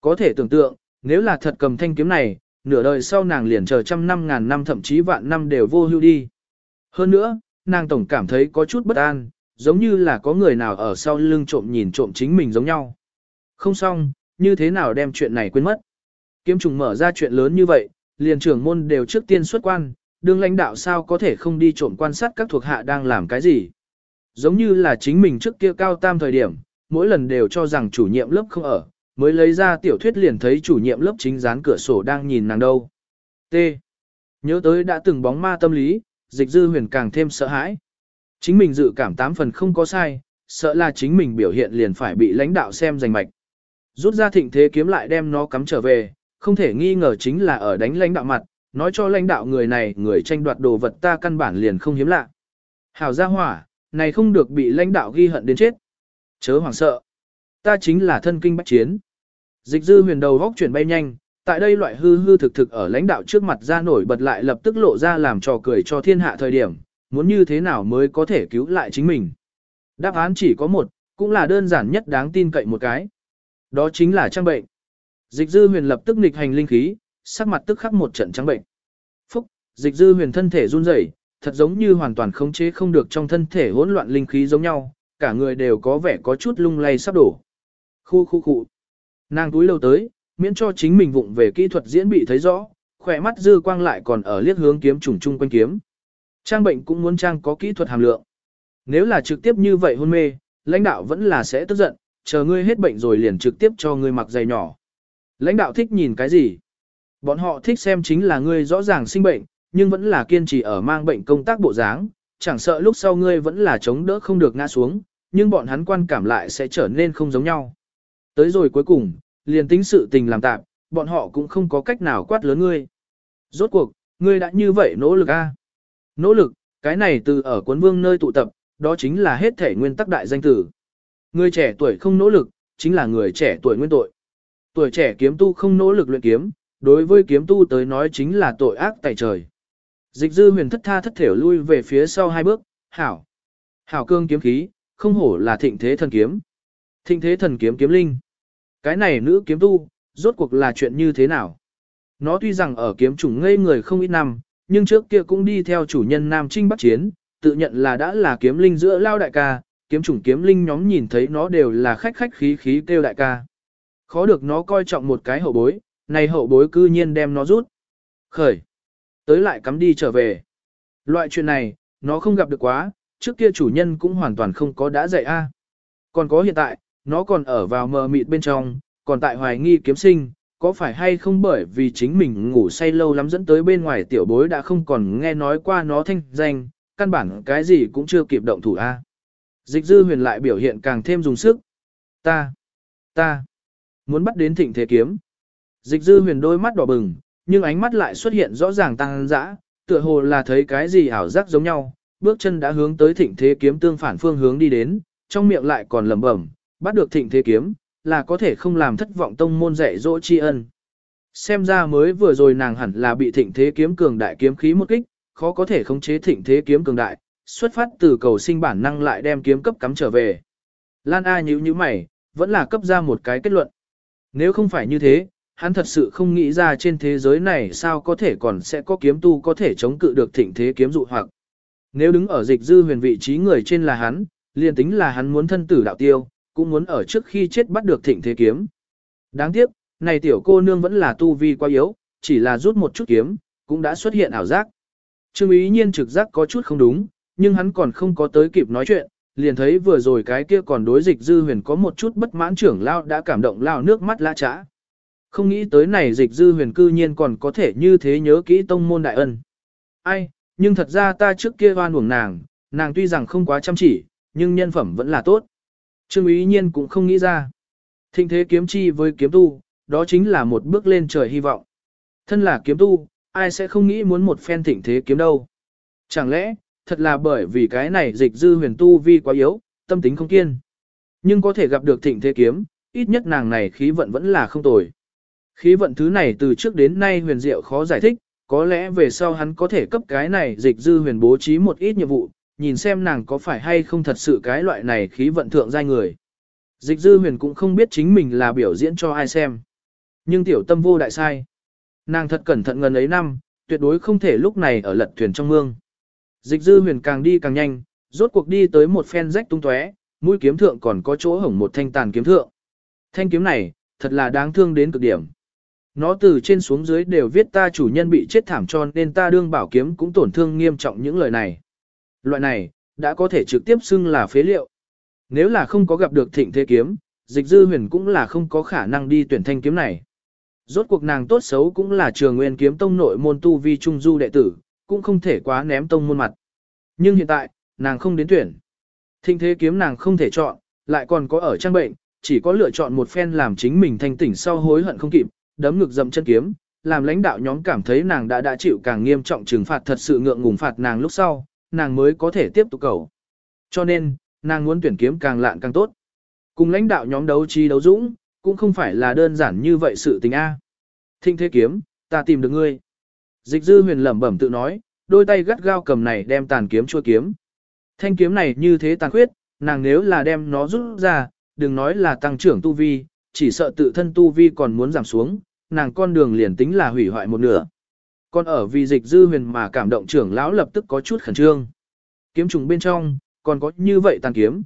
Có thể tưởng tượng, nếu là thật cầm thanh kiếm này, nửa đời sau nàng liền chờ trăm năm ngàn năm thậm chí vạn năm đều vô hưu đi. Hơn nữa, nàng tổng cảm thấy có chút bất an, giống như là có người nào ở sau lưng trộm nhìn trộm chính mình giống nhau. Không xong, như thế nào đem chuyện này quên mất. Kiếm trùng mở ra chuyện lớn như vậy, liền trưởng môn đều trước tiên xuất quan, đương lãnh đạo sao có thể không đi trộm quan sát các thuộc hạ đang làm cái gì. Giống như là chính mình trước kia cao tam thời điểm, mỗi lần đều cho rằng chủ nhiệm lớp không ở, mới lấy ra tiểu thuyết liền thấy chủ nhiệm lớp chính dán cửa sổ đang nhìn nàng đâu. T. Nhớ tới đã từng bóng ma tâm lý, dịch dư huyền càng thêm sợ hãi. Chính mình dự cảm tám phần không có sai, sợ là chính mình biểu hiện liền phải bị lãnh đạo xem giành mạch. Rút ra thịnh thế kiếm lại đem nó cắm trở về, không thể nghi ngờ chính là ở đánh lãnh đạo mặt, nói cho lãnh đạo người này người tranh đoạt đồ vật ta căn bản liền không hiếm lạ. Hảo gia hỏa, này không được bị lãnh đạo ghi hận đến chết. Chớ hoảng sợ. Ta chính là thân kinh bách chiến. Dịch dư huyền đầu góc chuyển bay nhanh, tại đây loại hư hư thực thực ở lãnh đạo trước mặt ra nổi bật lại lập tức lộ ra làm trò cười cho thiên hạ thời điểm, muốn như thế nào mới có thể cứu lại chính mình. Đáp án chỉ có một, cũng là đơn giản nhất đáng tin cậy một cái. Đó chính là trang bệnh. Dịch dư huyền lập tức nghịch hành linh khí, sắc mặt tức khắc một trận trắng bệnh. Phúc, dịch dư huyền thân thể run rẩy, thật giống như hoàn toàn khống chế không được trong thân thể hỗn loạn linh khí giống nhau, cả người đều có vẻ có chút lung lay sắp đổ. Khu khu khu. Nàng túi lâu tới, miễn cho chính mình vụng về kỹ thuật diễn bị thấy rõ, khỏe mắt dư quang lại còn ở liếc hướng kiếm trùng chung quanh kiếm. Trang bệnh cũng muốn trang có kỹ thuật hàm lượng. Nếu là trực tiếp như vậy hôn mê, lãnh đạo vẫn là sẽ tức giận, chờ ngươi hết bệnh rồi liền trực tiếp cho ngươi mặc giày nhỏ. Lãnh đạo thích nhìn cái gì? Bọn họ thích xem chính là ngươi rõ ràng sinh bệnh, nhưng vẫn là kiên trì ở mang bệnh công tác bộ dáng, chẳng sợ lúc sau ngươi vẫn là chống đỡ không được ngã xuống, nhưng bọn hắn quan cảm lại sẽ trở nên không giống nhau. Tới rồi cuối cùng, liền tính sự tình làm tạm, bọn họ cũng không có cách nào quát lớn ngươi. Rốt cuộc, ngươi đã như vậy nỗ lực a Nỗ lực, cái này từ ở cuốn vương nơi tụ tập, đó chính là hết thể nguyên tắc đại danh tử. Người trẻ tuổi không nỗ lực, chính là người trẻ tuổi nguyên tội. Tuổi trẻ kiếm tu không nỗ lực luyện kiếm, đối với kiếm tu tới nói chính là tội ác tại trời. Dịch dư huyền thất tha thất thểu lui về phía sau hai bước, hảo. Hảo cương kiếm khí, không hổ là thịnh thế thần kiếm. Thịnh thế thần kiếm kiếm linh. Cái này nữ kiếm tu, rốt cuộc là chuyện như thế nào? Nó tuy rằng ở kiếm chủng ngây người không ít năm, nhưng trước kia cũng đi theo chủ nhân Nam Trinh Bắc Chiến, tự nhận là đã là kiếm linh giữa lao đại ca, kiếm chủng kiếm linh nhóm nhìn thấy nó đều là khách khách khí khí kêu đại ca. Khó được nó coi trọng một cái hậu bối, này hậu bối cư nhiên đem nó rút. Khởi. Tới lại cắm đi trở về. Loại chuyện này, nó không gặp được quá, trước kia chủ nhân cũng hoàn toàn không có đã dạy a. Còn có hiện tại, nó còn ở vào mờ mịt bên trong, còn tại hoài nghi kiếm sinh, có phải hay không bởi vì chính mình ngủ say lâu lắm dẫn tới bên ngoài tiểu bối đã không còn nghe nói qua nó thanh danh, căn bản cái gì cũng chưa kịp động thủ a. Dịch dư huyền lại biểu hiện càng thêm dùng sức. Ta, ta, muốn bắt đến thịnh thế kiếm. Dịch dư huyền đôi mắt đỏ bừng, nhưng ánh mắt lại xuất hiện rõ ràng tăng dã, tựa hồ là thấy cái gì ảo giác giống nhau, bước chân đã hướng tới thịnh thế kiếm tương phản phương hướng đi đến, trong miệng lại còn lẩm bẩm, bắt được thịnh thế kiếm, là có thể không làm thất vọng tông môn dạy dỗ tri ân. Xem ra mới vừa rồi nàng hẳn là bị thịnh thế kiếm cường đại kiếm khí một kích, khó có thể khống chế thịnh thế kiếm cường đại, xuất phát từ cầu sinh bản năng lại đem kiếm cấp cắm trở về. Lan A nhíu nhíu mày, vẫn là cấp ra một cái kết luận. Nếu không phải như thế, hắn thật sự không nghĩ ra trên thế giới này sao có thể còn sẽ có kiếm tu có thể chống cự được thịnh thế kiếm dụ hoặc. Nếu đứng ở dịch dư huyền vị trí người trên là hắn, liền tính là hắn muốn thân tử đạo tiêu, cũng muốn ở trước khi chết bắt được thịnh thế kiếm. Đáng tiếc, này tiểu cô nương vẫn là tu vi quá yếu, chỉ là rút một chút kiếm, cũng đã xuất hiện ảo giác. Trương ý nhiên trực giác có chút không đúng, nhưng hắn còn không có tới kịp nói chuyện, liền thấy vừa rồi cái kia còn đối dịch dư huyền có một chút bất mãn trưởng lao đã cảm động lao nước mắt lã trã. Không nghĩ tới này dịch dư huyền cư nhiên còn có thể như thế nhớ kỹ tông môn đại ân. Ai, nhưng thật ra ta trước kia oan uổng nàng, nàng tuy rằng không quá chăm chỉ, nhưng nhân phẩm vẫn là tốt. Trương ý nhiên cũng không nghĩ ra. Thịnh thế kiếm chi với kiếm tu, đó chính là một bước lên trời hy vọng. Thân là kiếm tu, ai sẽ không nghĩ muốn một phen thịnh thế kiếm đâu. Chẳng lẽ, thật là bởi vì cái này dịch dư huyền tu vi quá yếu, tâm tính không kiên. Nhưng có thể gặp được thịnh thế kiếm, ít nhất nàng này khí vận vẫn là không tồi. Khí vận thứ này từ trước đến nay huyền diệu khó giải thích, có lẽ về sau hắn có thể cấp cái này dịch dư huyền bố trí một ít nhiệm vụ, nhìn xem nàng có phải hay không thật sự cái loại này khí vận thượng giai người. Dịch dư huyền cũng không biết chính mình là biểu diễn cho ai xem. Nhưng tiểu tâm vô đại sai. Nàng thật cẩn thận ngần ấy năm, tuyệt đối không thể lúc này ở lật thuyền trong mương. Dịch dư huyền càng đi càng nhanh, rốt cuộc đi tới một phen rách tung tóe, mũi kiếm thượng còn có chỗ hổng một thanh tàn kiếm thượng. Thanh kiếm này, thật là đáng thương đến cực điểm. Nó từ trên xuống dưới đều viết ta chủ nhân bị chết thảm tròn nên ta đương bảo kiếm cũng tổn thương nghiêm trọng những lời này. Loại này, đã có thể trực tiếp xưng là phế liệu. Nếu là không có gặp được thịnh thế kiếm, dịch dư huyền cũng là không có khả năng đi tuyển thanh kiếm này. Rốt cuộc nàng tốt xấu cũng là trường nguyên kiếm tông nội môn tu vi trung du đệ tử, cũng không thể quá ném tông môn mặt. Nhưng hiện tại, nàng không đến tuyển. Thịnh thế kiếm nàng không thể chọn, lại còn có ở trang bệnh, chỉ có lựa chọn một phen làm chính mình thanh tỉnh sau hối hận không kịp, đấm ngực dậm chân kiếm, làm lãnh đạo nhóm cảm thấy nàng đã đã chịu càng nghiêm trọng trừng phạt thật sự ngượng ngùng phạt nàng lúc sau, nàng mới có thể tiếp tục cầu. Cho nên, nàng muốn tuyển kiếm càng lạn càng tốt. Cùng lãnh đạo nhóm đấu trí đấu dũng, cũng không phải là đơn giản như vậy sự tình A. Thinh thế kiếm, ta tìm được ngươi. Dịch dư huyền lẩm bẩm tự nói, đôi tay gắt gao cầm này đem tàn kiếm chua kiếm. Thanh kiếm này như thế tàn khuyết, nàng nếu là đem nó rút ra, đừng nói là tăng trưởng tu vi, chỉ sợ tự thân tu vi còn muốn giảm xuống, nàng con đường liền tính là hủy hoại một nửa. Còn ở vì dịch dư huyền mà cảm động trưởng lão lập tức có chút khẩn trương. Kiếm trùng bên trong, còn có như vậy tàn kiếm.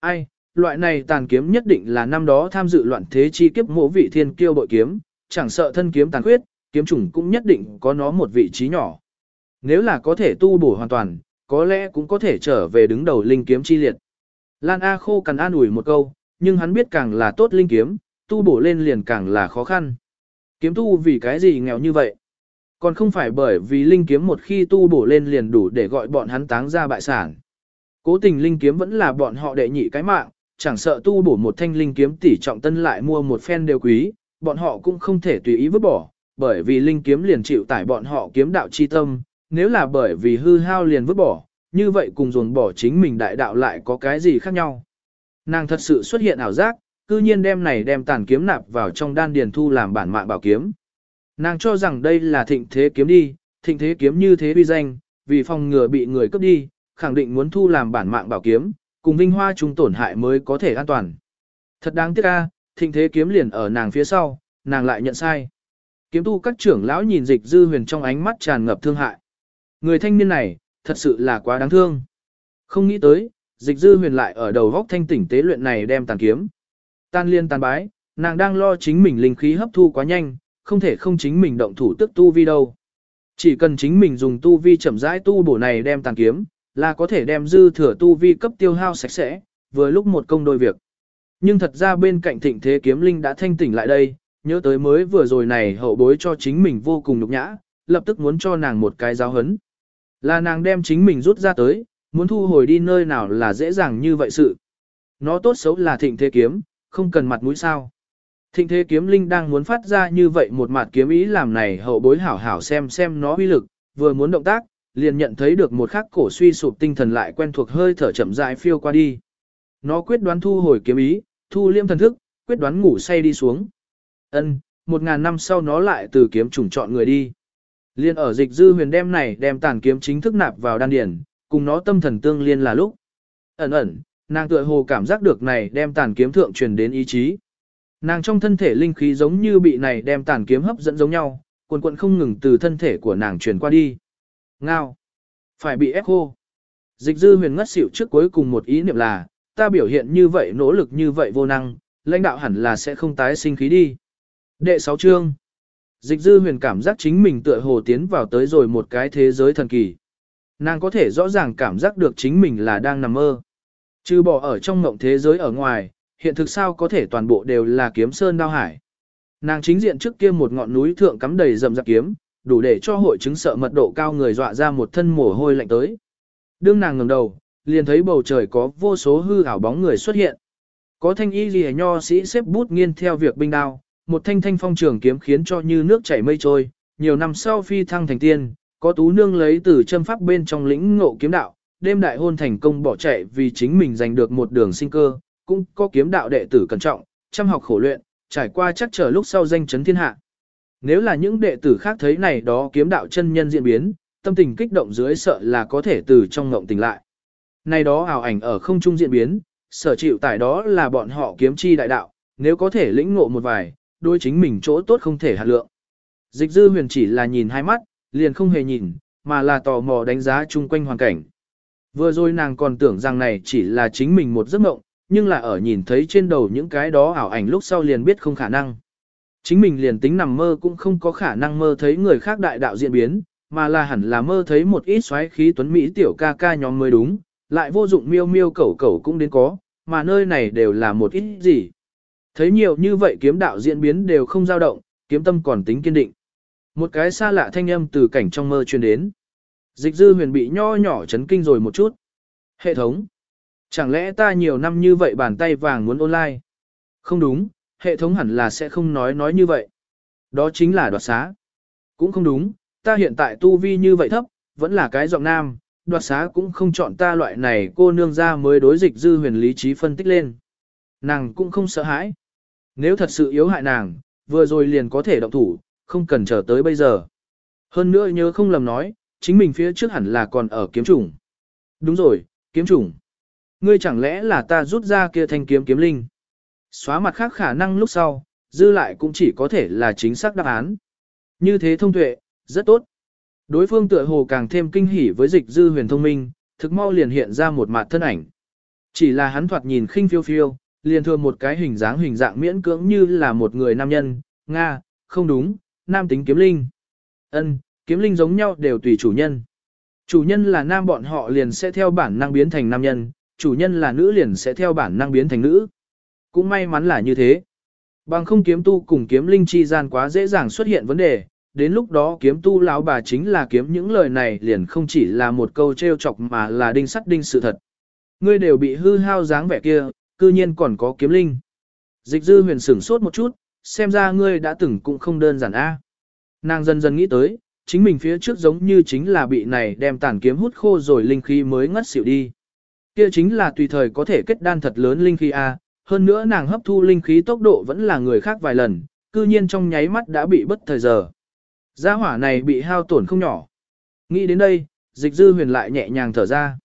Ai, loại này tàn kiếm nhất định là năm đó tham dự loạn thế chi kiếp mộ vị thiên kiêu bội kiếm, chẳng sợ thân kiếm tàn khuyết, kiếm trùng cũng nhất định có nó một vị trí nhỏ. Nếu là có thể tu bổ hoàn toàn, có lẽ cũng có thể trở về đứng đầu linh kiếm chi liệt. Lan A khô cần an ủi một câu, nhưng hắn biết càng là tốt linh kiếm, tu bổ lên liền càng là khó khăn. Kiếm tu vì cái gì nghèo như vậy? Còn không phải bởi vì linh kiếm một khi tu bổ lên liền đủ để gọi bọn hắn táng ra bại sản. Cố tình linh kiếm vẫn là bọn họ đệ nhị cái mạng, chẳng sợ tu bổ một thanh linh kiếm tỷ trọng tân lại mua một phen đều quý, bọn họ cũng không thể tùy ý vứt bỏ, bởi vì linh kiếm liền chịu tải bọn họ kiếm đạo chi tâm, nếu là bởi vì hư hao liền vứt bỏ, như vậy cùng dồn bỏ chính mình đại đạo lại có cái gì khác nhau. Nàng thật sự xuất hiện ảo giác, cư nhiên đem này đem tàn kiếm nạp vào trong đan điền thu làm bản mạng bảo kiếm. Nàng cho rằng đây là thịnh thế kiếm đi, thịnh thế kiếm như thế uy danh, vì phòng ngừa bị người cướp đi, khẳng định muốn thu làm bản mạng bảo kiếm, cùng vinh hoa chúng tổn hại mới có thể an toàn. Thật đáng tiếc a, thịnh thế kiếm liền ở nàng phía sau, nàng lại nhận sai. Kiếm tu các trưởng lão nhìn dịch dư huyền trong ánh mắt tràn ngập thương hại. Người thanh niên này, thật sự là quá đáng thương. Không nghĩ tới, dịch dư huyền lại ở đầu góc thanh tỉnh tế luyện này đem tàn kiếm. Tan liên tàn bái, nàng đang lo chính mình linh khí hấp thu quá nhanh, không thể không chính mình động thủ tức tu vi đâu. Chỉ cần chính mình dùng tu vi chậm rãi tu bổ này đem tàn kiếm, là có thể đem dư thừa tu vi cấp tiêu hao sạch sẽ, vừa lúc một công đôi việc. Nhưng thật ra bên cạnh thịnh thế kiếm linh đã thanh tỉnh lại đây, nhớ tới mới vừa rồi này hậu bối cho chính mình vô cùng nhục nhã, lập tức muốn cho nàng một cái giáo hấn. Là nàng đem chính mình rút ra tới, muốn thu hồi đi nơi nào là dễ dàng như vậy sự. Nó tốt xấu là thịnh thế kiếm, không cần mặt mũi sao. Thịnh thế kiếm linh đang muốn phát ra như vậy một mặt kiếm ý làm này hậu bối hảo hảo xem xem nó uy lực, vừa muốn động tác, liền nhận thấy được một khắc cổ suy sụp tinh thần lại quen thuộc hơi thở chậm rãi phiêu qua đi. Nó quyết đoán thu hồi kiếm ý, thu liêm thần thức, quyết đoán ngủ say đi xuống. Ân, một ngàn năm sau nó lại từ kiếm trùng chọn người đi. Liên ở dịch dư huyền đem này đem tàn kiếm chính thức nạp vào đan điển, cùng nó tâm thần tương liên là lúc. Ẩn ẩn, nàng tựa hồ cảm giác được này đem tàn kiếm thượng truyền đến ý chí. Nàng trong thân thể linh khí giống như bị này đem tàn kiếm hấp dẫn giống nhau, cuồn cuộn không ngừng từ thân thể của nàng truyền qua đi. Ngao. Phải bị ép khô. Dịch dư huyền ngất xỉu trước cuối cùng một ý niệm là, ta biểu hiện như vậy nỗ lực như vậy vô năng, lãnh đạo hẳn là sẽ không tái sinh khí đi. Đệ 6 chương. Dịch dư huyền cảm giác chính mình tựa hồ tiến vào tới rồi một cái thế giới thần kỳ. Nàng có thể rõ ràng cảm giác được chính mình là đang nằm mơ. Chứ bỏ ở trong ngộng thế giới ở ngoài, hiện thực sao có thể toàn bộ đều là kiếm sơn đao hải. Nàng chính diện trước kia một ngọn núi thượng cắm đầy rầm rạp kiếm, đủ để cho hội chứng sợ mật độ cao người dọa ra một thân mồ hôi lạnh tới. Đương nàng ngẩng đầu, liền thấy bầu trời có vô số hư ảo bóng người xuất hiện. Có thanh y lìa nho sĩ xếp bút nghiên theo việc binh đao, một thanh thanh phong trường kiếm khiến cho như nước chảy mây trôi, nhiều năm sau phi thăng thành tiên, có tú nương lấy từ chân pháp bên trong lĩnh ngộ kiếm đạo, đêm đại hôn thành công bỏ chạy vì chính mình giành được một đường sinh cơ, cũng có kiếm đạo đệ tử cẩn trọng, chăm học khổ luyện, trải qua chắc trở lúc sau danh chấn thiên hạ. Nếu là những đệ tử khác thấy này đó kiếm đạo chân nhân diễn biến, tâm tình kích động dưới sợ là có thể từ trong ngộng tỉnh lại. Này đó ảo ảnh ở không trung diễn biến, sở chịu tại đó là bọn họ kiếm chi đại đạo, nếu có thể lĩnh ngộ một vài, đôi chính mình chỗ tốt không thể hạt lượng. Dịch dư huyền chỉ là nhìn hai mắt, liền không hề nhìn, mà là tò mò đánh giá chung quanh hoàn cảnh. Vừa rồi nàng còn tưởng rằng này chỉ là chính mình một giấc mộng, nhưng là ở nhìn thấy trên đầu những cái đó ảo ảnh lúc sau liền biết không khả năng. Chính mình liền tính nằm mơ cũng không có khả năng mơ thấy người khác đại đạo diễn biến, mà là hẳn là mơ thấy một ít xoáy khí tuấn Mỹ tiểu ca ca nhóm mới đúng, lại vô dụng miêu miêu cẩu cẩu cũng đến có, mà nơi này đều là một ít gì. Thấy nhiều như vậy kiếm đạo diễn biến đều không dao động, kiếm tâm còn tính kiên định. Một cái xa lạ thanh âm từ cảnh trong mơ truyền đến. Dịch dư huyền bị nho nhỏ chấn kinh rồi một chút. Hệ thống. Chẳng lẽ ta nhiều năm như vậy bàn tay vàng muốn online? Không đúng, hệ thống hẳn là sẽ không nói nói như vậy. Đó chính là đoạt xá. Cũng không đúng, ta hiện tại tu vi như vậy thấp, vẫn là cái giọng nam, đoạt xá cũng không chọn ta loại này cô nương ra mới đối dịch dư huyền lý trí phân tích lên. Nàng cũng không sợ hãi. Nếu thật sự yếu hại nàng, vừa rồi liền có thể động thủ, không cần chờ tới bây giờ. Hơn nữa nhớ không lầm nói, chính mình phía trước hẳn là còn ở kiếm trùng. Đúng rồi, kiếm trùng. Ngươi chẳng lẽ là ta rút ra kia thanh kiếm kiếm linh? Xóa mặt khác khả năng lúc sau, dư lại cũng chỉ có thể là chính xác đáp án. Như thế thông tuệ, rất tốt. Đối phương tựa hồ càng thêm kinh hỉ với dịch dư huyền thông minh, thực mau liền hiện ra một mặt thân ảnh. Chỉ là hắn thoạt nhìn khinh phiêu phiêu, liền thừa một cái hình dáng hình dạng miễn cưỡng như là một người nam nhân, Nga, không đúng, nam tính kiếm linh. ân kiếm linh giống nhau đều tùy chủ nhân. Chủ nhân là nam bọn họ liền sẽ theo bản năng biến thành nam nhân, chủ nhân là nữ liền sẽ theo bản năng biến thành nữ. Cũng may mắn là như thế. Bằng không kiếm tu cùng kiếm linh chi gian quá dễ dàng xuất hiện vấn đề, đến lúc đó kiếm tu lão bà chính là kiếm những lời này liền không chỉ là một câu trêu chọc mà là đinh sắt đinh sự thật. Ngươi đều bị hư hao dáng vẻ kia, cư nhiên còn có kiếm linh. Dịch dư huyền sửng sốt một chút, xem ra ngươi đã từng cũng không đơn giản a. Nàng dần dần nghĩ tới, chính mình phía trước giống như chính là bị này đem tàn kiếm hút khô rồi linh khí mới ngất xỉu đi. Kia chính là tùy thời có thể kết đan thật lớn linh khí a, hơn nữa nàng hấp thu linh khí tốc độ vẫn là người khác vài lần, cư nhiên trong nháy mắt đã bị bất thời giờ. Gia hỏa này bị hao tổn không nhỏ, Nghĩ đến đây, dịch dư huyền lại nhẹ nhàng thở ra.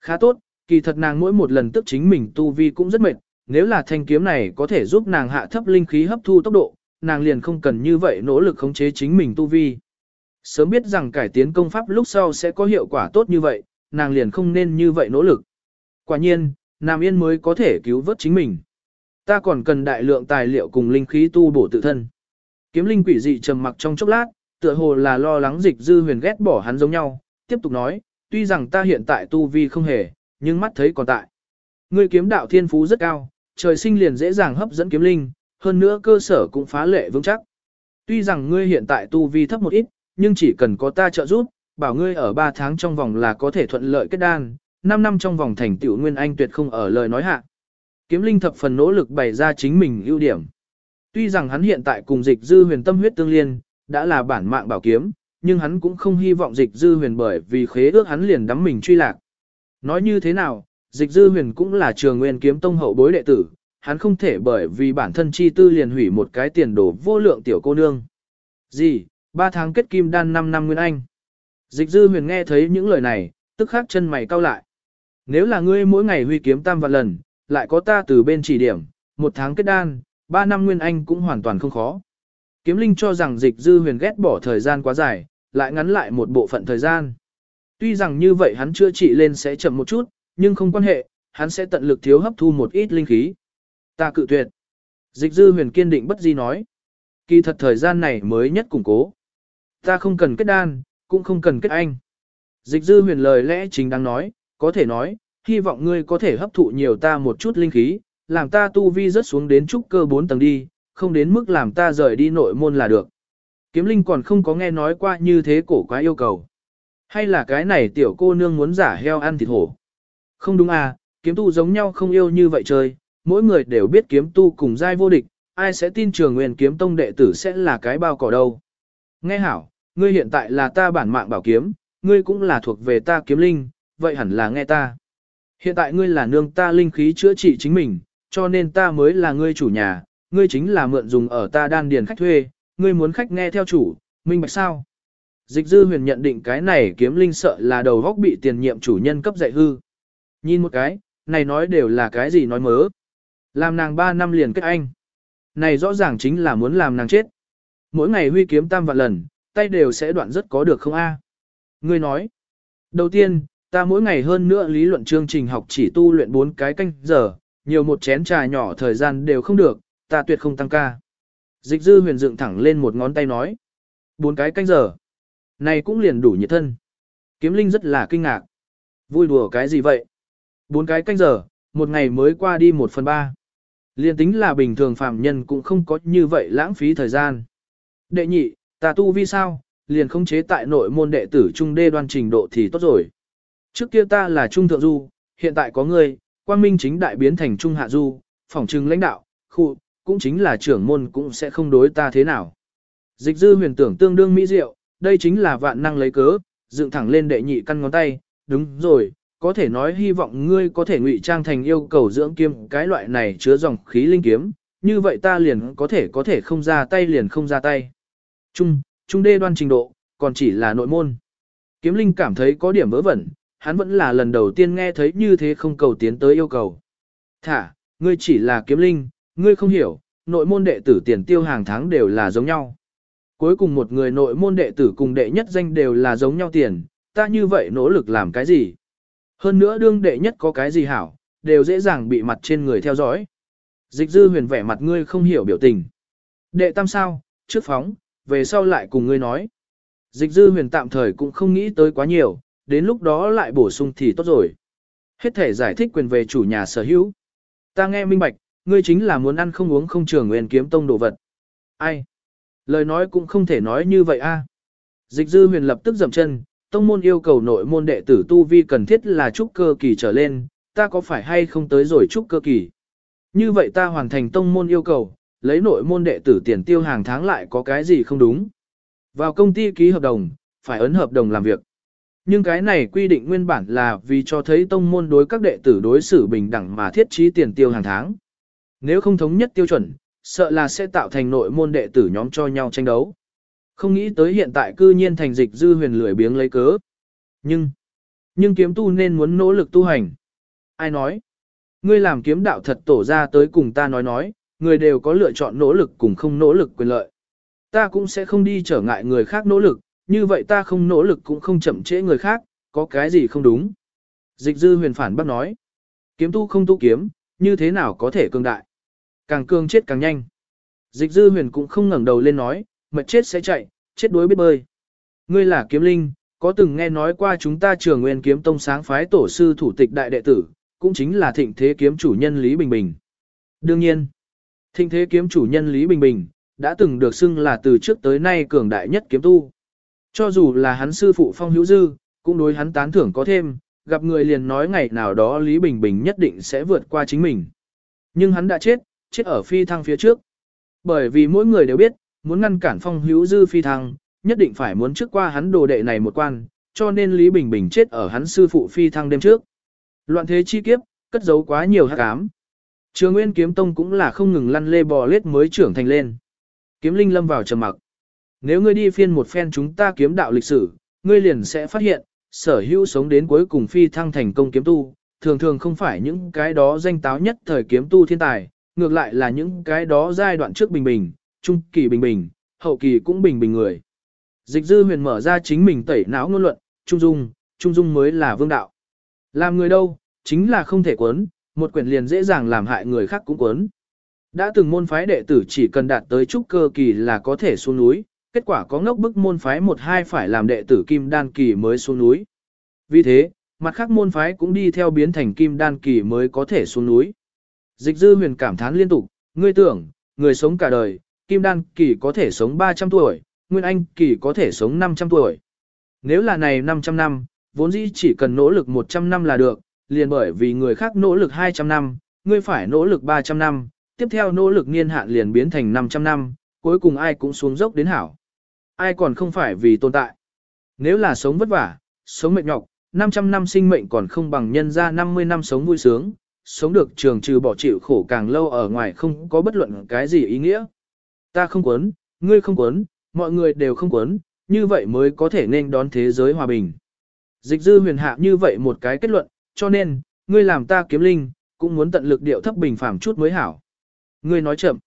Khá tốt, kỳ thật nàng mỗi một lần tức chính mình tu vi cũng rất mệt, nếu là thanh kiếm này có thể giúp nàng hạ thấp linh khí hấp thu tốc độ, nàng liền không cần như vậy nỗ lực khống chế chính mình tu vi. Sớm biết rằng cải tiến công pháp lúc sau sẽ có hiệu quả tốt như vậy, nàng liền không nên như vậy nỗ lực. Quả nhiên, Nam Yên mới có thể cứu vớt chính mình. Ta còn cần đại lượng tài liệu cùng linh khí tu bổ tự thân. Kiếm linh quỷ dị trầm mặc trong chốc lát, tựa hồ là lo lắng dịch dư huyền ghét bỏ hắn giống nhau, tiếp tục nói, tuy rằng ta hiện tại tu vi không hề, nhưng mắt thấy còn tại. Ngươi kiếm đạo thiên phú rất cao, trời sinh liền dễ dàng hấp dẫn kiếm linh, hơn nữa cơ sở cũng phá lệ vững chắc. Tuy rằng ngươi hiện tại tu vi thấp một ít, nhưng chỉ cần có ta trợ giúp, bảo ngươi ở 3 tháng trong vòng là có thể thuận lợi kết đan, 5 năm trong vòng thành tựu nguyên anh tuyệt không ở lời nói hạ. Kiếm linh thập phần nỗ lực bày ra chính mình ưu điểm. Tuy rằng hắn hiện tại cùng dịch dư huyền tâm huyết tương liên, đã là bản mạng bảo kiếm, nhưng hắn cũng không hy vọng dịch dư huyền bởi vì khế ước hắn liền đắm mình truy lạc. Nói như thế nào, dịch dư huyền cũng là trường nguyên kiếm tông hậu bối đệ tử, hắn không thể bởi vì bản thân chi tư liền hủy một cái tiền đồ vô lượng tiểu cô nương. Gì, ba tháng kết kim đan 5 năm nguyên anh. Dịch dư huyền nghe thấy những lời này, tức khắc chân mày cau lại. Nếu là ngươi mỗi ngày huy kiếm tam vạn lần, lại có ta từ bên chỉ điểm, một tháng kết đan, ba năm nguyên anh cũng hoàn toàn không khó. Kiếm linh cho rằng dịch dư huyền ghét bỏ thời gian quá dài, lại ngắn lại một bộ phận thời gian. Tuy rằng như vậy hắn chưa trị lên sẽ chậm một chút, nhưng không quan hệ, hắn sẽ tận lực thiếu hấp thu một ít linh khí. Ta cự tuyệt. Dịch dư huyền kiên định bất di nói. Kỳ thật thời gian này mới nhất củng cố. Ta không cần kết đan, cũng không cần kết anh. Dịch dư huyền lời lẽ chính đang nói, có thể nói, hy vọng ngươi có thể hấp thụ nhiều ta một chút linh khí, làm ta tu vi rất xuống đến trúc cơ 4 tầng đi, không đến mức làm ta rời đi nội môn là được. Kiếm linh còn không có nghe nói qua như thế cổ quá yêu cầu. Hay là cái này tiểu cô nương muốn giả heo ăn thịt hổ? Không đúng à, kiếm tu giống nhau không yêu như vậy chơi, mỗi người đều biết kiếm tu cùng giai vô địch, ai sẽ tin trường nguyên kiếm tông đệ tử sẽ là cái bao cỏ đâu. Nghe hảo, ngươi hiện tại là ta bản mạng bảo kiếm, ngươi cũng là thuộc về ta kiếm linh, vậy hẳn là nghe ta. Hiện tại ngươi là nương ta linh khí chữa trị chính mình, cho nên ta mới là ngươi chủ nhà, ngươi chính là mượn dùng ở ta đan điền khách thuê, ngươi muốn khách nghe theo chủ, minh bạch sao? Dịch dư huyền nhận định cái này kiếm linh sợ là đầu góc bị tiền nhiệm chủ nhân cấp dạy hư. Nhìn một cái, này nói đều là cái gì nói mớ. Làm nàng 3 năm liền kết anh. Này rõ ràng chính là muốn làm nàng chết. Mỗi ngày huy kiếm tam vạn lần, tay đều sẽ đoạn rất có được không a? Ngươi nói. Đầu tiên, ta mỗi ngày hơn nữa lý luận chương trình học chỉ tu luyện 4 cái canh giờ, nhiều một chén trà nhỏ thời gian đều không được, ta tuyệt không tăng ca. Dịch dư huyền dựng thẳng lên một ngón tay nói. Bốn cái canh giờ. Này cũng liền đủ nhiệt thân. Kiếm linh rất là kinh ngạc. Vui đùa cái gì vậy? Bốn cái canh giờ, một ngày mới qua đi một phần ba. Liên tính là bình thường phạm nhân cũng không có như vậy lãng phí thời gian. Đệ nhị, ta tu vi sao, liền không chế tại nội môn đệ tử trung đê đoan trình độ thì tốt rồi. Trước kia ta là trung thượng du, hiện tại có người, quang minh chính đại biến thành trung hạ du, phỏng trừng lãnh đạo, khu, cũng chính là trưởng môn cũng sẽ không đối ta thế nào. Dịch dư huyền tưởng tương đương mỹ diệu, đây chính là vạn năng lấy cớ, dựng thẳng lên đệ nhị căn ngón tay, đúng rồi, có thể nói hy vọng ngươi có thể ngụy trang thành yêu cầu dưỡng kiếm cái loại này chứa dòng khí linh kiếm, như vậy ta liền có thể có thể không ra tay liền không ra tay. Trung, trung đê đoan trình độ, còn chỉ là nội môn. Kiếm linh cảm thấy có điểm vớ vẩn, hắn vẫn là lần đầu tiên nghe thấy như thế không cầu tiến tới yêu cầu. Thả, ngươi chỉ là kiếm linh, ngươi không hiểu, nội môn đệ tử tiền tiêu hàng tháng đều là giống nhau. Cuối cùng một người nội môn đệ tử cùng đệ nhất danh đều là giống nhau tiền, ta như vậy nỗ lực làm cái gì? Hơn nữa đương đệ nhất có cái gì hảo, đều dễ dàng bị mặt trên người theo dõi. Dịch dư huyền vẻ mặt ngươi không hiểu biểu tình. Đệ tam sao, trước phóng, về sau lại cùng ngươi nói. Dịch dư huyền tạm thời cũng không nghĩ tới quá nhiều, đến lúc đó lại bổ sung thì tốt rồi. Hết thể giải thích quyền về chủ nhà sở hữu. Ta nghe minh bạch, ngươi chính là muốn ăn không uống không trường nguyên kiếm tông đồ vật. Ai? Lời nói cũng không thể nói như vậy a. À. Dịch dư huyền lập tức dậm chân, tông môn yêu cầu nội môn đệ tử tu vi cần thiết là trúc cơ kỳ trở lên, ta có phải hay không tới rồi trúc cơ kỳ. Như vậy ta hoàn thành tông môn yêu cầu, lấy nội môn đệ tử tiền tiêu hàng tháng lại có cái gì không đúng. Vào công ty ký hợp đồng, phải ấn hợp đồng làm việc. Nhưng cái này quy định nguyên bản là vì cho thấy tông môn đối các đệ tử đối xử bình đẳng mà thiết trí tiền tiêu hàng tháng. Nếu không thống nhất tiêu chuẩn, sợ là sẽ tạo thành nội môn đệ tử nhóm cho nhau tranh đấu. Không nghĩ tới hiện tại cư nhiên thành dịch dư huyền lười biếng lấy cớ. Nhưng, nhưng kiếm tu nên muốn nỗ lực tu hành. Ai nói? Ngươi làm kiếm đạo thật tổ ra tới cùng ta nói nói, người đều có lựa chọn nỗ lực cùng không nỗ lực quyền lợi. Ta cũng sẽ không đi trở ngại người khác nỗ lực, như vậy ta không nỗ lực cũng không chậm trễ người khác, có cái gì không đúng. Dịch dư huyền phản bác nói. Kiếm tu không tu kiếm, như thế nào có thể cường đại. Càng cương chết càng nhanh. Dịch dư huyền cũng không ngẩng đầu lên nói, mệt chết sẽ chạy, chết đuối biết bơi. Ngươi là kiếm linh, có từng nghe nói qua chúng ta trường nguyên kiếm tông sáng phái tổ sư thủ tịch đại đệ tử, cũng chính là thịnh thế kiếm chủ nhân Lý Bình Bình. Đương nhiên, thịnh thế kiếm chủ nhân Lý Bình Bình, đã từng được xưng là từ trước tới nay cường đại nhất kiếm tu. Cho dù là hắn sư phụ Phong Hữu Dư, cũng đối hắn tán thưởng có thêm, gặp người liền nói ngày nào đó Lý Bình Bình nhất định sẽ vượt qua chính mình. Nhưng hắn đã chết, chết ở phi thăng phía trước. Bởi vì mỗi người đều biết, muốn ngăn cản Phong Hữu Dư phi thăng, nhất định phải muốn trước qua hắn đồ đệ này một quan, cho nên Lý Bình Bình chết ở hắn sư phụ phi thăng đêm trước. Loạn thế chi kiếp, cất giấu quá nhiều hắc ám. Trường Nguyên Kiếm Tông cũng là không ngừng lăn lê bò lết mới trưởng thành lên. Kiếm Linh lâm vào trầm mặc. Nếu ngươi đi phiên một phen chúng ta kiếm đạo lịch sử, ngươi liền sẽ phát hiện, sở hữu sống đến cuối cùng phi thăng thành công kiếm tu, thường thường không phải những cái đó danh táo nhất thời kiếm tu thiên tài, ngược lại là những cái đó giai đoạn trước bình bình, trung kỳ bình bình, hậu kỳ cũng bình bình người. Dịch dư huyền mở ra chính mình tẩy não ngôn luận, trung dung, trung dung mới là vương đạo. Làm người đâu, chính là không thể quấn, một quyển liền dễ dàng làm hại người khác cũng quấn. Đã từng môn phái đệ tử chỉ cần đạt tới trúc cơ kỳ là có thể xuống núi, kết quả có ngốc bức môn phái một hai phải làm đệ tử kim đan kỳ mới xuống núi. Vì thế, mặt khác môn phái cũng đi theo biến thành kim đan kỳ mới có thể xuống núi. Dịch dư huyền cảm thán liên tục, ngươi tưởng, người sống cả đời, kim đan kỳ có thể sống 300 tuổi, nguyên anh kỳ có thể sống 500 tuổi. Nếu là này 500 năm, vốn dĩ chỉ cần nỗ lực 100 năm là được, liền bởi vì người khác nỗ lực 200 năm, ngươi phải nỗ lực 300 năm, tiếp theo nỗ lực niên hạn liền biến thành 500 năm, cuối cùng ai cũng xuống dốc đến hảo. Ai còn không phải vì tồn tại. Nếu là sống vất vả, sống mệt nhọc, 500 năm sinh mệnh còn không bằng nhân ra 50 năm sống vui sướng, sống được trường trừ bỏ chịu khổ càng lâu ở ngoài không có bất luận cái gì ý nghĩa. Ta không quấn, ngươi không quấn, mọi người đều không quấn, như vậy mới có thể nên đón thế giới hòa bình. Dịch dư huyền hạ như vậy một cái kết luận, cho nên, ngươi làm ta kiếm linh, cũng muốn tận lực điệu thấp bình phẳng chút mới hảo. Ngươi nói chậm.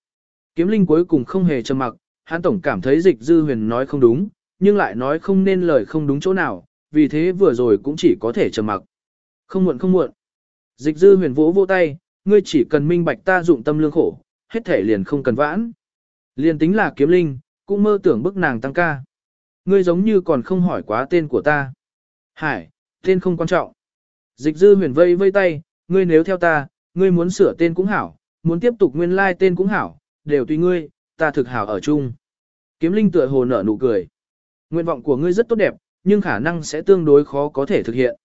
Kiếm linh cuối cùng không hề trầm mặc, hắn tổng cảm thấy dịch dư huyền nói không đúng, nhưng lại nói không nên lời không đúng chỗ nào, vì thế vừa rồi cũng chỉ có thể trầm mặc. Không muộn không muộn. Dịch dư huyền vỗ vỗ tay, ngươi chỉ cần minh bạch ta dụng tâm lương khổ, hết thể liền không cần vãn. Liền tính là kiếm linh, cũng mơ tưởng bức nàng tăng ca. Ngươi giống như còn không hỏi quá tên của ta. Hải, tên không quan trọng. Dịch dư huyền vây vây tay, ngươi nếu theo ta, ngươi muốn sửa tên cũng hảo, muốn tiếp tục nguyên lai like tên cũng hảo, đều tùy ngươi, ta thực hảo ở chung. Kiếm linh tựa hồ nở nụ cười. Nguyện vọng của ngươi rất tốt đẹp, nhưng khả năng sẽ tương đối khó có thể thực hiện.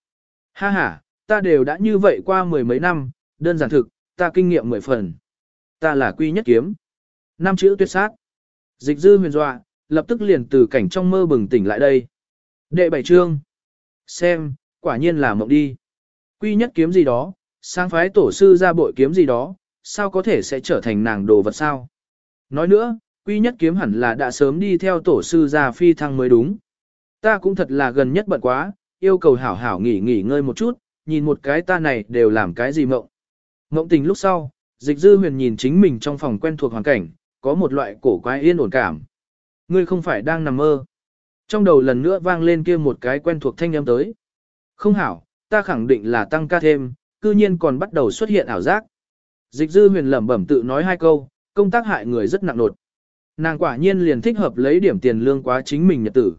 Ha ha, ta đều đã như vậy qua mười mấy năm, đơn giản thực, ta kinh nghiệm mười phần. Ta là quy nhất kiếm. Năm chữ tuyệt sát. Dịch dư huyền dọa, lập tức liền từ cảnh trong mơ bừng tỉnh lại đây. Đệ bảy chương. Xem, quả nhiên là mộng đi. Quy nhất kiếm gì đó, sáng phái tổ sư ra bội kiếm gì đó, sao có thể sẽ trở thành nàng đồ vật sao? Nói nữa, quy nhất kiếm hẳn là đã sớm đi theo tổ sư ra phi thăng mới đúng. Ta cũng thật là gần nhất bận quá, yêu cầu hảo hảo nghỉ nghỉ ngơi một chút, nhìn một cái ta này đều làm cái gì mộng. Mộng tình lúc sau, dịch dư huyền nhìn chính mình trong phòng quen thuộc hoàn cảnh, có một loại cổ quái yên ổn cảm. Ngươi không phải đang nằm mơ. Trong đầu lần nữa vang lên kia một cái quen thuộc thanh âm tới. Không hảo, ta khẳng định là tăng ca thêm, cư nhiên còn bắt đầu xuất hiện ảo giác. Dịch dư huyền lẩm bẩm tự nói hai câu, công tác hại người rất nặng nột. Nàng quả nhiên liền thích hợp lấy điểm tiền lương quá chính mình nhật tử.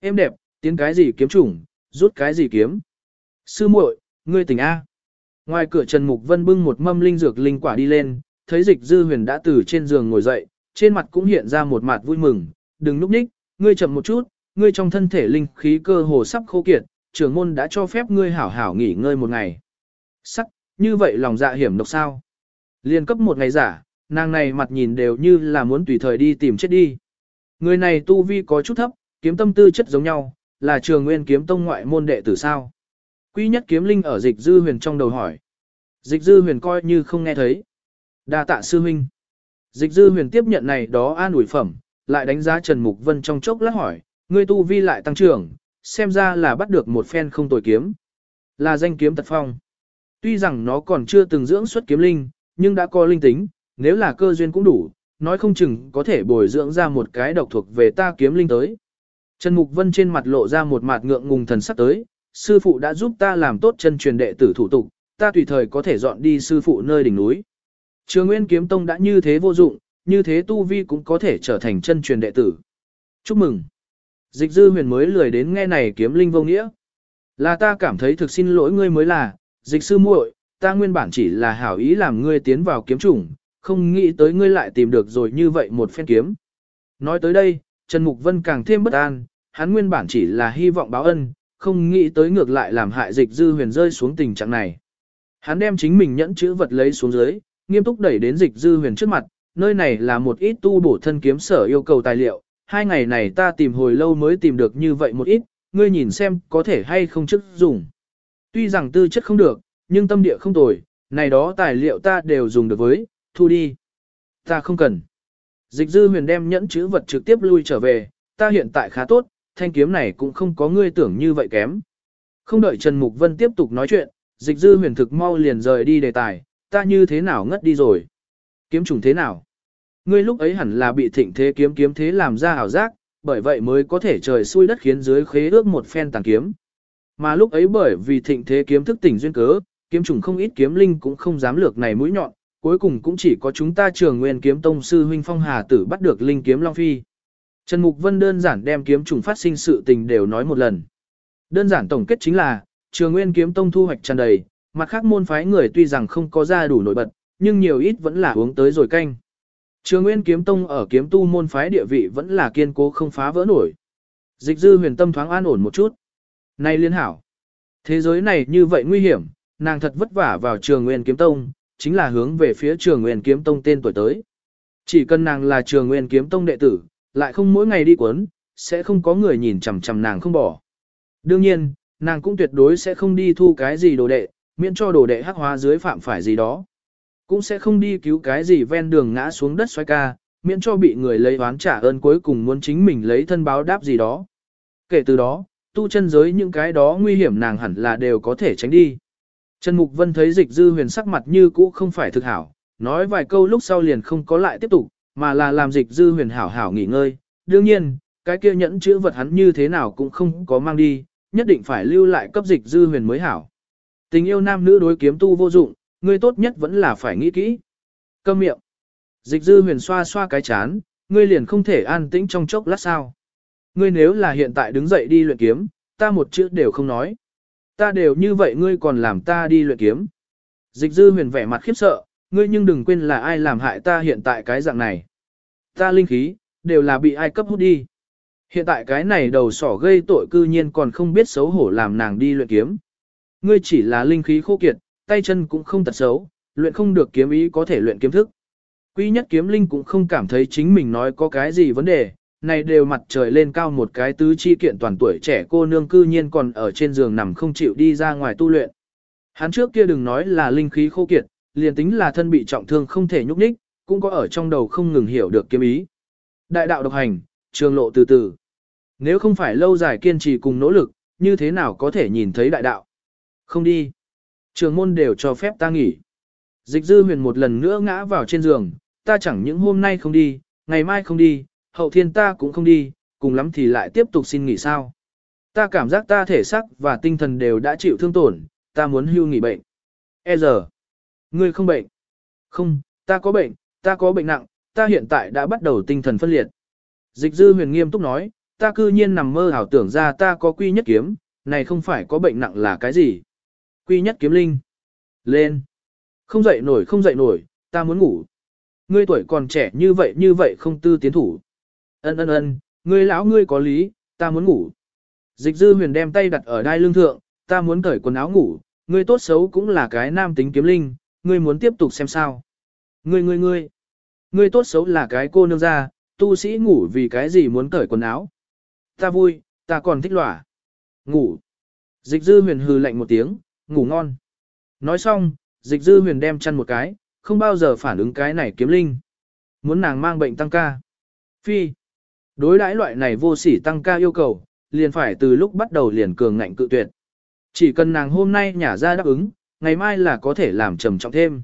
Em đẹp, tiến cái gì kiếm chủng, rút cái gì kiếm. Sư muội, ngươi tỉnh A. Ngoài cửa Trần Mục Vân bưng một mâm linh dược linh quả đi lên, thấy dịch dư huyền đã từ trên giường ngồi dậy, trên mặt cũng hiện ra một mặt vui mừng, đừng núp ních, ngươi chậm một chút, ngươi trong thân thể linh khí cơ hồ sắp khô kiệt, trưởng môn đã cho phép ngươi hảo hảo nghỉ ngơi một ngày. Sắc, như vậy lòng dạ hiểm độc sao? Liên cấp một ngày giả, nàng này mặt nhìn đều như là muốn tùy thời đi tìm chết đi. Người này tu vi có chút thấp, kiếm tâm tư chất giống nhau, là trường nguyên kiếm tông ngoại môn đệ tử sao. Quy nhất kiếm linh ở dịch dư huyền trong đầu hỏi. Dịch dư huyền coi như không nghe thấy. đa tạ sư huynh. Dịch dư huyền tiếp nhận này đó an ủi phẩm, lại đánh giá Trần Mục Vân trong chốc lát hỏi, ngươi tu vi lại tăng trưởng, xem ra là bắt được một phen không tồi kiếm. Là danh kiếm tật phong. Tuy rằng nó còn chưa từng dưỡng xuất kiếm linh, nhưng đã có linh tính, nếu là cơ duyên cũng đủ, nói không chừng có thể bồi dưỡng ra một cái độc thuộc về ta kiếm linh tới. Trần Mục Vân trên mặt lộ ra một mặt ngượng ngùng thần sắc tới, sư phụ đã giúp ta làm tốt chân truyền đệ tử thủ tục, ta tùy thời có thể dọn đi sư phụ nơi đỉnh núi. Trường Nguyên Kiếm Tông đã như thế vô dụng, như thế tu vi cũng có thể trở thành chân truyền đệ tử. Chúc mừng. Dịch dư huyền mới lười đến nghe này kiếm linh vô nghĩa. Là ta cảm thấy thực xin lỗi ngươi mới là, dịch sư muội, ta nguyên bản chỉ là hảo ý làm ngươi tiến vào kiếm chủng, không nghĩ tới ngươi lại tìm được rồi như vậy một phen kiếm. Nói tới đây, Trần Mục Vân càng thêm bất an, hắn nguyên bản chỉ là hy vọng báo ân, không nghĩ tới ngược lại làm hại dịch dư huyền rơi xuống tình trạng này. Hắn đem chính mình nhẫn chữ vật lấy xuống dưới, nghiêm túc đẩy đến dịch dư huyền trước mặt, nơi này là một ít tu bổ thân kiếm sở yêu cầu tài liệu, hai ngày này ta tìm hồi lâu mới tìm được như vậy một ít, ngươi nhìn xem có thể hay không chức dùng. Tuy rằng tư chất không được, nhưng tâm địa không tồi, này đó tài liệu ta đều dùng được với, thu đi. Ta không cần. Dịch dư huyền đem nhẫn chữ vật trực tiếp lui trở về, ta hiện tại khá tốt, thanh kiếm này cũng không có ngươi tưởng như vậy kém. Không đợi Trần Mục Vân tiếp tục nói chuyện, dịch dư huyền thực mau liền rời đi đề tài, ta như thế nào ngất đi rồi. Kiếm trùng thế nào? Ngươi lúc ấy hẳn là bị thịnh thế kiếm kiếm thế làm ra ảo giác, bởi vậy mới có thể trời xui đất khiến dưới khế ước một phen tàng kiếm. Mà lúc ấy bởi vì thịnh thế kiếm thức tỉnh duyên cớ, kiếm trùng không ít kiếm linh cũng không dám lược này mũi nhọn, cuối cùng cũng chỉ có chúng ta trường nguyên kiếm tông sư huynh phong hà tử bắt được linh kiếm long phi. Trần Mục Vân đơn giản đem kiếm trùng phát sinh sự tình đều nói một lần. Đơn giản tổng kết chính là, trường nguyên kiếm tông thu hoạch tràn đầy, mặt khác môn phái người tuy rằng không có ra đủ nổi bật, nhưng nhiều ít vẫn là uống tới rồi canh. Trường Nguyên Kiếm Tông ở kiếm tu môn phái địa vị vẫn là kiên cố không phá vỡ nổi. Dịch dư huyền tâm thoáng an ổn một chút. Này liên hảo. Thế giới này như vậy nguy hiểm, nàng thật vất vả vào trường Nguyên Kiếm Tông, chính là hướng về phía trường Nguyên Kiếm Tông tên tuổi tới. Chỉ cần nàng là trường Nguyên Kiếm Tông đệ tử, lại không mỗi ngày đi quấn, sẽ không có người nhìn chằm chằm nàng không bỏ. Đương nhiên, nàng cũng tuyệt đối sẽ không đi thu cái gì đồ đệ, miễn cho đồ đệ hắc hóa dưới phạm phải gì đó. Cũng sẽ không đi cứu cái gì ven đường ngã xuống đất xoay ca, miễn cho bị người lấy oán trả ơn cuối cùng muốn chính mình lấy thân báo đáp gì đó. Kể từ đó, tu chân giới những cái đó nguy hiểm nàng hẳn là đều có thể tránh đi. Trần Mục Vân thấy dịch dư huyền sắc mặt như cũ không phải thực hảo, nói vài câu lúc sau liền không có lại tiếp tục, mà là làm dịch dư huyền hảo hảo nghỉ ngơi. Đương nhiên, cái kia nhẫn chữ vật hắn như thế nào cũng không có mang đi, nhất định phải lưu lại cấp dịch dư huyền mới hảo. Tình yêu nam nữ đối kiếm tu vô dụng, ngươi tốt nhất vẫn là phải nghĩ kỹ. Câm miệng. Dịch dư huyền xoa xoa cái chán, ngươi liền không thể an tĩnh trong chốc lát sao. Ngươi nếu là hiện tại đứng dậy đi luyện kiếm, ta một chữ đều không nói. Ta đều như vậy ngươi còn làm ta đi luyện kiếm. Dịch dư huyền vẻ mặt khiếp sợ, ngươi nhưng đừng quên là ai làm hại ta hiện tại cái dạng này. Ta linh khí, đều là bị ai cấp hút đi. Hiện tại cái này đầu sỏ gây tội cư nhiên còn không biết xấu hổ làm nàng đi luyện kiếm. Ngươi chỉ là linh khí khô kiệt, tay chân cũng không tật xấu, luyện không được kiếm ý có thể luyện kiếm thức. Quy nhất kiếm linh cũng không cảm thấy chính mình nói có cái gì vấn đề, này đều mặt trời lên cao một cái tứ chi kiện toàn tuổi trẻ cô nương cư nhiên còn ở trên giường nằm không chịu đi ra ngoài tu luyện. Hắn trước kia đừng nói là linh khí khô kiệt, liền tính là thân bị trọng thương không thể nhúc nhích, cũng có ở trong đầu không ngừng hiểu được kiếm ý. Đại đạo độc hành, trường lộ từ từ. Nếu không phải lâu dài kiên trì cùng nỗ lực, như thế nào có thể nhìn thấy đại đạo? Không đi. Trường môn đều cho phép ta nghỉ. Dịch dư huyền một lần nữa ngã vào trên giường, ta chẳng những hôm nay không đi, ngày mai không đi, hậu thiên ta cũng không đi, cùng lắm thì lại tiếp tục xin nghỉ sao. Ta cảm giác ta thể xác và tinh thần đều đã chịu thương tổn, ta muốn hưu nghỉ bệnh. E giờ, ngươi không bệnh. Không, ta có bệnh, ta có bệnh nặng, ta hiện tại đã bắt đầu tinh thần phân liệt. Dịch dư huyền nghiêm túc nói, ta cư nhiên nằm mơ ảo tưởng ra ta có quy nhất kiếm, này không phải có bệnh nặng là cái gì. Quy nhất kiếm linh. Lên. Không dậy nổi không dậy nổi, ta muốn ngủ. Ngươi tuổi còn trẻ như vậy như vậy không tư tiến thủ. Ân ân ân, ngươi lão ngươi có lý, ta muốn ngủ. Dịch dư huyền đem tay đặt ở đai lưng thượng, ta muốn cởi quần áo ngủ, ngươi tốt xấu cũng là cái nam tính kiếm linh, ngươi muốn tiếp tục xem sao. Ngươi ngươi ngươi, ngươi tốt xấu là cái cô nương ra, tu sĩ ngủ vì cái gì muốn cởi quần áo. Ta vui, ta còn thích lỏa. Ngủ. Dịch dư huyền hừ lạnh một tiếng, ngủ ngon. Nói xong, dịch dư huyền đem chăn một cái, không bao giờ phản ứng cái này kiếm linh. Muốn nàng mang bệnh tăng ca. Phi. Đối đãi loại này vô sỉ tăng ca yêu cầu, liền phải từ lúc bắt đầu liền cường ngạnh cự tuyệt. Chỉ cần nàng hôm nay nhả ra đáp ứng, ngày mai là có thể làm trầm trọng thêm.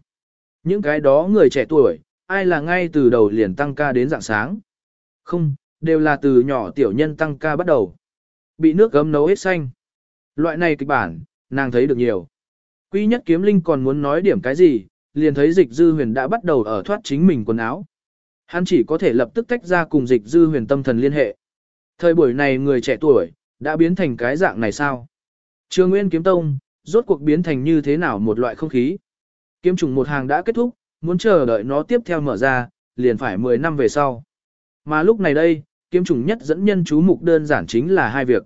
Những cái đó người trẻ tuổi, ai là ngay từ đầu liền tăng ca đến dạng sáng. Không, đều là từ nhỏ tiểu nhân tăng ca bắt đầu. Bị nước gấm nấu hết xanh. Loại này kịch bản, nàng thấy được nhiều. Quy nhất kiếm linh còn muốn nói điểm cái gì, liền thấy dịch dư huyền đã bắt đầu ở thoát chính mình quần áo. Hắn chỉ có thể lập tức tách ra cùng dịch dư huyền tâm thần liên hệ. Thời buổi này người trẻ tuổi, đã biến thành cái dạng này sao? Trường Nguyên Kiếm Tông, rốt cuộc biến thành như thế nào một loại không khí? Kiếm trùng một hàng đã kết thúc, muốn chờ đợi nó tiếp theo mở ra, liền phải 10 năm về sau. Mà lúc này đây, kiếm trùng nhất dẫn nhân chú mục đơn giản chính là hai việc.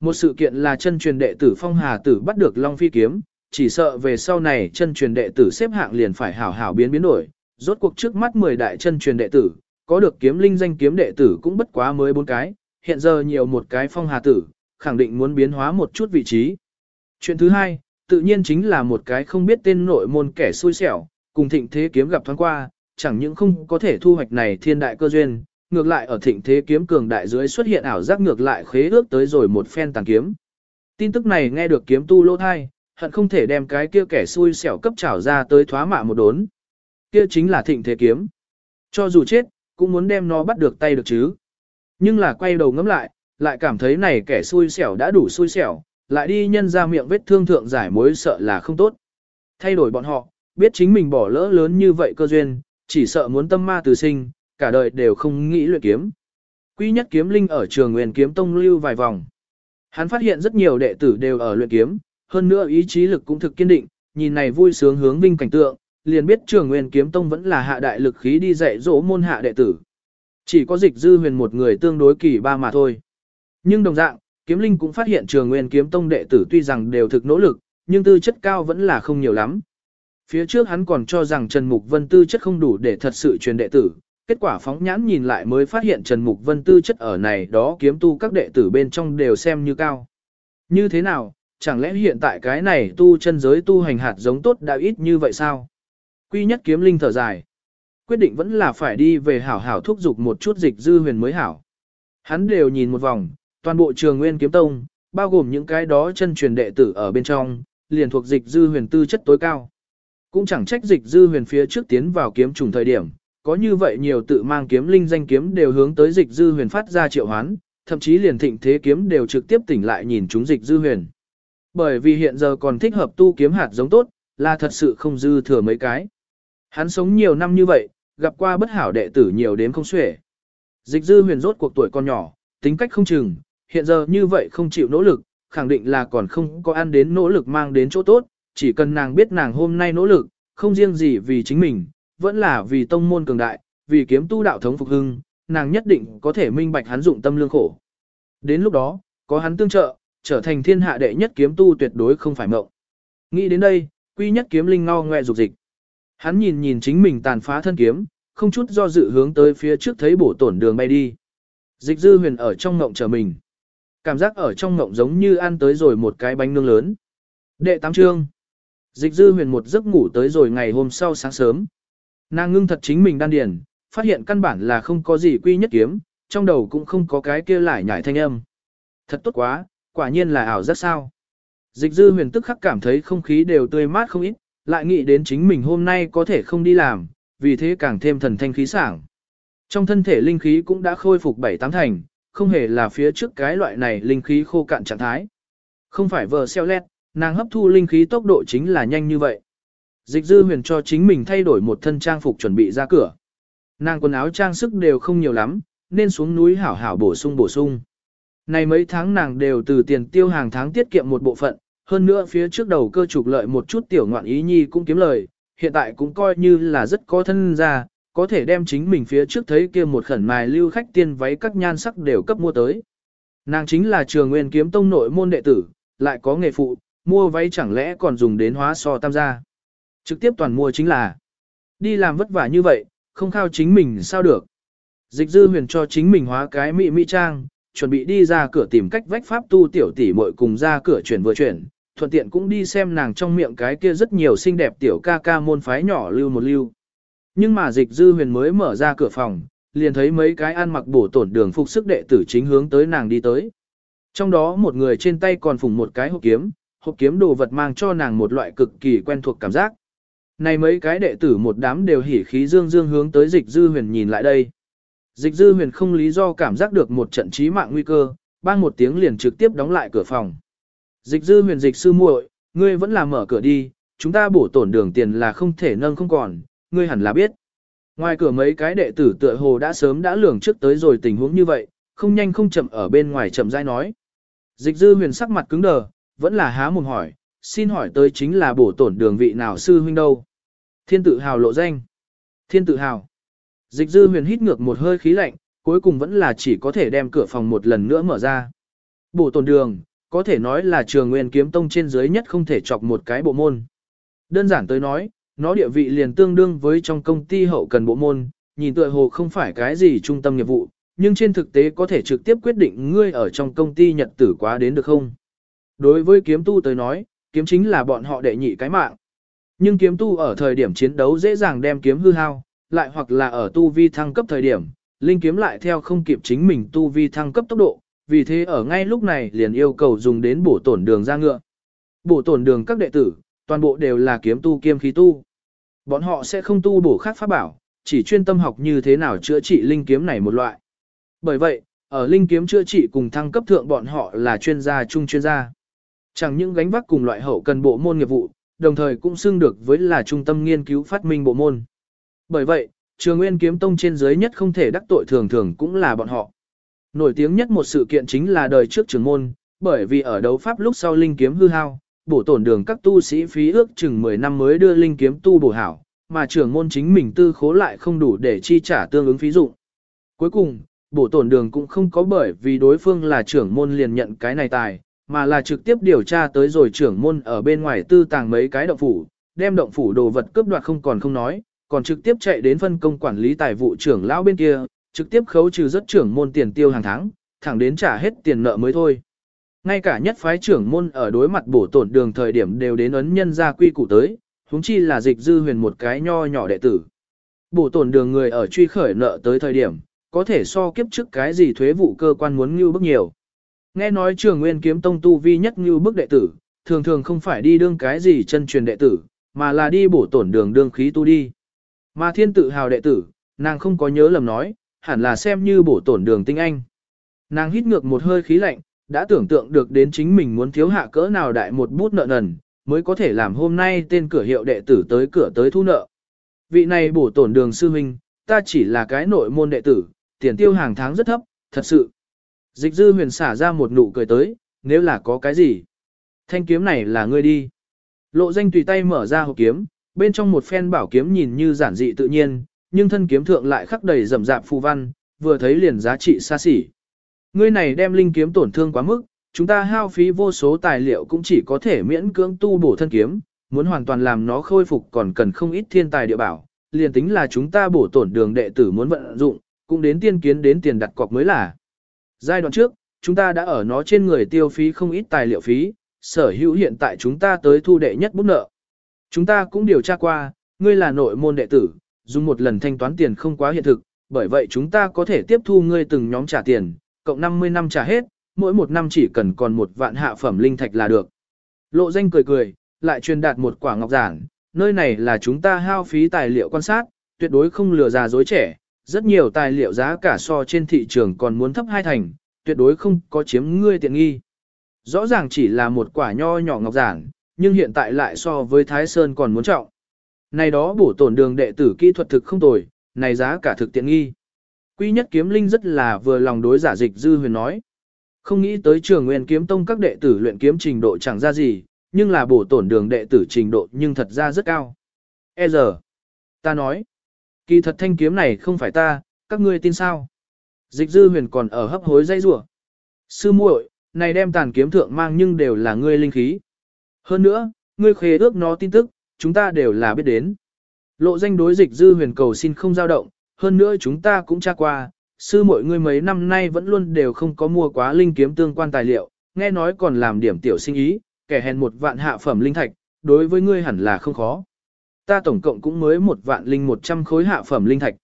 Một sự kiện là chân truyền đệ tử Phong Hà Tử bắt được Long Phi kiếm, chỉ sợ về sau này chân truyền đệ tử xếp hạng liền phải hảo hảo biến biến đổi. Rốt cuộc trước mắt 10 đại chân truyền đệ tử, có được kiếm linh danh kiếm đệ tử cũng bất quá mới bốn cái, hiện giờ nhiều một cái Phong Hà Tử, khẳng định muốn biến hóa một chút vị trí. Chuyện thứ hai, tự nhiên chính là một cái không biết tên nội môn kẻ xui xẻo, cùng thịnh thế kiếm gặp thoáng qua, chẳng những không có thể thu hoạch này thiên đại cơ duyên, ngược lại ở thịnh thế kiếm cường đại dưới xuất hiện ảo giác ngược lại khế ước tới rồi một phen tàng kiếm. Tin tức này nghe được kiếm tu lô thai, hận không thể đem cái kia kẻ xui xẻo cấp trảo ra tới thoá mạ một đốn. Kia chính là thịnh thế kiếm. Cho dù chết, cũng muốn đem nó bắt được tay được chứ. Nhưng là quay đầu ngắm lại, lại cảm thấy này kẻ xui xẻo đã đủ xui xẻo, lại đi nhân ra miệng vết thương thượng giải mối sợ là không tốt. Thay đổi bọn họ, biết chính mình bỏ lỡ lớn như vậy cơ duyên, chỉ sợ muốn tâm ma từ sinh, cả đời đều không nghĩ luyện kiếm. Quy nhất kiếm linh ở trường nguyên kiếm tông lưu vài vòng. Hắn phát hiện rất nhiều đệ tử đều ở luyện kiếm, hơn nữa ý chí lực cũng thực kiên định, nhìn này vui sướng hướng vinh cảnh tượng, liền biết trường nguyên kiếm tông vẫn là hạ đại lực khí đi dạy dỗ môn hạ đệ tử. Chỉ có dịch dư huyền một người tương đối kỳ ba mà thôi. Nhưng đồng dạng, kiếm linh cũng phát hiện trường nguyên kiếm tông đệ tử tuy rằng đều thực nỗ lực, nhưng tư chất cao vẫn là không nhiều lắm. Phía trước hắn còn cho rằng Trần Mục Vân tư chất không đủ để thật sự truyền đệ tử, kết quả phóng nhãn nhìn lại mới phát hiện Trần Mục Vân tư chất ở này đó kiếm tu các đệ tử bên trong đều xem như cao. Như thế nào, chẳng lẽ hiện tại cái này tu chân giới tu hành hạt giống tốt đã ít như vậy sao? Quy nhất kiếm linh thở dài. Quyết định vẫn là phải đi về hảo hảo thúc giục một chút dịch dư huyền mới hảo. Hắn đều nhìn một vòng, toàn bộ trường nguyên kiếm tông, bao gồm những cái đó chân truyền đệ tử ở bên trong, liền thuộc dịch dư huyền tư chất tối cao. Cũng chẳng trách dịch dư huyền phía trước tiến vào kiếm trùng thời điểm, có như vậy nhiều tự mang kiếm linh danh kiếm đều hướng tới dịch dư huyền phát ra triệu hoán, thậm chí liền thịnh thế kiếm đều trực tiếp tỉnh lại nhìn chúng dịch dư huyền. Bởi vì hiện giờ còn thích hợp tu kiếm hạt giống tốt, là thật sự không dư thừa mấy cái. Hắn sống nhiều năm như vậy, gặp qua bất hảo đệ tử nhiều đến không xuể. Dịch dư huyền rốt cuộc tuổi còn nhỏ, tính cách không chừng, hiện giờ như vậy không chịu nỗ lực, khẳng định là còn không có ăn đến nỗ lực mang đến chỗ tốt, chỉ cần nàng biết nàng hôm nay nỗ lực, không riêng gì vì chính mình, vẫn là vì tông môn cường đại, vì kiếm tu đạo thống phục hưng, nàng nhất định có thể minh bạch hắn dụng tâm lương khổ. Đến lúc đó, có hắn tương trợ, trở thành thiên hạ đệ nhất kiếm tu tuyệt đối không phải mộng. Nghĩ đến đây, quy nhất kiếm linh ngao ngoe dục dịch. Hắn nhìn nhìn chính mình tàn phá thân kiếm, không chút do dự hướng tới phía trước thấy bổ tổn đường bay đi. Dịch dư huyền ở trong ngộng chờ mình. Cảm giác ở trong ngộng giống như ăn tới rồi một cái bánh nướng lớn. Đệ tám trương. Dịch dư huyền một giấc ngủ tới rồi ngày hôm sau sáng sớm. Nàng ngưng thật chính mình đan điền, phát hiện căn bản là không có gì quy nhất kiếm, trong đầu cũng không có cái kia lại nhảy thanh âm. Thật tốt quá, quả nhiên là ảo rất sao. Dịch dư huyền tức khắc cảm thấy không khí đều tươi mát không ít, lại nghĩ đến chính mình hôm nay có thể không đi làm, vì thế càng thêm thần thanh khí sảng. Trong thân thể linh khí cũng đã khôi phục bảy tám thành, không hề là phía trước cái loại này linh khí khô cạn trạng thái. Không phải vờ xeo lét, nàng hấp thu linh khí tốc độ chính là nhanh như vậy. Dịch dư huyền cho chính mình thay đổi một thân trang phục chuẩn bị ra cửa. Nàng quần áo trang sức đều không nhiều lắm, nên xuống núi hảo hảo bổ sung bổ sung. Này mấy tháng nàng đều từ tiền tiêu hàng tháng tiết kiệm một bộ phận, hơn nữa phía trước đầu cơ trục lợi một chút tiểu ngoạn ý nhi cũng kiếm lời, hiện tại cũng coi như là rất có thân ra, có thể đem chính mình phía trước thấy kia một khẩn mài lưu khách tiên váy các nhan sắc đều cấp mua tới. Nàng chính là trường nguyên kiếm tông nội môn đệ tử, lại có nghề phụ, mua váy chẳng lẽ còn dùng đến hóa so tam gia. Trực tiếp toàn mua chính là đi làm vất vả như vậy, không khao chính mình sao được. Dịch dư huyền cho chính mình hóa cái mị mị trang, chuẩn bị đi ra cửa tìm cách vách pháp tu tiểu tỷ muội cùng ra cửa chuyển vừa chuyển, thuận tiện cũng đi xem nàng trong miệng cái kia rất nhiều xinh đẹp tiểu ca ca môn phái nhỏ lưu một lưu. Nhưng mà dịch dư huyền mới mở ra cửa phòng, liền thấy mấy cái ăn mặc bổ tổn đường phục sức đệ tử chính hướng tới nàng đi tới. Trong đó một người trên tay còn phủng một cái hộp kiếm, hộp kiếm đồ vật mang cho nàng một loại cực kỳ quen thuộc cảm giác. Này mấy cái đệ tử một đám đều hỉ khí dương dương hướng tới dịch dư huyền nhìn lại đây. Dịch dư huyền không lý do cảm giác được một trận trí mạng nguy cơ, bang một tiếng liền trực tiếp đóng lại cửa phòng. Dịch dư huyền dịch sư muội, ngươi vẫn là mở cửa đi, chúng ta bổ tổn đường tiền là không thể nâng không còn, ngươi hẳn là biết. Ngoài cửa mấy cái đệ tử tựa hồ đã sớm đã lường trước tới rồi tình huống như vậy, không nhanh không chậm ở bên ngoài chậm rãi nói. Dịch dư huyền sắc mặt cứng đờ, vẫn là há mồm hỏi, xin hỏi tới chính là bổ tổn đường vị nào sư huynh đâu. Thiên tự hào lộ danh. Thiên tự hào. Dịch dư huyền hít ngược một hơi khí lạnh, cuối cùng vẫn là chỉ có thể đem cửa phòng một lần nữa mở ra. Bổ tổn đường, có thể nói là trường nguyên kiếm tông trên dưới nhất không thể chọc một cái bộ môn. Đơn giản tới nói, nó địa vị liền tương đương với trong công ty hậu cần bộ môn, nhìn tựa hồ không phải cái gì trung tâm nghiệp vụ, nhưng trên thực tế có thể trực tiếp quyết định ngươi ở trong công ty nhật tử quá đến được không. Đối với kiếm tu tới nói, kiếm chính là bọn họ đệ nhị cái mạng. Nhưng kiếm tu ở thời điểm chiến đấu dễ dàng đem kiếm hư hao, lại hoặc là ở tu vi thăng cấp thời điểm, linh kiếm lại theo không kịp chính mình tu vi thăng cấp tốc độ, vì thế ở ngay lúc này liền yêu cầu dùng đến bổ tổn đường ra ngựa. Bổ tổn đường các đệ tử, toàn bộ đều là kiếm tu kiêm khí tu. Bọn họ sẽ không tu bổ khác pháp bảo, chỉ chuyên tâm học như thế nào chữa trị linh kiếm này một loại. Bởi vậy, ở linh kiếm chữa trị cùng thăng cấp thượng bọn họ là chuyên gia chung chuyên gia. Chẳng những gánh vác cùng loại hậu cần bộ môn nghiệp vụ, đồng thời cũng xưng được với là trung tâm nghiên cứu phát minh bộ môn. Bởi vậy, trường nguyên kiếm tông trên dưới nhất không thể đắc tội thường thường cũng là bọn họ. Nổi tiếng nhất một sự kiện chính là đời trước trường môn, bởi vì ở đấu pháp lúc sau linh kiếm hư hao, bổ tổn đường các tu sĩ phí ước chừng 10 năm mới đưa linh kiếm tu bổ hảo, mà trưởng môn chính mình tư khố lại không đủ để chi trả tương ứng phí dụng. Cuối cùng, bổ tổn đường cũng không có bởi vì đối phương là trưởng môn liền nhận cái này tài, mà là trực tiếp điều tra tới rồi trưởng môn ở bên ngoài tư tàng mấy cái động phủ, đem động phủ đồ vật cướp đoạt không còn không nói, còn trực tiếp chạy đến phân công quản lý tài vụ trưởng lão bên kia, trực tiếp khấu trừ rất trưởng môn tiền tiêu hàng tháng, thẳng đến trả hết tiền nợ mới thôi. Ngay cả nhất phái trưởng môn ở đối mặt bổ tổn đường thời điểm đều đến ấn nhân ra quy củ tới, huống chi là dịch dư huyền một cái nho nhỏ đệ tử. Bổ tổn đường người ở truy khởi nợ tới thời điểm, có thể so kiếp trước cái gì thuế vụ cơ quan muốn như bức nhiều. Nghe nói trường nguyên kiếm tông tu vi nhất như bức đệ tử, thường thường không phải đi đương cái gì chân truyền đệ tử, mà là đi bổ tổn đường đương khí tu đi. Mà thiên tự hào đệ tử, nàng không có nhớ lầm nói, hẳn là xem như bổ tổn đường tinh anh. Nàng hít ngược một hơi khí lạnh, đã tưởng tượng được đến chính mình muốn thiếu hạ cỡ nào đại một bút nợ nần, mới có thể làm hôm nay tên cửa hiệu đệ tử tới cửa tới thu nợ. Vị này bổ tổn đường sư huynh, ta chỉ là cái nội môn đệ tử, tiền tiêu hàng tháng rất thấp, thật sự. Dịch dư huyền xả ra một nụ cười tới, nếu là có cái gì. Thanh kiếm này là ngươi đi. Lộ danh tùy tay mở ra hộp kiếm, bên trong một phen bảo kiếm nhìn như giản dị tự nhiên, nhưng thân kiếm thượng lại khắc đầy rậm rạp phù văn, vừa thấy liền giá trị xa xỉ. Ngươi này đem linh kiếm tổn thương quá mức, chúng ta hao phí vô số tài liệu cũng chỉ có thể miễn cưỡng tu bổ thân kiếm, muốn hoàn toàn làm nó khôi phục còn cần không ít thiên tài địa bảo, liền tính là chúng ta bổ tổn đường đệ tử muốn vận dụng, cũng đến tiên kiến đến tiền đặt cọc mới là. Giai đoạn trước, chúng ta đã ở nó trên người tiêu phí không ít tài liệu phí, sở hữu hiện tại chúng ta tới thu đệ nhất bút nợ. Chúng ta cũng điều tra qua, ngươi là nội môn đệ tử, dùng một lần thanh toán tiền không quá hiện thực, bởi vậy chúng ta có thể tiếp thu ngươi từng nhóm trả tiền, cộng 50 năm trả hết, mỗi một năm chỉ cần còn một vạn hạ phẩm linh thạch là được. Lộ danh cười cười, lại truyền đạt một quả ngọc giản, nơi này là chúng ta hao phí tài liệu quan sát, tuyệt đối không lừa già dối trẻ, rất nhiều tài liệu giá cả so trên thị trường còn muốn thấp hai thành, tuyệt đối không có chiếm ngươi tiện nghi. Rõ ràng chỉ là một quả nho nhỏ ngọc giản, nhưng hiện tại lại so với Thái Sơn còn muốn trọng. Này đó bổ tổn đường đệ tử kỹ thuật thực không tồi, này giá cả thực tiện nghi. Quy nhất kiếm linh rất là vừa lòng đối giả dịch dư huyền nói. Không nghĩ tới trường nguyên kiếm tông các đệ tử luyện kiếm trình độ chẳng ra gì, nhưng là bổ tổn đường đệ tử trình độ nhưng thật ra rất cao. E giờ, ta nói, kỳ thật thanh kiếm này không phải ta, các ngươi tin sao? Dịch dư huyền còn ở hấp hối dây rủa Sư muội, này đem tàn kiếm thượng mang nhưng đều là ngươi linh khí. Hơn nữa, ngươi khế ước nó tin tức, chúng ta đều là biết đến. Lộ danh đối dịch dư huyền cầu xin không dao động, hơn nữa chúng ta cũng tra qua, sư mọi ngươi mấy năm nay vẫn luôn đều không có mua quá linh kiếm tương quan tài liệu, nghe nói còn làm điểm tiểu sinh ý, kẻ hèn một vạn hạ phẩm linh thạch, đối với ngươi hẳn là không khó. Ta tổng cộng cũng mới một vạn linh một trăm khối hạ phẩm linh thạch.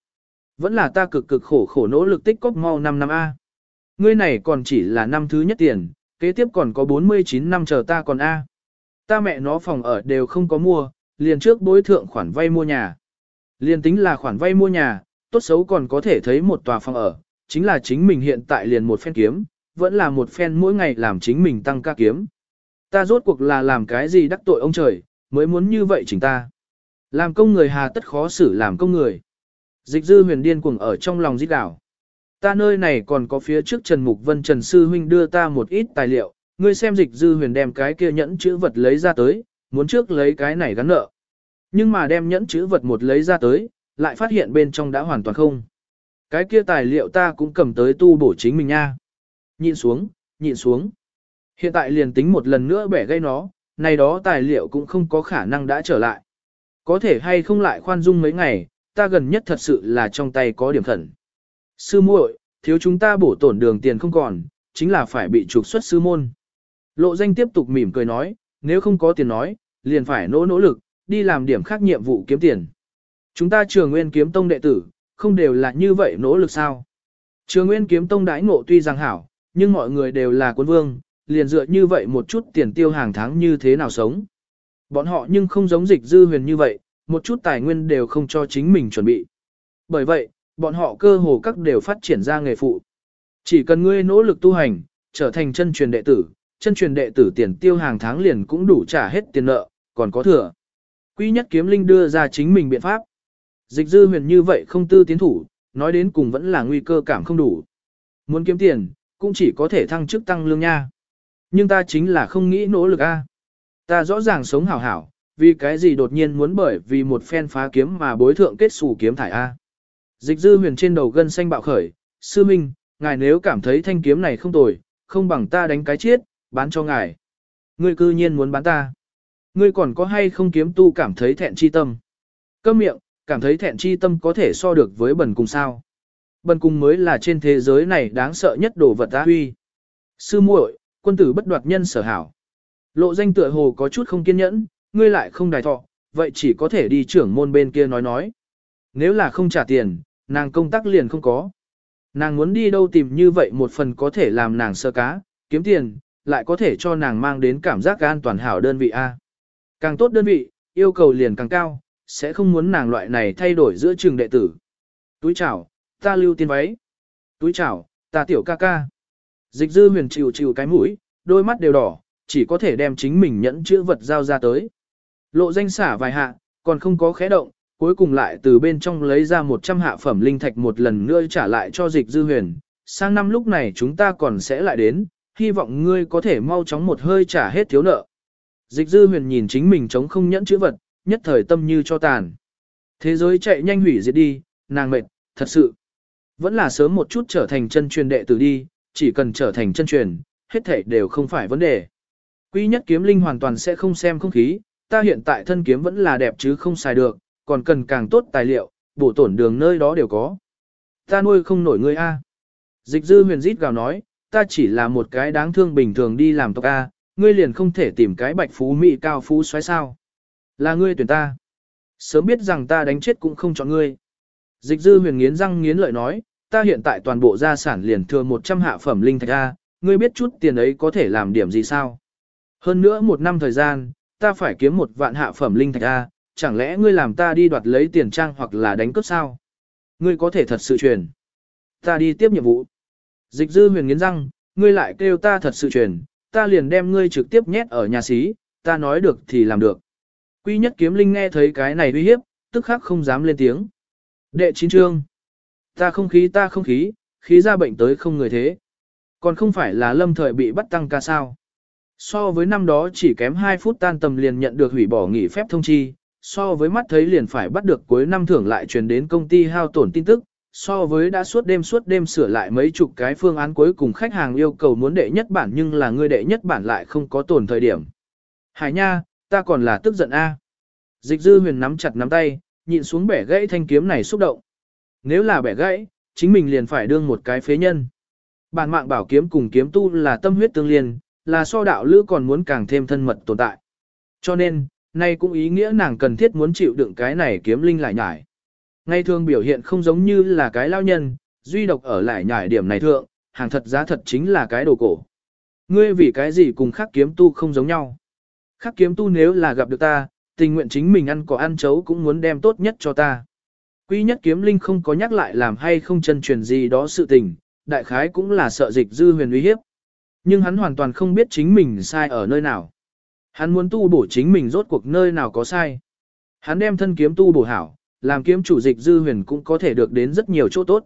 Vẫn là ta cực cực khổ khổ nỗ lực tích cóp mau 5 năm A. Ngươi này còn chỉ là năm thứ nhất tiền, kế tiếp còn có 49 năm chờ ta còn A. Ta mẹ nó phòng ở đều không có mua, liền trước bối thượng khoản vay mua nhà. Liền tính là khoản vay mua nhà, tốt xấu còn có thể thấy một tòa phòng ở, chính là chính mình hiện tại liền một phen kiếm, vẫn là một phen mỗi ngày làm chính mình tăng ca kiếm. Ta rốt cuộc là làm cái gì đắc tội ông trời, mới muốn như vậy chính ta. Làm công người hà tất khó xử làm công người. Dịch dư huyền điên cuồng ở trong lòng giết đảo. Ta nơi này còn có phía trước Trần Mục Vân Trần Sư Huynh đưa ta một ít tài liệu, ngươi xem dịch dư huyền đem cái kia nhẫn chữ vật lấy ra tới, muốn trước lấy cái này gắn nợ. Nhưng mà đem nhẫn chữ vật một lấy ra tới, lại phát hiện bên trong đã hoàn toàn không. Cái kia tài liệu ta cũng cầm tới tu bổ chính mình nha. Nhịn xuống, nhịn xuống. Hiện tại liền tính một lần nữa bẻ gây nó, này đó tài liệu cũng không có khả năng đã trở lại. Có thể hay không lại khoan dung mấy ngày, ta gần nhất thật sự là trong tay có điểm khẩn. Sư muội, thiếu chúng ta bổ tổn đường tiền không còn, chính là phải bị trục xuất sư môn. Lộ danh tiếp tục mỉm cười nói, nếu không có tiền nói, liền phải nỗ nỗ lực, đi làm điểm khác nhiệm vụ kiếm tiền. Chúng ta trường nguyên kiếm tông đệ tử, không đều là như vậy nỗ lực sao. Trường nguyên kiếm tông đãi ngộ tuy rằng hảo, nhưng mọi người đều là quân vương, liền dựa như vậy một chút tiền tiêu hàng tháng như thế nào sống. Bọn họ nhưng không giống dịch dư huyền như vậy, một chút tài nguyên đều không cho chính mình chuẩn bị. Bởi vậy, bọn họ cơ hồ các đều phát triển ra nghề phụ. Chỉ cần ngươi nỗ lực tu hành, trở thành chân truyền đệ tử, chân truyền đệ tử tiền tiêu hàng tháng liền cũng đủ trả hết tiền nợ, còn có thừa. Quý nhất kiếm linh đưa ra chính mình biện pháp. Dịch dư huyền như vậy không tư tiến thủ, nói đến cùng vẫn là nguy cơ cảm không đủ. Muốn kiếm tiền, cũng chỉ có thể thăng chức tăng lương nha. Nhưng ta chính là không nghĩ nỗ lực a. Ta rõ ràng sống hảo hảo, vì cái gì đột nhiên muốn bởi vì một phen phá kiếm mà bối thượng kết xù kiếm thải a. Dịch dư huyền trên đầu gân xanh bạo khởi, sư minh, ngài nếu cảm thấy thanh kiếm này không tồi, không bằng ta đánh cái chết, bán cho ngài. Ngươi cư nhiên muốn bán ta. Ngươi còn có hay không kiếm tu cảm thấy thẹn chi tâm. Câm miệng, cảm thấy thẹn chi tâm có thể so được với bần cùng sao. Bần cùng mới là trên thế giới này đáng sợ nhất đồ vật ta huy. Sư muội, quân tử bất đoạt nhân sở hảo. Lộ danh tựa hồ có chút không kiên nhẫn, ngươi lại không đài thọ, vậy chỉ có thể đi trưởng môn bên kia nói nói. Nếu là không trả tiền, nàng công tác liền không có. Nàng muốn đi đâu tìm như vậy một phần có thể làm nàng sơ cá, kiếm tiền, lại có thể cho nàng mang đến cảm giác an toàn hảo đơn vị A. Càng tốt đơn vị, yêu cầu liền càng cao, sẽ không muốn nàng loại này thay đổi giữa trường đệ tử. Túi chảo, ta lưu tiên váy. Túi chảo, ta tiểu ca ca. Dịch dư huyền chịu chịu cái mũi, đôi mắt đều đỏ, chỉ có thể đem chính mình nhẫn chữ vật giao ra tới. Lộ danh xả vài hạ, còn không có khẽ động, cuối cùng lại từ bên trong lấy ra 100 hạ phẩm linh thạch một lần nữa trả lại cho dịch dư huyền. Sang năm lúc này chúng ta còn sẽ lại đến, hy vọng ngươi có thể mau chóng một hơi trả hết thiếu nợ. Dịch dư huyền nhìn chính mình chống không nhẫn chữ vật, nhất thời tâm như cho tàn. Thế giới chạy nhanh hủy diệt đi, nàng mệt, thật sự. Vẫn là sớm một chút trở thành chân truyền đệ tử đi, chỉ cần trở thành chân truyền, hết thảy đều không phải vấn đề. Quy nhất kiếm linh hoàn toàn sẽ không xem không khí, ta hiện tại thân kiếm vẫn là đẹp chứ không xài được, còn cần càng tốt tài liệu, bổ tổn đường nơi đó đều có. Ta nuôi không nổi ngươi a. Dịch dư huyền rít gào nói, ta chỉ là một cái đáng thương bình thường đi làm tộc a, ngươi liền không thể tìm cái bạch phú mỹ cao phú xoáy sao. Là ngươi tuyển ta. Sớm biết rằng ta đánh chết cũng không chọn ngươi. Dịch dư huyền nghiến răng nghiến lợi nói, ta hiện tại toàn bộ gia sản liền thừa 100 hạ phẩm linh thạch A, ngươi biết chút tiền ấy có thể làm điểm gì sao? Hơn nữa một năm thời gian, ta phải kiếm một vạn hạ phẩm linh thạch A, chẳng lẽ ngươi làm ta đi đoạt lấy tiền trang hoặc là đánh cướp sao? Ngươi có thể thật sự truyền. Ta đi tiếp nhiệm vụ. Dịch dư huyền nghiến răng, ngươi lại kêu ta thật sự truyền, ta liền đem ngươi trực tiếp nhét ở nhà xí, ta nói được thì làm được. Quy nhất kiếm linh nghe thấy cái này uy hiếp, tức khắc không dám lên tiếng. Đệ chín chương. Ta không khí ta không khí, khí ra bệnh tới không người thế. Còn không phải là lâm thời bị bắt tăng ca sao. So với năm đó chỉ kém 2 phút tan tầm liền nhận được hủy bỏ nghỉ phép thông chi, so với mắt thấy liền phải bắt được cuối năm thưởng lại truyền đến công ty hao tổn tin tức, so với đã suốt đêm suốt đêm sửa lại mấy chục cái phương án cuối cùng khách hàng yêu cầu muốn đệ nhất bản nhưng là người đệ nhất bản lại không có tổn thời điểm. Hải nha, ta còn là tức giận a. Dịch dư huyền nắm chặt nắm tay, nhịn xuống bẻ gãy thanh kiếm này xúc động. Nếu là bẻ gãy, chính mình liền phải đương một cái phế nhân. Bản mạng bảo kiếm cùng kiếm tu là tâm huyết tương liên, là so đạo lữ còn muốn càng thêm thân mật tồn tại. Cho nên, nay cũng ý nghĩa nàng cần thiết muốn chịu đựng cái này kiếm linh lại nhải. ngay thường biểu hiện không giống như là cái lao nhân, duy độc ở lại nhải điểm này thượng, hàng thật giá thật chính là cái đồ cổ. Ngươi vì cái gì cùng khác kiếm tu không giống nhau. Khác kiếm tu nếu là gặp được ta, tình nguyện chính mình ăn có ăn chấu cũng muốn đem tốt nhất cho ta. Quy nhất kiếm linh không có nhắc lại làm hay không chân truyền gì đó sự tình, đại khái cũng là sợ dịch dư huyền uy hiếp. Nhưng hắn hoàn toàn không biết chính mình sai ở nơi nào. Hắn muốn tu bổ chính mình rốt cuộc nơi nào có sai. Hắn đem thân kiếm tu bổ hảo, làm kiếm chủ dịch dư huyền cũng có thể được đến rất nhiều chỗ tốt.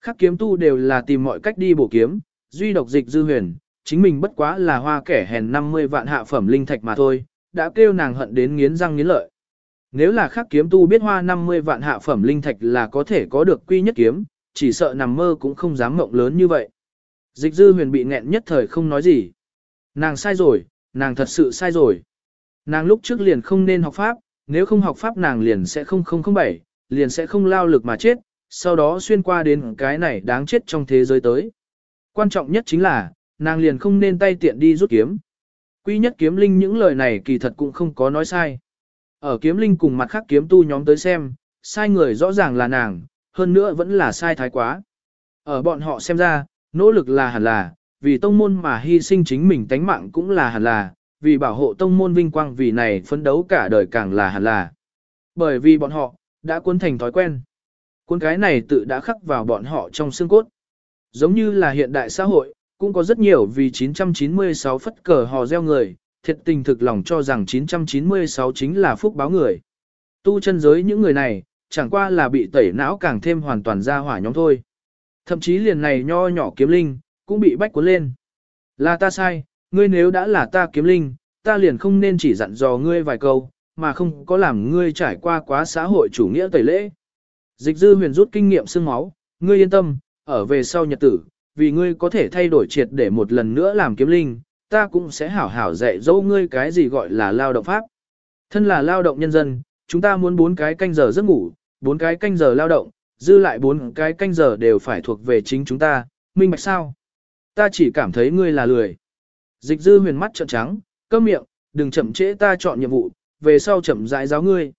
Khác kiếm tu đều là tìm mọi cách đi bổ kiếm, duy độc dịch dư huyền, chính mình bất quá là hoa kẻ hèn 50 vạn hạ phẩm linh thạch mà thôi, đã kêu nàng hận đến nghiến răng nghiến lợi. Nếu là khắc kiếm tu biết hoa 50 vạn hạ phẩm linh thạch là có thể có được quy nhất kiếm, chỉ sợ nằm mơ cũng không dám mộng lớn như vậy. Dịch dư huyền bị nghẹn nhất thời không nói gì. Nàng sai rồi, nàng thật sự sai rồi. Nàng lúc trước liền không nên học pháp, nếu không học pháp nàng liền sẽ không không không bảy, liền sẽ không lao lực mà chết, sau đó xuyên qua đến cái này đáng chết trong thế giới tới. Quan trọng nhất chính là, nàng liền không nên tay tiện đi rút kiếm. Quy nhất kiếm linh những lời này kỳ thật cũng không có nói sai. Ở kiếm linh cùng mặt khác kiếm tu nhóm tới xem, sai người rõ ràng là nàng, hơn nữa vẫn là sai thái quá. Ở bọn họ xem ra, nỗ lực là hẳn là, vì tông môn mà hy sinh chính mình tánh mạng cũng là hẳn là, vì bảo hộ tông môn vinh quang vì này phấn đấu cả đời càng là hẳn là. Bởi vì bọn họ, đã cuốn thành thói quen. Cuốn cái này tự đã khắc vào bọn họ trong xương cốt. Giống như là hiện đại xã hội, cũng có rất nhiều vì 996 phất cờ hò reo người, thiệt tình thực lòng cho rằng 996 chính là phúc báo người. Tu chân giới những người này, chẳng qua là bị tẩy não càng thêm hoàn toàn ra hỏa nhóm thôi. Thậm chí liền này nho nhỏ kiếm linh, cũng bị bách cuốn lên. Là ta sai, ngươi nếu đã là ta kiếm linh, ta liền không nên chỉ dặn dò ngươi vài câu, mà không có làm ngươi trải qua quá xã hội chủ nghĩa tẩy lễ. Dịch dư huyền rút kinh nghiệm xương máu, ngươi yên tâm, ở về sau nhật tử, vì ngươi có thể thay đổi triệt để một lần nữa làm kiếm linh, ta cũng sẽ hảo hảo dạy dỗ ngươi cái gì gọi là lao động pháp. Thân là lao động nhân dân, chúng ta muốn bốn cái canh giờ giấc ngủ, bốn cái canh giờ lao động, dư lại bốn cái canh giờ đều phải thuộc về chính chúng ta, minh bạch sao? Ta chỉ cảm thấy ngươi là lười. Dịch dư huyền mắt trợn trắng, câm miệng, đừng chậm trễ ta chọn nhiệm vụ, về sau chậm rãi giáo ngươi.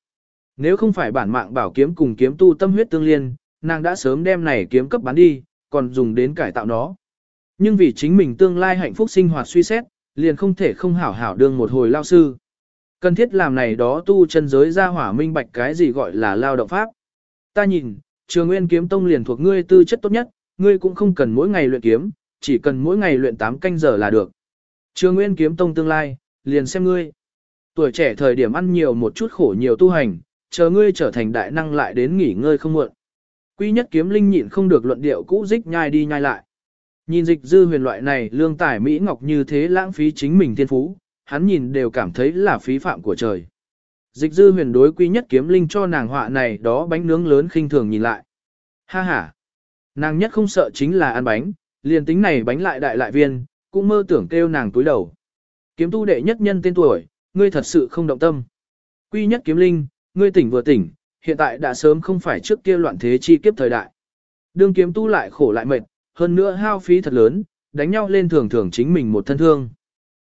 Nếu không phải bản mạng bảo kiếm cùng kiếm tu tâm huyết tương liên, nàng đã sớm đem này kiếm cấp bán đi, còn dùng đến cải tạo nó. Nhưng vì chính mình tương lai hạnh phúc sinh hoạt suy xét, liền không thể không hảo hảo đương một hồi lao sư. Cần thiết làm này đó tu chân giới ra hỏa minh bạch cái gì gọi là lao động pháp. Ta nhìn, trường nguyên kiếm tông liền thuộc ngươi tư chất tốt nhất, ngươi cũng không cần mỗi ngày luyện kiếm, chỉ cần mỗi ngày luyện 8 canh giờ là được. Trường nguyên kiếm tông tương lai, liền xem ngươi. Tuổi trẻ thời điểm ăn nhiều một chút khổ nhiều tu hành, chờ ngươi trở thành đại năng lại đến nghỉ ngơi không muộn. Quy nhất kiếm linh nhịn không được luận điệu cũ dích nhai đi nhai lại. Nhìn dịch dư huyền loại này lương tài Mỹ Ngọc như thế lãng phí chính mình thiên phú, hắn nhìn đều cảm thấy là phí phạm của trời. Dịch dư huyền đối quy nhất kiếm linh cho nàng họa này đó bánh nướng lớn khinh thường nhìn lại. Ha ha! Nàng nhất không sợ chính là ăn bánh, liền tính này bánh lại đại lại viên, cũng mơ tưởng kêu nàng túi đầu. Kiếm tu đệ nhất nhân tên tuổi, ngươi thật sự không động tâm. Quy nhất kiếm linh, ngươi tỉnh vừa tỉnh, hiện tại đã sớm không phải trước kia loạn thế chi kiếp thời đại. Đương kiếm tu lại khổ lại mệt, hơn nữa hao phí thật lớn, đánh nhau lên thường thường chính mình một thân thương.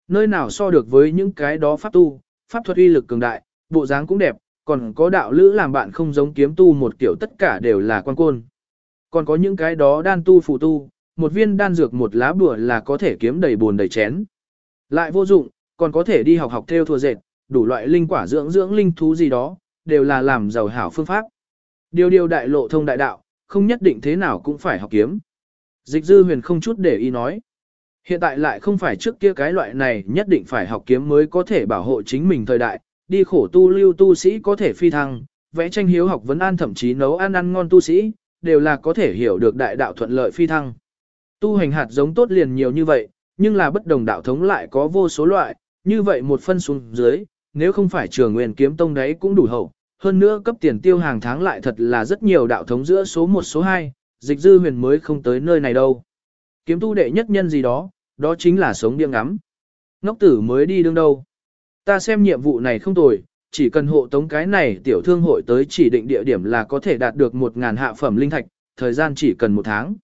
Nơi nào so được với những cái đó pháp tu, pháp thuật uy lực cường đại, bộ dáng cũng đẹp, còn có đạo lữ làm bạn không giống kiếm tu một kiểu tất cả đều là quan côn. Còn có những cái đó đan tu phụ tu, một viên đan dược một lá bùa là có thể kiếm đầy buồn đầy chén. Lại vô dụng, còn có thể đi học học theo thua dệt, đủ loại linh quả dưỡng dưỡng linh thú gì đó, đều là làm giàu hảo phương pháp. Điều điều đại lộ thông đại đạo, không nhất định thế nào cũng phải học kiếm. Dịch dư huyền không chút để ý nói. Hiện tại lại không phải trước kia cái loại này nhất định phải học kiếm mới có thể bảo hộ chính mình thời đại, đi khổ tu lưu tu sĩ có thể phi thăng, vẽ tranh hiếu học vấn an thậm chí nấu ăn ăn ngon tu sĩ, đều là có thể hiểu được đại đạo thuận lợi phi thăng. Tu hành hạt giống tốt liền nhiều như vậy, nhưng là bất đồng đạo thống lại có vô số loại, như vậy một phân xuống dưới, nếu không phải trường nguyên kiếm tông đấy cũng đủ hậu, hơn nữa cấp tiền tiêu hàng tháng lại thật là rất nhiều đạo thống giữa số 1 số 2, dịch dư huyền mới không tới nơi này đâu. Kiếm tu đệ nhất nhân gì đó, đó chính là sống điên ngắm. Ngốc tử mới đi đương đâu. Ta xem nhiệm vụ này không tồi, chỉ cần hộ tống cái này tiểu thương hội tới chỉ định địa điểm là có thể đạt được 1.000 hạ phẩm linh thạch, thời gian chỉ cần một tháng.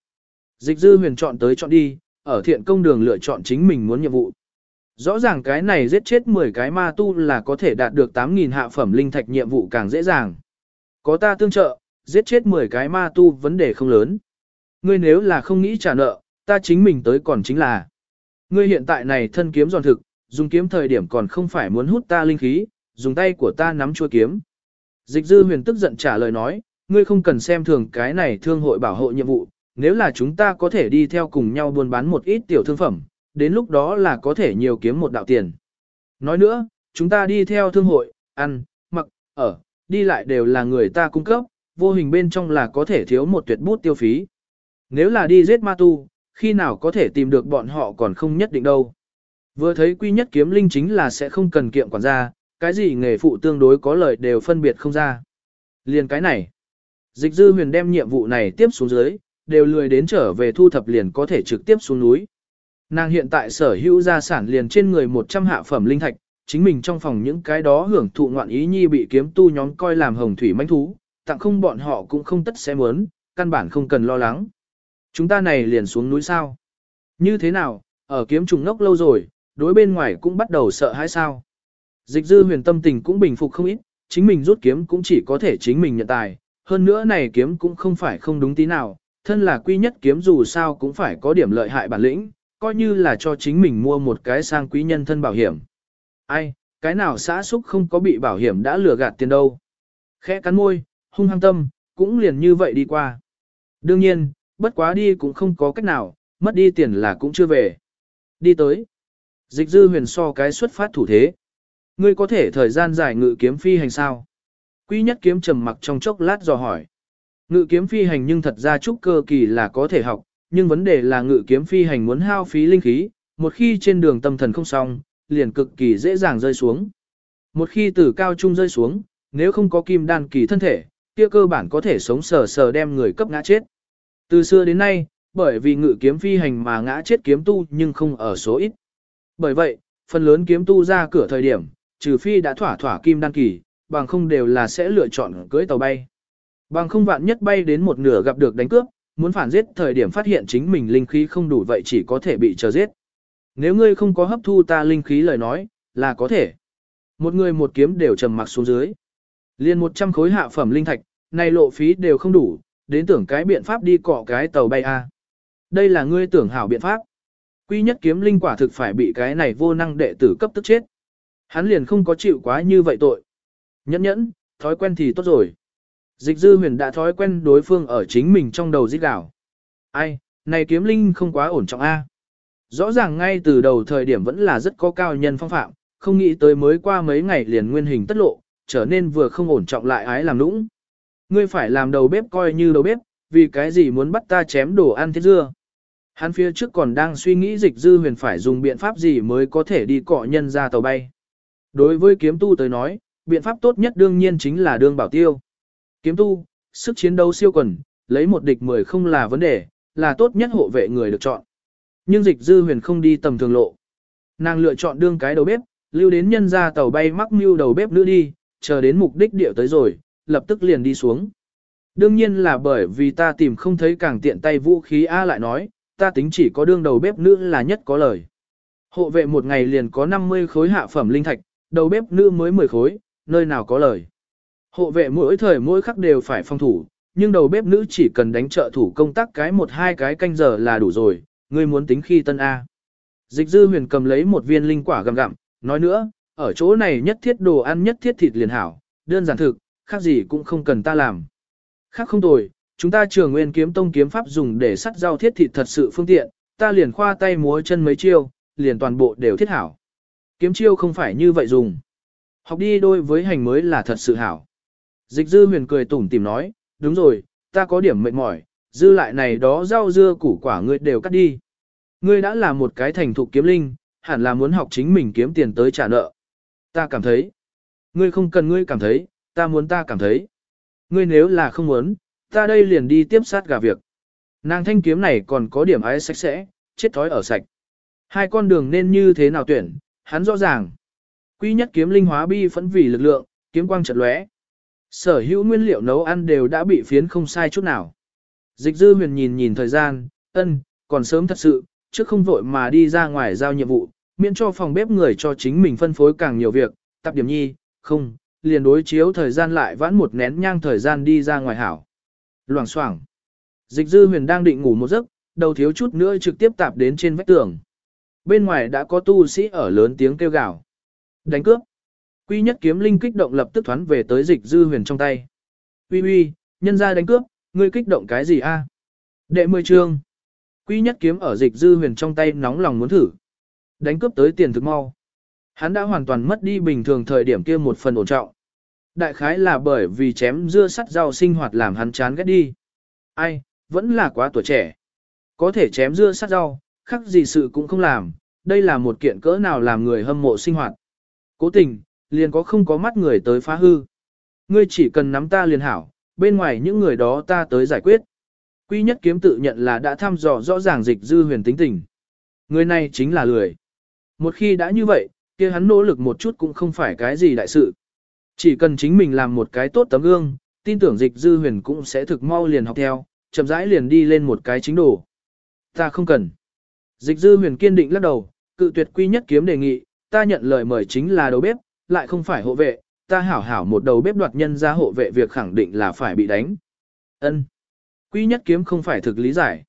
Dịch dư huyền chọn tới chọn đi, ở thiện công đường lựa chọn chính mình muốn nhiệm vụ. Rõ ràng cái này giết chết 10 cái ma tu là có thể đạt được 8.000 hạ phẩm linh thạch nhiệm vụ càng dễ dàng. Có ta tương trợ, giết chết 10 cái ma tu vấn đề không lớn. Ngươi nếu là không nghĩ trả nợ, ta chính mình tới còn chính là. Ngươi hiện tại này thân kiếm giòn thực, dùng kiếm thời điểm còn không phải muốn hút ta linh khí, dùng tay của ta nắm chua kiếm. Dịch dư huyền tức giận trả lời nói, ngươi không cần xem thường cái này thương hội bảo hộ nhiệm vụ, nếu là chúng ta có thể đi theo cùng nhau buôn bán một ít tiểu thương phẩm, đến lúc đó là có thể nhiều kiếm một đạo tiền. Nói nữa, chúng ta đi theo thương hội, ăn, mặc, ở, đi lại đều là người ta cung cấp, vô hình bên trong là có thể thiếu một tuyệt bút tiêu phí. Nếu là đi giết ma tu, khi nào có thể tìm được bọn họ còn không nhất định đâu. Vừa thấy quy nhất kiếm linh chính là sẽ không cần kiệm quản gia, cái gì nghề phụ tương đối có lợi đều phân biệt không ra. Liền cái này, dịch dư huyền đem nhiệm vụ này tiếp xuống dưới, đều lười đến trở về thu thập liền có thể trực tiếp xuống núi. Nàng hiện tại sở hữu gia sản liền trên người 100 hạ phẩm linh thạch, chính mình trong phòng những cái đó hưởng thụ ngoạn ý nhi bị kiếm tu nhóm coi làm hồng thủy manh thú, tặng không bọn họ cũng không tất sẽ muốn, căn bản không cần lo lắng. Chúng ta này liền xuống núi sao? Như thế nào, ở kiếm trùng ngốc lâu rồi, đối bên ngoài cũng bắt đầu sợ hãi sao? Dịch dư huyền tâm tình cũng bình phục không ít, chính mình rút kiếm cũng chỉ có thể chính mình nhận tài, hơn nữa này kiếm cũng không phải không đúng tí nào, thân là quy nhất kiếm dù sao cũng phải có điểm lợi hại bản lĩnh, coi như là cho chính mình mua một cái sang quý nhân thân bảo hiểm. Ai, cái nào xã xúc không có bị bảo hiểm đã lừa gạt tiền đâu. Khẽ cắn môi, hung hăng tâm, cũng liền như vậy đi qua. Đương nhiên, bất quá đi cũng không có cách nào, mất đi tiền là cũng chưa về. Đi tới. Dịch dư huyền so cái xuất phát thủ thế. Ngươi có thể thời gian dài ngự kiếm phi hành sao? Quy nhất kiếm trầm mặc trong chốc lát dò hỏi. Ngự kiếm phi hành nhưng thật ra trúc cơ kỳ là có thể học, nhưng vấn đề là ngự kiếm phi hành muốn hao phí linh khí, một khi trên đường tâm thần không xong, liền cực kỳ dễ dàng rơi xuống. Một khi từ cao trung rơi xuống, nếu không có kim đan kỳ thân thể, kia cơ bản có thể sống sờ sờ đem người cấp ngã chết. Từ xưa đến nay, bởi vì ngự kiếm phi hành mà ngã chết kiếm tu nhưng không ở số ít. Bởi vậy, phần lớn kiếm tu ra cửa thời điểm, trừ phi đã thỏa thỏa kim đan kỳ, bằng không đều là sẽ lựa chọn cưới tàu bay. Bằng không vạn nhất bay đến một nửa gặp được đánh cướp, muốn phản giết thời điểm phát hiện chính mình linh khí không đủ vậy chỉ có thể bị chờ giết. Nếu ngươi không có hấp thu ta linh khí lời nói, là có thể. Một người một kiếm đều trầm mặc xuống dưới. Liên 100 khối hạ phẩm linh thạch, này lộ phí đều không đủ, đến tưởng cái biện pháp đi cọ cái tàu bay a. Đây là ngươi tưởng hảo biện pháp. Quy nhất kiếm linh quả thực phải bị cái này vô năng đệ tử cấp tức chết. Hắn liền không có chịu quá như vậy tội. Nhẫn nhẫn, thói quen thì tốt rồi. Dịch dư huyền đã thói quen đối phương ở chính mình trong đầu giết đảo. Ai, này kiếm linh không quá ổn trọng a. Rõ ràng ngay từ đầu thời điểm vẫn là rất có cao nhân phong phạm, không nghĩ tới mới qua mấy ngày liền nguyên hình tất lộ, trở nên vừa không ổn trọng lại ái làm nũng. Ngươi phải làm đầu bếp coi như đầu bếp, vì cái gì muốn bắt ta chém đồ ăn thiết dưa. Hắn phía trước còn đang suy nghĩ dịch dư huyền phải dùng biện pháp gì mới có thể đi cọ nhân ra tàu bay. Đối với kiếm tu tới nói, biện pháp tốt nhất đương nhiên chính là đương bảo tiêu. Kiếm tu, sức chiến đấu siêu quần, lấy một địch mười không là vấn đề, là tốt nhất hộ vệ người được chọn. Nhưng dịch dư huyền không đi tầm thường lộ. Nàng lựa chọn đương cái đầu bếp, lưu đến nhân ra tàu bay mắc mưu đầu bếp nữa đi, chờ đến mục đích địa tới rồi, lập tức liền đi xuống. Đương nhiên là bởi vì ta tìm không thấy càng tiện tay vũ khí A lại nói, ta tính chỉ có đương đầu bếp nữ là nhất có lời. Hộ vệ một ngày liền có 50 khối hạ phẩm linh thạch, đầu bếp nữ mới 10 khối, nơi nào có lời. Hộ vệ mỗi thời mỗi khắc đều phải phòng thủ, nhưng đầu bếp nữ chỉ cần đánh trợ thủ công tác cái một hai cái canh giờ là đủ rồi, ngươi muốn tính khi tân A. Dịch dư huyền cầm lấy một viên linh quả gầm gặm, nói nữa, ở chỗ này nhất thiết đồ ăn nhất thiết thịt liền hảo, đơn giản thực, khác gì cũng không cần ta làm. Khác không tồi, chúng ta trường nguyên kiếm tông kiếm pháp dùng để sắt rau thiết thịt thật sự phương tiện, ta liền khoa tay múa chân mấy chiêu, liền toàn bộ đều thiết hảo. Kiếm chiêu không phải như vậy dùng. Học đi đôi với hành mới là thật sự hảo. Dịch dư huyền cười tủm tìm nói, đúng rồi, ta có điểm mệt mỏi, dư lại này đó rau dưa củ quả ngươi đều cắt đi. Ngươi đã là một cái thành thục kiếm linh, hẳn là muốn học chính mình kiếm tiền tới trả nợ. Ta cảm thấy. Ngươi không cần ngươi cảm thấy, ta muốn ta cảm thấy. Ngươi nếu là không muốn, ta đây liền đi tiếp sát gà việc. Nàng thanh kiếm này còn có điểm ái sạch sẽ, chết thói ở sạch. Hai con đường nên như thế nào tuyển, hắn rõ ràng. Quy nhất kiếm linh hóa bi phẫn vì lực lượng, kiếm quang chợt lóe. Sở hữu nguyên liệu nấu ăn đều đã bị phiến không sai chút nào. Dịch dư huyền nhìn nhìn thời gian, ân, còn sớm thật sự, trước không vội mà đi ra ngoài giao nhiệm vụ, miễn cho phòng bếp người cho chính mình phân phối càng nhiều việc, tập điểm nhi, không, liền đối chiếu thời gian lại vãn một nén nhang thời gian đi ra ngoài hảo. Loảng xoảng. Dịch dư huyền đang định ngủ một giấc, đầu thiếu chút nữa trực tiếp tạp đến trên vách tường. Bên ngoài đã có tu sĩ ở lớn tiếng kêu gào. Đánh cướp. Quy nhất kiếm linh kích động lập tức thoán về tới dịch dư huyền trong tay. Uy uy, nhân ra đánh cướp, ngươi kích động cái gì a? À? Đệ mười chương. Quy nhất kiếm ở dịch dư huyền trong tay nóng lòng muốn thử. Đánh cướp tới tiền thực mau. Hắn đã hoàn toàn mất đi bình thường thời điểm kia một phần ổn trọng. Đại khái là bởi vì chém dưa sắt rau sinh hoạt làm hắn chán ghét đi. Ai, vẫn là quá tuổi trẻ. Có thể chém dưa sắt rau, khác gì sự cũng không làm, đây là một kiện cỡ nào làm người hâm mộ sinh hoạt. Cố tình, liền có không có mắt người tới phá hư. Ngươi chỉ cần nắm ta liền hảo, bên ngoài những người đó ta tới giải quyết. Quy nhất kiếm tự nhận là đã thăm dò rõ ràng dịch dư huyền tính tình. Người này chính là lười. Một khi đã như vậy, kia hắn nỗ lực một chút cũng không phải cái gì đại sự. Chỉ cần chính mình làm một cái tốt tấm gương, tin tưởng dịch dư huyền cũng sẽ thực mau liền học theo, chậm rãi liền đi lên một cái chính đồ. Ta không cần. Dịch dư huyền kiên định lắc đầu, cự tuyệt quy nhất kiếm đề nghị, ta nhận lời mời chính là đầu bếp, lại không phải hộ vệ, ta hảo hảo một đầu bếp đoạt nhân ra hộ vệ việc khẳng định là phải bị đánh. Ân. quý nhất kiếm không phải thực lý giải.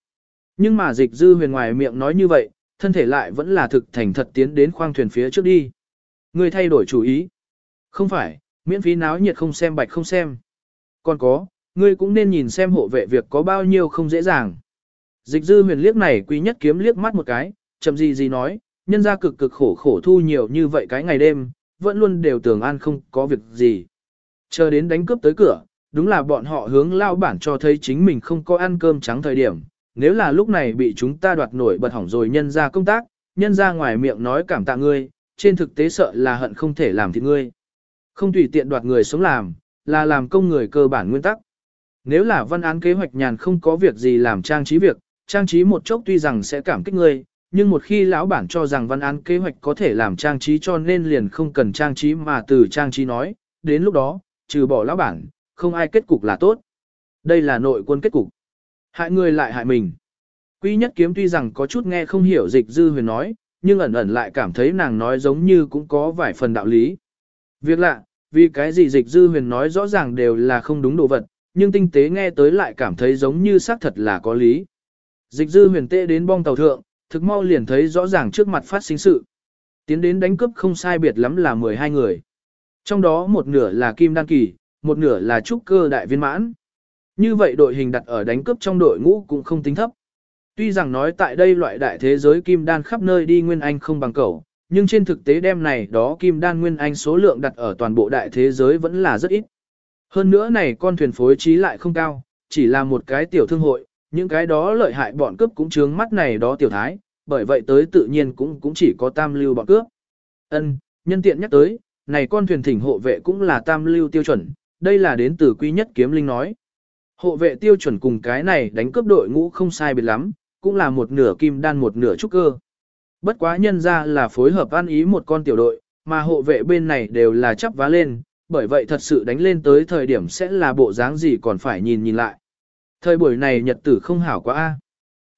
Nhưng mà dịch dư huyền ngoài miệng nói như vậy, thân thể lại vẫn là thực thành thật tiến đến khoang thuyền phía trước đi. Người thay đổi chủ ý. Không phải, miễn phí náo nhiệt không xem bạch không xem. Còn có, ngươi cũng nên nhìn xem hộ vệ việc có bao nhiêu không dễ dàng. Dịch dư huyền liếc này quý nhất kiếm liếc mắt một cái, chậm gì gì nói, nhân ra cực cực khổ khổ thu nhiều như vậy cái ngày đêm, vẫn luôn đều tưởng an không có việc gì. Chờ đến đánh cướp tới cửa, đúng là bọn họ hướng lao bản cho thấy chính mình không có ăn cơm trắng thời điểm. Nếu là lúc này bị chúng ta đoạt nổi bật hỏng rồi nhân ra công tác, nhân ra ngoài miệng nói cảm tạ ngươi, trên thực tế sợ là hận không thể làm thịt ngươi. Không tùy tiện đoạt người sống làm, là làm công người cơ bản nguyên tắc. Nếu là văn án kế hoạch nhàn không có việc gì làm trang trí việc, trang trí một chốc tuy rằng sẽ cảm kích ngươi, nhưng một khi lão bản cho rằng văn án kế hoạch có thể làm trang trí cho nên liền không cần trang trí mà từ trang trí nói, đến lúc đó, trừ bỏ lão bản, không ai kết cục là tốt. Đây là nội quân kết cục. Hại người lại hại mình. quý nhất kiếm tuy rằng có chút nghe không hiểu dịch dư huyền nói, nhưng ẩn ẩn lại cảm thấy nàng nói giống như cũng có vài phần đạo lý. Việc lạ, vì cái gì dịch dư huyền nói rõ ràng đều là không đúng đồ vật, nhưng tinh tế nghe tới lại cảm thấy giống như xác thật là có lý. Dịch dư huyền tệ đến bong tàu thượng, thực mau liền thấy rõ ràng trước mặt phát sinh sự. Tiến đến đánh cướp không sai biệt lắm là 12 người. Trong đó một nửa là kim đan kỳ, một nửa là trúc cơ đại viên mãn. Như vậy đội hình đặt ở đánh cướp trong đội ngũ cũng không tính thấp. Tuy rằng nói tại đây loại đại thế giới kim đan khắp nơi đi nguyên anh không bằng cầu, nhưng trên thực tế đem này đó kim đan nguyên anh số lượng đặt ở toàn bộ đại thế giới vẫn là rất ít. Hơn nữa này con thuyền phối trí lại không cao, chỉ là một cái tiểu thương hội, những cái đó lợi hại bọn cướp cũng chướng mắt này đó tiểu thái, bởi vậy tới tự nhiên cũng cũng chỉ có tam lưu bọn cướp. Ân, nhân tiện nhắc tới, này con thuyền thỉnh hộ vệ cũng là tam lưu tiêu chuẩn, đây là đến từ quý nhất kiếm linh nói. Hộ vệ tiêu chuẩn cùng cái này đánh cướp đội ngũ không sai biệt lắm, cũng là một nửa kim đan một nửa trúc cơ. Bất quá nhân ra là phối hợp ăn ý một con tiểu đội, mà hộ vệ bên này đều là chấp vá lên, bởi vậy thật sự đánh lên tới thời điểm sẽ là bộ dáng gì còn phải nhìn nhìn lại. Thời buổi này nhật tử không hảo quá a.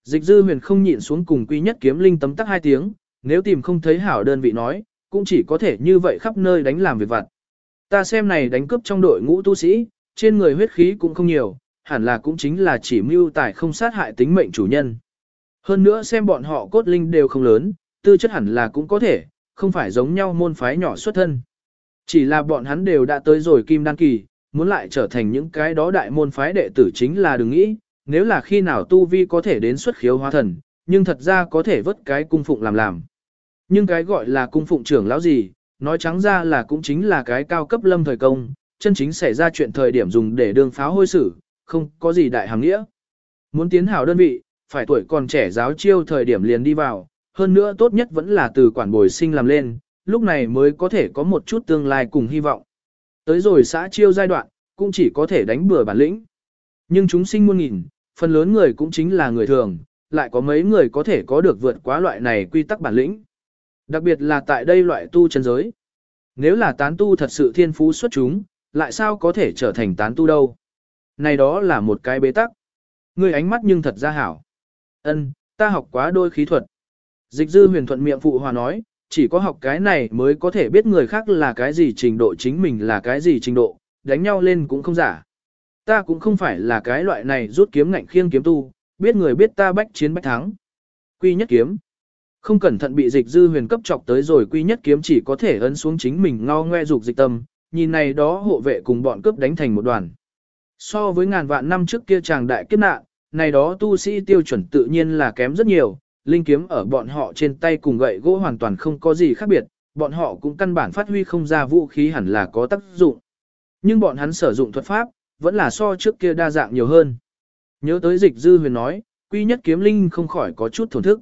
Dịch dư huyền không nhịn xuống cùng quý nhất kiếm linh tấm tắc hai tiếng, nếu tìm không thấy hảo đơn vị nói, cũng chỉ có thể như vậy khắp nơi đánh làm việc vặt. Ta xem này đánh cướp trong đội ngũ tu sĩ, trên người huyết khí cũng không nhiều, hẳn là cũng chính là chỉ mưu tài không sát hại tính mệnh chủ nhân. Hơn nữa xem bọn họ cốt linh đều không lớn, tư chất hẳn là cũng có thể, không phải giống nhau môn phái nhỏ xuất thân. Chỉ là bọn hắn đều đã tới rồi kim đan kỳ, muốn lại trở thành những cái đó đại môn phái đệ tử chính là đừng nghĩ, nếu là khi nào tu vi có thể đến xuất khiếu hóa thần, nhưng thật ra có thể vớt cái cung phụng làm làm. Nhưng cái gọi là cung phụng trưởng lão gì, nói trắng ra là cũng chính là cái cao cấp lâm thời công, chân chính xảy ra chuyện thời điểm dùng để đường pháo hôi sử, không có gì đại hàng nghĩa. Muốn tiến hảo đơn vị, phải tuổi còn trẻ giáo chiêu thời điểm liền đi vào, hơn nữa tốt nhất vẫn là từ quản bồi sinh làm lên, lúc này mới có thể có một chút tương lai cùng hy vọng. Tới rồi xã chiêu giai đoạn, cũng chỉ có thể đánh bừa bản lĩnh. Nhưng chúng sinh muôn nghìn, phần lớn người cũng chính là người thường, lại có mấy người có thể có được vượt quá loại này quy tắc bản lĩnh. Đặc biệt là tại đây loại tu chân giới. Nếu là tán tu thật sự thiên phú xuất chúng, lại sao có thể trở thành tán tu đâu? Này đó là một cái bế tắc. Người ánh mắt nhưng thật ra hảo. Ân, ta học quá đôi khí thuật. Dịch dư huyền thuận miệng phụ hòa nói, chỉ có học cái này mới có thể biết người khác là cái gì trình độ chính mình là cái gì trình độ, đánh nhau lên cũng không giả. Ta cũng không phải là cái loại này rút kiếm ngạnh khiêng kiếm tu, biết người biết ta bách chiến bách thắng. Quy nhất kiếm. Không cẩn thận bị dịch dư huyền cấp chọc tới rồi quy nhất kiếm chỉ có thể ấn xuống chính mình ngao ngoe dục dịch tâm, nhìn này đó hộ vệ cùng bọn cướp đánh thành một đoàn. So với ngàn vạn năm trước kia chàng đại kiếp nạn, này đó tu sĩ tiêu chuẩn tự nhiên là kém rất nhiều, linh kiếm ở bọn họ trên tay cùng gậy gỗ hoàn toàn không có gì khác biệt, bọn họ cũng căn bản phát huy không ra vũ khí hẳn là có tác dụng. Nhưng bọn hắn sử dụng thuật pháp, vẫn là so trước kia đa dạng nhiều hơn. Nhớ tới dịch dư huyền nói, quy nhất kiếm linh không khỏi có chút thổn thức.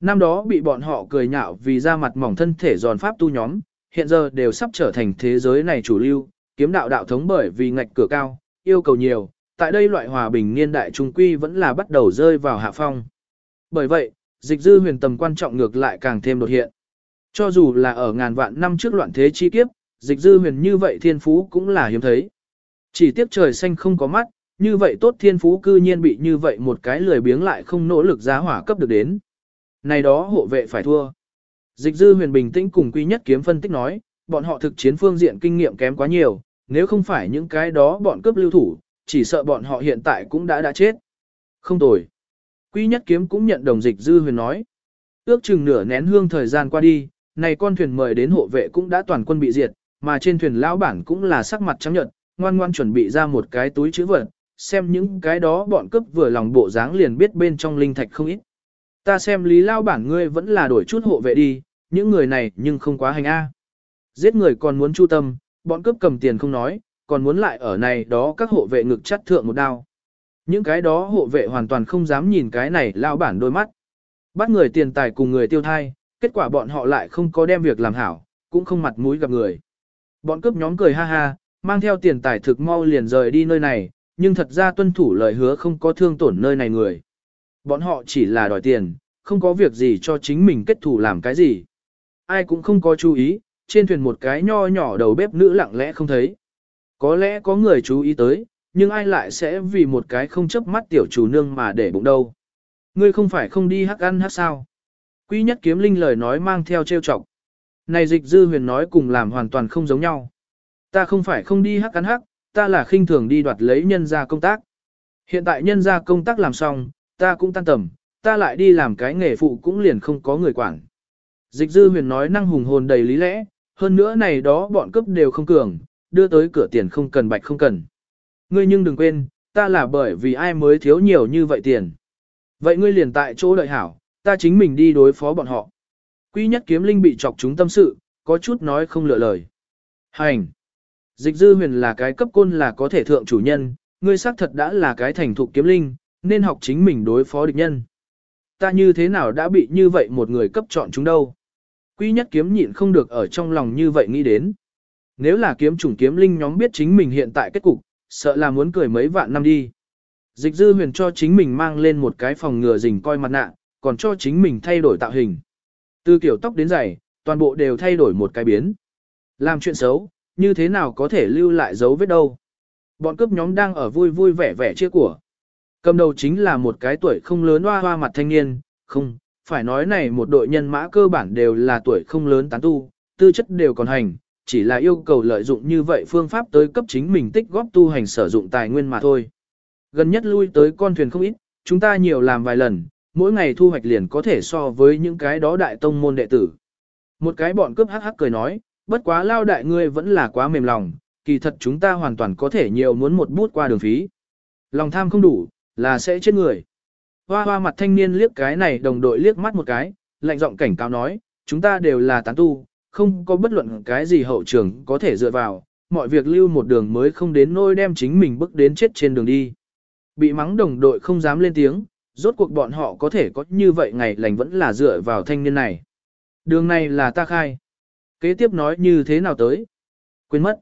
Năm đó bị bọn họ cười nhạo vì ra mặt mỏng thân thể giòn pháp tu nhóm, hiện giờ đều sắp trở thành thế giới này chủ lưu, kiếm đạo đạo thống bởi vì ngạch cửa cao, yêu cầu nhiều, tại đây loại hòa bình niên đại trung quy vẫn là bắt đầu rơi vào hạ phong. Bởi vậy, dịch dư huyền tầm quan trọng ngược lại càng thêm đột hiện. Cho dù là ở ngàn vạn năm trước loạn thế chi kiếp, dịch dư huyền như vậy thiên phú cũng là hiếm thấy. Chỉ tiếc trời xanh không có mắt, như vậy tốt thiên phú cư nhiên bị như vậy một cái lười biếng lại không nỗ lực giá hỏa cấp được đến. Này đó hộ vệ phải thua. Dịch dư huyền bình tĩnh cùng quy nhất kiếm phân tích nói, bọn họ thực chiến phương diện kinh nghiệm kém quá nhiều, nếu không phải những cái đó bọn cướp lưu thủ, chỉ sợ bọn họ hiện tại cũng đã đã chết. Không tồi. Quy nhất kiếm cũng nhận đồng dịch dư huyền nói. Ước chừng nửa nén hương thời gian qua đi, này con thuyền mời đến hộ vệ cũng đã toàn quân bị diệt, mà trên thuyền lão bản cũng là sắc mặt trắng nhợt, ngoan ngoan chuẩn bị ra một cái túi chữ vật, xem những cái đó bọn cướp vừa lòng bộ dáng liền biết bên trong linh thạch không ít. Ta xem lý lao bản ngươi vẫn là đổi chút hộ vệ đi, những người này nhưng không quá hành a. Giết người còn muốn chu tâm, bọn cướp cầm tiền không nói, còn muốn lại ở này đó các hộ vệ ngực chắt thượng một đao. Những cái đó hộ vệ hoàn toàn không dám nhìn cái này lao bản đôi mắt. Bắt người tiền tài cùng người tiêu thai, kết quả bọn họ lại không có đem việc làm hảo, cũng không mặt mũi gặp người. Bọn cướp nhóm cười ha ha, mang theo tiền tài thực mau liền rời đi nơi này, nhưng thật ra tuân thủ lời hứa không có thương tổn nơi này người. Bọn họ chỉ là đòi tiền, không có việc gì cho chính mình kết thủ làm cái gì. Ai cũng không có chú ý, trên thuyền một cái nho nhỏ đầu bếp nữ lặng lẽ không thấy. Có lẽ có người chú ý tới, nhưng ai lại sẽ vì một cái không chấp mắt tiểu chủ nương mà để bụng đâu. Ngươi không phải không đi hắc ăn hắc sao. Quý nhất kiếm linh lời nói mang theo trêu chọc. Này dịch dư huyền nói cùng làm hoàn toàn không giống nhau. Ta không phải không đi hắc ăn hắc, ta là khinh thường đi đoạt lấy nhân gia công tác. Hiện tại nhân gia công tác làm xong, ta cũng tan tầm, ta lại đi làm cái nghề phụ cũng liền không có người quản. Dịch dư huyền nói năng hùng hồn đầy lý lẽ, hơn nữa này đó bọn cấp đều không cường, đưa tới cửa tiền không cần bạch không cần. Ngươi nhưng đừng quên, ta là bởi vì ai mới thiếu nhiều như vậy tiền. Vậy ngươi liền tại chỗ đợi hảo, ta chính mình đi đối phó bọn họ. Quy nhất kiếm linh bị chọc chúng tâm sự, có chút nói không lựa lời. Hành! Dịch dư huyền là cái cấp côn là có thể thượng chủ nhân, ngươi xác thật đã là cái thành thục kiếm linh, nên học chính mình đối phó địch nhân. Ta như thế nào đã bị như vậy một người cấp chọn chúng đâu? Quy nhất kiếm nhịn không được ở trong lòng như vậy nghĩ đến. Nếu là kiếm chủng kiếm linh nhóm biết chính mình hiện tại kết cục, sợ là muốn cười mấy vạn năm đi. Dịch dư huyền cho chính mình mang lên một cái phòng ngừa rình coi mặt nạ, còn cho chính mình thay đổi tạo hình. Từ kiểu tóc đến giày, toàn bộ đều thay đổi một cái biến. Làm chuyện xấu, như thế nào có thể lưu lại dấu vết đâu. Bọn cướp nhóm đang ở vui vui vẻ vẻ chia của. Cầm đầu chính là một cái tuổi không lớn hoa hoa mặt thanh niên, không, phải nói này một đội nhân mã cơ bản đều là tuổi không lớn tán tu, tư chất đều còn hành, chỉ là yêu cầu lợi dụng như vậy phương pháp tới cấp chính mình tích góp tu hành sử dụng tài nguyên mà thôi. Gần nhất lui tới con thuyền không ít, chúng ta nhiều làm vài lần, mỗi ngày thu hoạch liền có thể so với những cái đó đại tông môn đệ tử. Một cái bọn cướp hắc hắc cười nói, bất quá lao đại ngươi vẫn là quá mềm lòng, kỳ thật chúng ta hoàn toàn có thể nhiều muốn một bút qua đường phí. Lòng tham không đủ, là sẽ chết người. Hoa hoa mặt thanh niên liếc cái này đồng đội liếc mắt một cái, lạnh giọng cảnh cáo nói, chúng ta đều là tán tu, không có bất luận cái gì hậu trường có thể dựa vào, mọi việc lưu một đường mới không đến nôi đem chính mình bước đến chết trên đường đi. Bị mắng đồng đội không dám lên tiếng, rốt cuộc bọn họ có thể có như vậy ngày lành vẫn là dựa vào thanh niên này. Đường này là ta khai. Kế tiếp nói như thế nào tới? Quên mất.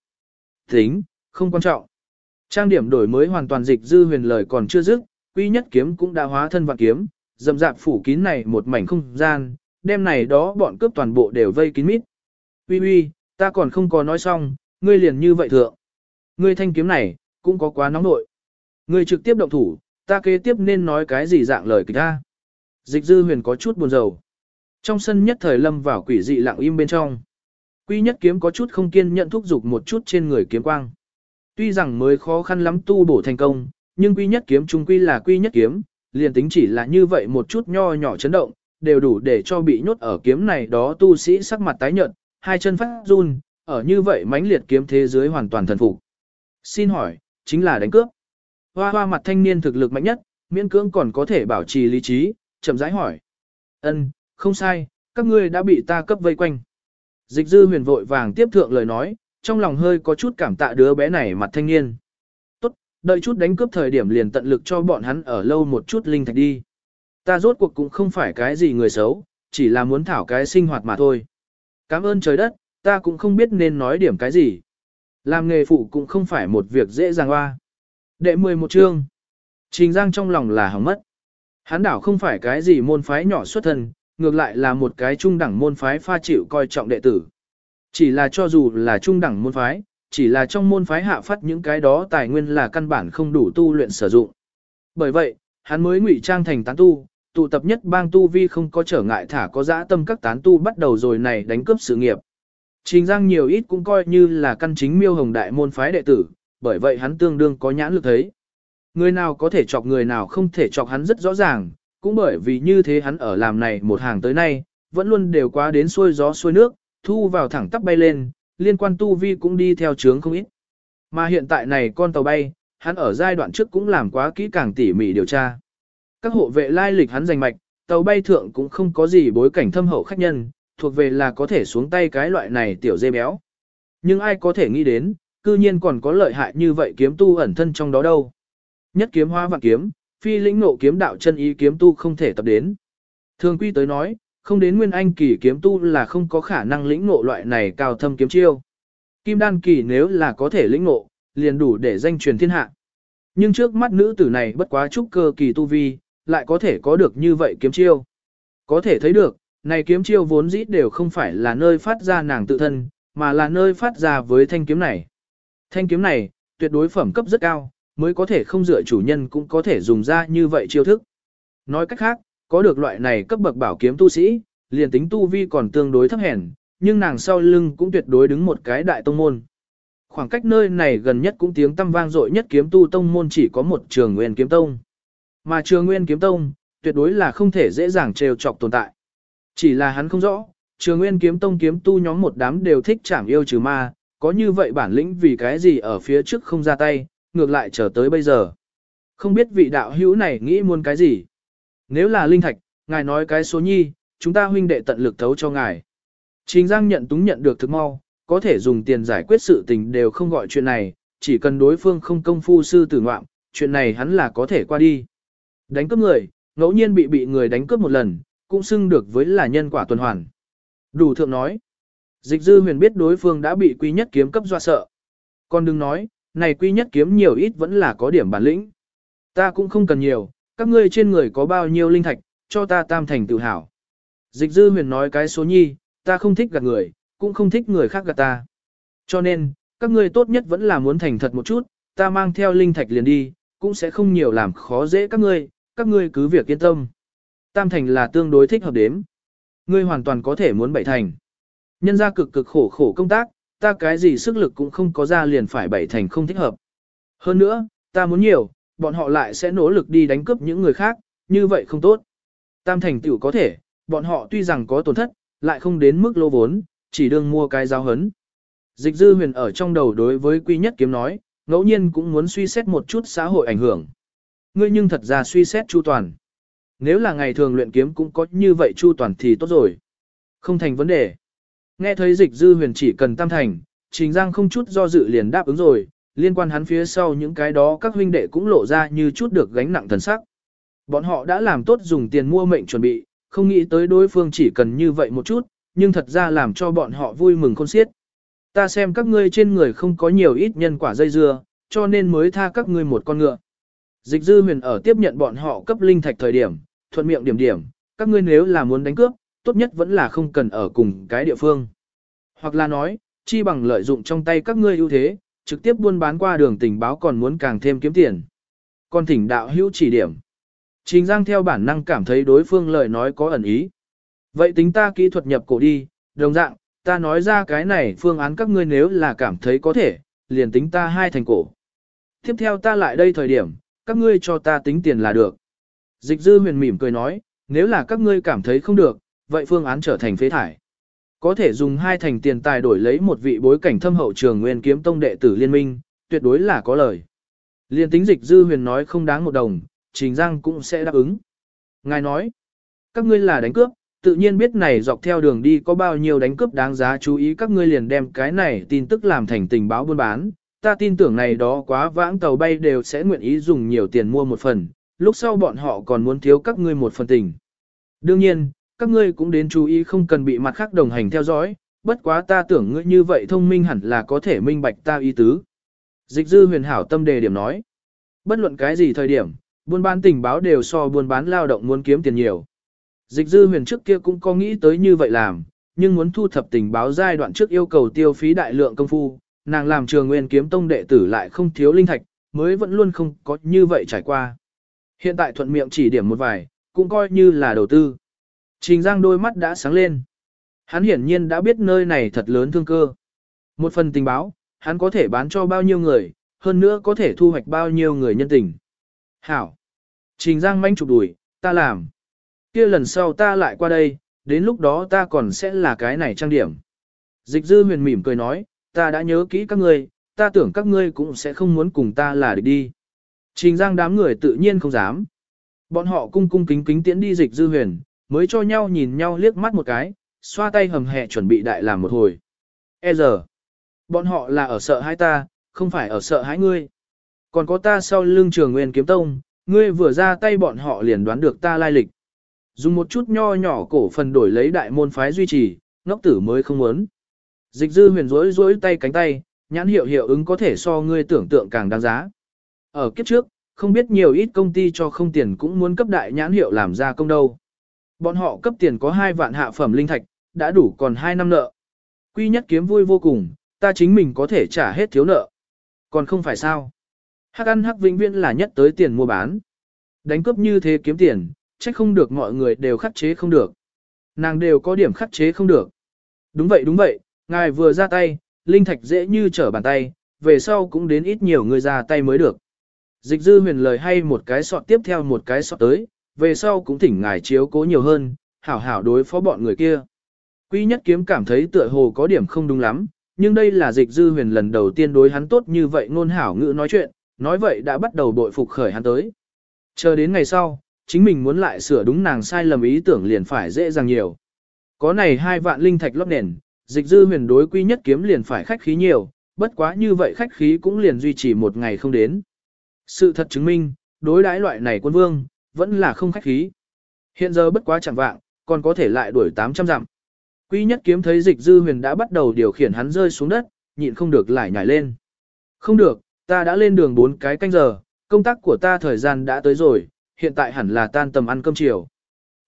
Tính, không quan trọng. Trang điểm đổi mới hoàn toàn dịch dư huyền lời còn chưa dứt, quy nhất kiếm cũng đã hóa thân vạn kiếm, dầm dạp phủ kín này một mảnh không gian, đêm này đó bọn cướp toàn bộ đều vây kín mít. Uy uy, ta còn không có nói xong, ngươi liền như vậy thượng. Ngươi thanh kiếm này, cũng có quá nóng nội. Ngươi trực tiếp động thủ, ta kế tiếp nên nói cái gì dạng lời kịch ta. Dịch dư huyền có chút buồn rầu. Trong sân nhất thời lâm vào quỷ dị lặng im bên trong. Quy nhất kiếm có chút không kiên nhận thúc giục một chút trên người kiếm quang. Tuy rằng mới khó khăn lắm tu bổ thành công, nhưng quy nhất kiếm trung quy là quy nhất kiếm, liền tính chỉ là như vậy một chút nho nhỏ chấn động, đều đủ để cho bị nhốt ở kiếm này đó tu sĩ sắc mặt tái nhợt, hai chân phát run, ở như vậy mãnh liệt kiếm thế giới hoàn toàn thần phục. Xin hỏi, chính là đánh cướp. Hoa hoa mặt thanh niên thực lực mạnh nhất, miễn cưỡng còn có thể bảo trì lý trí, chậm rãi hỏi. Ân, không sai, các ngươi đã bị ta cấp vây quanh. Dịch dư huyền vội vàng tiếp thượng lời nói, trong lòng hơi có chút cảm tạ đứa bé này mặt thanh niên. Tốt, đợi chút đánh cướp thời điểm liền tận lực cho bọn hắn ở lâu một chút linh thạch đi. Ta rốt cuộc cũng không phải cái gì người xấu, chỉ là muốn thảo cái sinh hoạt mà thôi. Cảm ơn trời đất, ta cũng không biết nên nói điểm cái gì. Làm nghề phụ cũng không phải một việc dễ dàng hoa. Đệ 11 chương. Trình Giang trong lòng là hỏng mất. Hán đảo không phải cái gì môn phái nhỏ xuất thân, ngược lại là một cái trung đẳng môn phái pha chịu coi trọng đệ tử. Chỉ là cho dù là trung đẳng môn phái, chỉ là trong môn phái hạ phát những cái đó tài nguyên là căn bản không đủ tu luyện sử dụng. Bởi vậy, hắn mới ngụy trang thành tán tu, tụ tập nhất bang tu vi không có trở ngại thả có dã tâm các tán tu bắt đầu rồi này đánh cướp sự nghiệp. Trình Giang nhiều ít cũng coi như là căn chính miêu hồng đại môn phái đệ tử, bởi vậy hắn tương đương có nhãn lực thấy. Người nào có thể chọc người nào không thể chọc hắn rất rõ ràng, cũng bởi vì như thế hắn ở làm này một hàng tới nay, vẫn luôn đều quá đến xuôi gió xuôi nước, thu vào thẳng tắp bay lên, liên quan tu vi cũng đi theo chướng không ít. Mà hiện tại này con tàu bay, hắn ở giai đoạn trước cũng làm quá kỹ càng tỉ mỉ điều tra. Các hộ vệ lai lịch hắn giành mạch, tàu bay thượng cũng không có gì bối cảnh thâm hậu khách nhân, thuộc về là có thể xuống tay cái loại này tiểu dê béo. Nhưng ai có thể nghĩ đến, cư nhiên còn có lợi hại như vậy kiếm tu ẩn thân trong đó đâu. Nhất kiếm hoa vạn kiếm, phi lĩnh nộ kiếm đạo chân ý kiếm tu không thể tập đến. Thường quy tới nói, không đến nguyên anh kỳ kiếm tu là không có khả năng lĩnh ngộ loại này cao thâm kiếm chiêu. Kim đan kỳ nếu là có thể lĩnh ngộ, liền đủ để danh truyền thiên hạ. Nhưng trước mắt nữ tử này bất quá trúc cơ kỳ tu vi, lại có thể có được như vậy kiếm chiêu. Có thể thấy được, này kiếm chiêu vốn dĩ đều không phải là nơi phát ra nàng tự thân, mà là nơi phát ra với thanh kiếm này. Thanh kiếm này, tuyệt đối phẩm cấp rất cao, mới có thể không dựa chủ nhân cũng có thể dùng ra như vậy chiêu thức. Nói cách khác, có được loại này cấp bậc bảo kiếm tu sĩ, liền tính tu vi còn tương đối thấp hèn, nhưng nàng sau lưng cũng tuyệt đối đứng một cái đại tông môn. Khoảng cách nơi này gần nhất cũng tiếng tăm vang dội nhất kiếm tu tông môn chỉ có một trường nguyên kiếm tông. Mà trường nguyên kiếm tông, tuyệt đối là không thể dễ dàng trêu chọc tồn tại. Chỉ là hắn không rõ, trường nguyên kiếm tông kiếm tu nhóm một đám đều thích chảm yêu trừ ma, có như vậy bản lĩnh vì cái gì ở phía trước không ra tay, ngược lại chờ tới bây giờ. Không biết vị đạo hữu này nghĩ muốn cái gì. Nếu là linh thạch, ngài nói cái số nhi, chúng ta huynh đệ tận lực thấu cho ngài. Trình Giang nhận túng nhận được thực mau, có thể dùng tiền giải quyết sự tình đều không gọi chuyện này, chỉ cần đối phương không công phu sư tử ngoạm, chuyện này hắn là có thể qua đi. Đánh cướp người, ngẫu nhiên bị bị người đánh cướp một lần, cũng xưng được với là nhân quả tuần hoàn. Đủ thượng nói. Dịch dư huyền biết đối phương đã bị quy nhất kiếm cấp dọa sợ. Còn đừng nói, này quy nhất kiếm nhiều ít vẫn là có điểm bản lĩnh. Ta cũng không cần nhiều, các ngươi trên người có bao nhiêu linh thạch, cho ta tam thành tự hào. Dịch dư huyền nói cái số nhi, ta không thích gạt người, cũng không thích người khác gạt ta. Cho nên, các ngươi tốt nhất vẫn là muốn thành thật một chút, ta mang theo linh thạch liền đi, cũng sẽ không nhiều làm khó dễ các ngươi, các ngươi cứ việc yên tâm. Tam thành là tương đối thích hợp đếm. Ngươi hoàn toàn có thể muốn bảy thành. Nhân ra cực cực khổ khổ công tác, ta cái gì sức lực cũng không có ra liền phải bảy thành không thích hợp. Hơn nữa, ta muốn nhiều, bọn họ lại sẽ nỗ lực đi đánh cướp những người khác, như vậy không tốt. Tam thành tiểu có thể, bọn họ tuy rằng có tổn thất, lại không đến mức lô vốn, chỉ đương mua cái giáo hấn. Dịch dư huyền ở trong đầu đối với quy nhất kiếm nói, ngẫu nhiên cũng muốn suy xét một chút xã hội ảnh hưởng. Ngươi nhưng thật ra suy xét chu toàn. Nếu là ngày thường luyện kiếm cũng có như vậy chu toàn thì tốt rồi. Không thành vấn đề. Nghe thấy dịch dư huyền chỉ cần tam thành, Trình Giang không chút do dự liền đáp ứng rồi, liên quan hắn phía sau những cái đó các huynh đệ cũng lộ ra như chút được gánh nặng thần sắc. Bọn họ đã làm tốt dùng tiền mua mệnh chuẩn bị, không nghĩ tới đối phương chỉ cần như vậy một chút, nhưng thật ra làm cho bọn họ vui mừng khôn xiết. Ta xem các ngươi trên người không có nhiều ít nhân quả dây dưa, cho nên mới tha các ngươi một con ngựa. Dịch dư huyền ở tiếp nhận bọn họ cấp linh thạch thời điểm, thuận miệng điểm điểm, các ngươi nếu là muốn đánh cướp, tốt nhất vẫn là không cần ở cùng cái địa phương. Hoặc là nói, chi bằng lợi dụng trong tay các ngươi ưu thế, trực tiếp buôn bán qua đường tình báo còn muốn càng thêm kiếm tiền. Còn thỉnh đạo hữu chỉ điểm. Trình Giang theo bản năng cảm thấy đối phương lời nói có ẩn ý. Vậy tính ta kỹ thuật nhập cổ đi, đồng dạng, ta nói ra cái này phương án các ngươi nếu là cảm thấy có thể, liền tính ta hai thành cổ. Tiếp theo ta lại đây thời điểm, các ngươi cho ta tính tiền là được. Dịch dư huyền mỉm cười nói, nếu là các ngươi cảm thấy không được, vậy phương án trở thành phế thải. Có thể dùng hai thành tiền tài đổi lấy một vị bối cảnh thâm hậu trường nguyên kiếm tông đệ tử liên minh, tuyệt đối là có lời. Liên tính dịch dư huyền nói không đáng một đồng, Trình Giang cũng sẽ đáp ứng. Ngài nói, các ngươi là đánh cướp, tự nhiên biết này dọc theo đường đi có bao nhiêu đánh cướp đáng giá chú ý các ngươi liền đem cái này tin tức làm thành tình báo buôn bán. Ta tin tưởng này đó quá vãng tàu bay đều sẽ nguyện ý dùng nhiều tiền mua một phần, lúc sau bọn họ còn muốn thiếu các ngươi một phần tình. Đương nhiên, các ngươi cũng đến chú ý không cần bị mặt khác đồng hành theo dõi, bất quá ta tưởng ngươi như vậy thông minh hẳn là có thể minh bạch ta ý tứ. Dịch dư huyền hảo tâm đề điểm nói. Bất luận cái gì thời điểm, buôn bán tình báo đều so buôn bán lao động muốn kiếm tiền nhiều. Dịch dư huyền trước kia cũng có nghĩ tới như vậy làm, nhưng muốn thu thập tình báo giai đoạn trước yêu cầu tiêu phí đại lượng công phu, nàng làm trường nguyên kiếm tông đệ tử lại không thiếu linh thạch, mới vẫn luôn không có như vậy trải qua. Hiện tại thuận miệng chỉ điểm một vài, cũng coi như là đầu tư. Trình Giang đôi mắt đã sáng lên. Hắn hiển nhiên đã biết nơi này thật lớn thương cơ. Một phần tình báo, hắn có thể bán cho bao nhiêu người, hơn nữa có thể thu hoạch bao nhiêu người nhân tình. Hảo. Trình Giang manh chụp đuổi ta làm. kia lần sau ta lại qua đây, đến lúc đó ta còn sẽ là cái này trang điểm. Dịch dư huyền mỉm cười nói, ta đã nhớ kỹ các ngươi, ta tưởng các ngươi cũng sẽ không muốn cùng ta là địch đi. Trình Giang đám người tự nhiên không dám. Bọn họ cung cung kính kính tiễn đi dịch dư huyền, mới cho nhau nhìn nhau liếc mắt một cái, xoa tay hầm hẹ chuẩn bị đại làm một hồi. E giờ, bọn họ là ở sợ hãi ta, không phải ở sợ hãi ngươi. Còn có ta sau lưng trường nguyên kiếm tông, ngươi vừa ra tay bọn họ liền đoán được ta lai lịch. Dùng một chút nho nhỏ cổ phần đổi lấy đại môn phái duy trì, ngốc tử mới không muốn. Dịch dư huyền rối rối tay cánh tay, nhãn hiệu hiệu ứng có thể so ngươi tưởng tượng càng đáng giá. Ở kiếp trước, không biết nhiều ít công ty cho không tiền cũng muốn cấp đại nhãn hiệu làm ra công đâu. Bọn họ cấp tiền có 2 vạn hạ phẩm linh thạch, đã đủ còn 2 năm nợ. Quy nhất kiếm vui vô cùng, ta chính mình có thể trả hết thiếu nợ. Còn không phải sao. Hắc ăn hắc vĩnh viễn là nhất tới tiền mua bán. Đánh cướp như thế kiếm tiền, trách không được mọi người đều khắc chế không được. Nàng đều có điểm khắc chế không được. Đúng vậy đúng vậy, ngài vừa ra tay, linh thạch dễ như trở bàn tay, về sau cũng đến ít nhiều người ra tay mới được. Dịch dư huyền lời hay một cái sọt tiếp theo một cái sọt tới, về sau cũng thỉnh ngài chiếu cố nhiều hơn, hảo hảo đối phó bọn người kia. Quy nhất kiếm cảm thấy tựa hồ có điểm không đúng lắm, nhưng đây là dịch dư huyền lần đầu tiên đối hắn tốt như vậy ngôn hảo ngữ nói chuyện, nói vậy đã bắt đầu bội phục khởi hắn tới. Chờ đến ngày sau, chính mình muốn lại sửa đúng nàng sai lầm ý tưởng liền phải dễ dàng nhiều. Có này hai vạn linh thạch lót nền, dịch dư huyền đối quy nhất kiếm liền phải khách khí nhiều, bất quá như vậy khách khí cũng liền duy trì một ngày không đến. Sự thật chứng minh, đối đãi loại này quân vương, vẫn là không khách khí. Hiện giờ bất quá chẳng vạng, còn có thể lại đuổi 800 dặm. Quy nhất kiếm thấy dịch dư huyền đã bắt đầu điều khiển hắn rơi xuống đất, nhịn không được lại nhảy lên. Không được, ta đã lên đường bốn cái canh giờ, công tác của ta thời gian đã tới rồi, hiện tại hẳn là tan tầm ăn cơm chiều.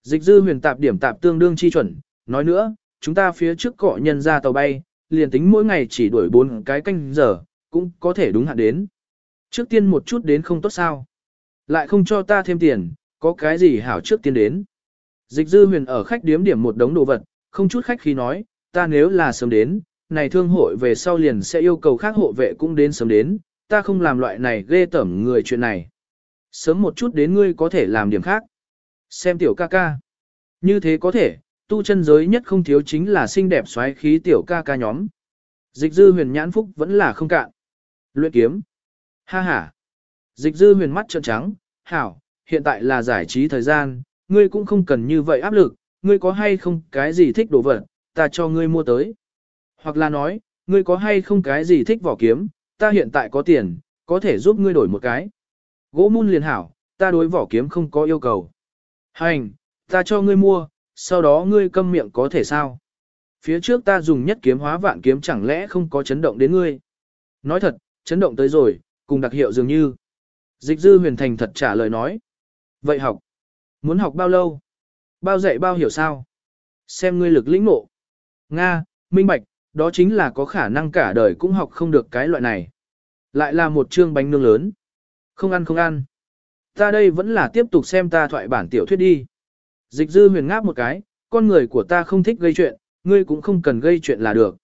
Dịch dư huyền tạp điểm tạp tương đương chi chuẩn, nói nữa, chúng ta phía trước cọ nhân ra tàu bay, liền tính mỗi ngày chỉ đuổi bốn cái canh giờ, cũng có thể đúng hạn đến. Trước tiên một chút đến không tốt sao. Lại không cho ta thêm tiền, có cái gì hảo trước tiên đến. Dịch dư huyền ở khách điếm điểm một đống đồ vật, không chút khách khi nói, ta nếu là sớm đến, này thương hội về sau liền sẽ yêu cầu khác hộ vệ cũng đến sớm đến, ta không làm loại này ghê tẩm người chuyện này. Sớm một chút đến ngươi có thể làm điểm khác. Xem tiểu ca ca. Như thế có thể, tu chân giới nhất không thiếu chính là xinh đẹp xoáy khí tiểu ca ca nhóm. Dịch dư huyền nhãn phúc vẫn là không cạn. Luyện kiếm. Ha ha. Dịch dư huyền mắt trợn trắng, hảo, hiện tại là giải trí thời gian, ngươi cũng không cần như vậy áp lực, ngươi có hay không cái gì thích đồ vật, ta cho ngươi mua tới. Hoặc là nói, ngươi có hay không cái gì thích vỏ kiếm, ta hiện tại có tiền, có thể giúp ngươi đổi một cái. Gỗ mun liền hảo, ta đối vỏ kiếm không có yêu cầu. Hành, ta cho ngươi mua, sau đó ngươi câm miệng có thể sao? Phía trước ta dùng nhất kiếm hóa vạn kiếm chẳng lẽ không có chấn động đến ngươi? Nói thật, chấn động tới rồi, cùng đặc hiệu dường như. Dịch dư huyền thành thật trả lời nói. Vậy học. Muốn học bao lâu? Bao dạy bao hiểu sao? Xem ngươi lực lĩnh ngộ. Nga, minh bạch, đó chính là có khả năng cả đời cũng học không được cái loại này. Lại là một chương bánh nướng lớn. Không ăn không ăn. Ta đây vẫn là tiếp tục xem ta thoại bản tiểu thuyết đi. Dịch dư huyền ngáp một cái, con người của ta không thích gây chuyện, ngươi cũng không cần gây chuyện là được.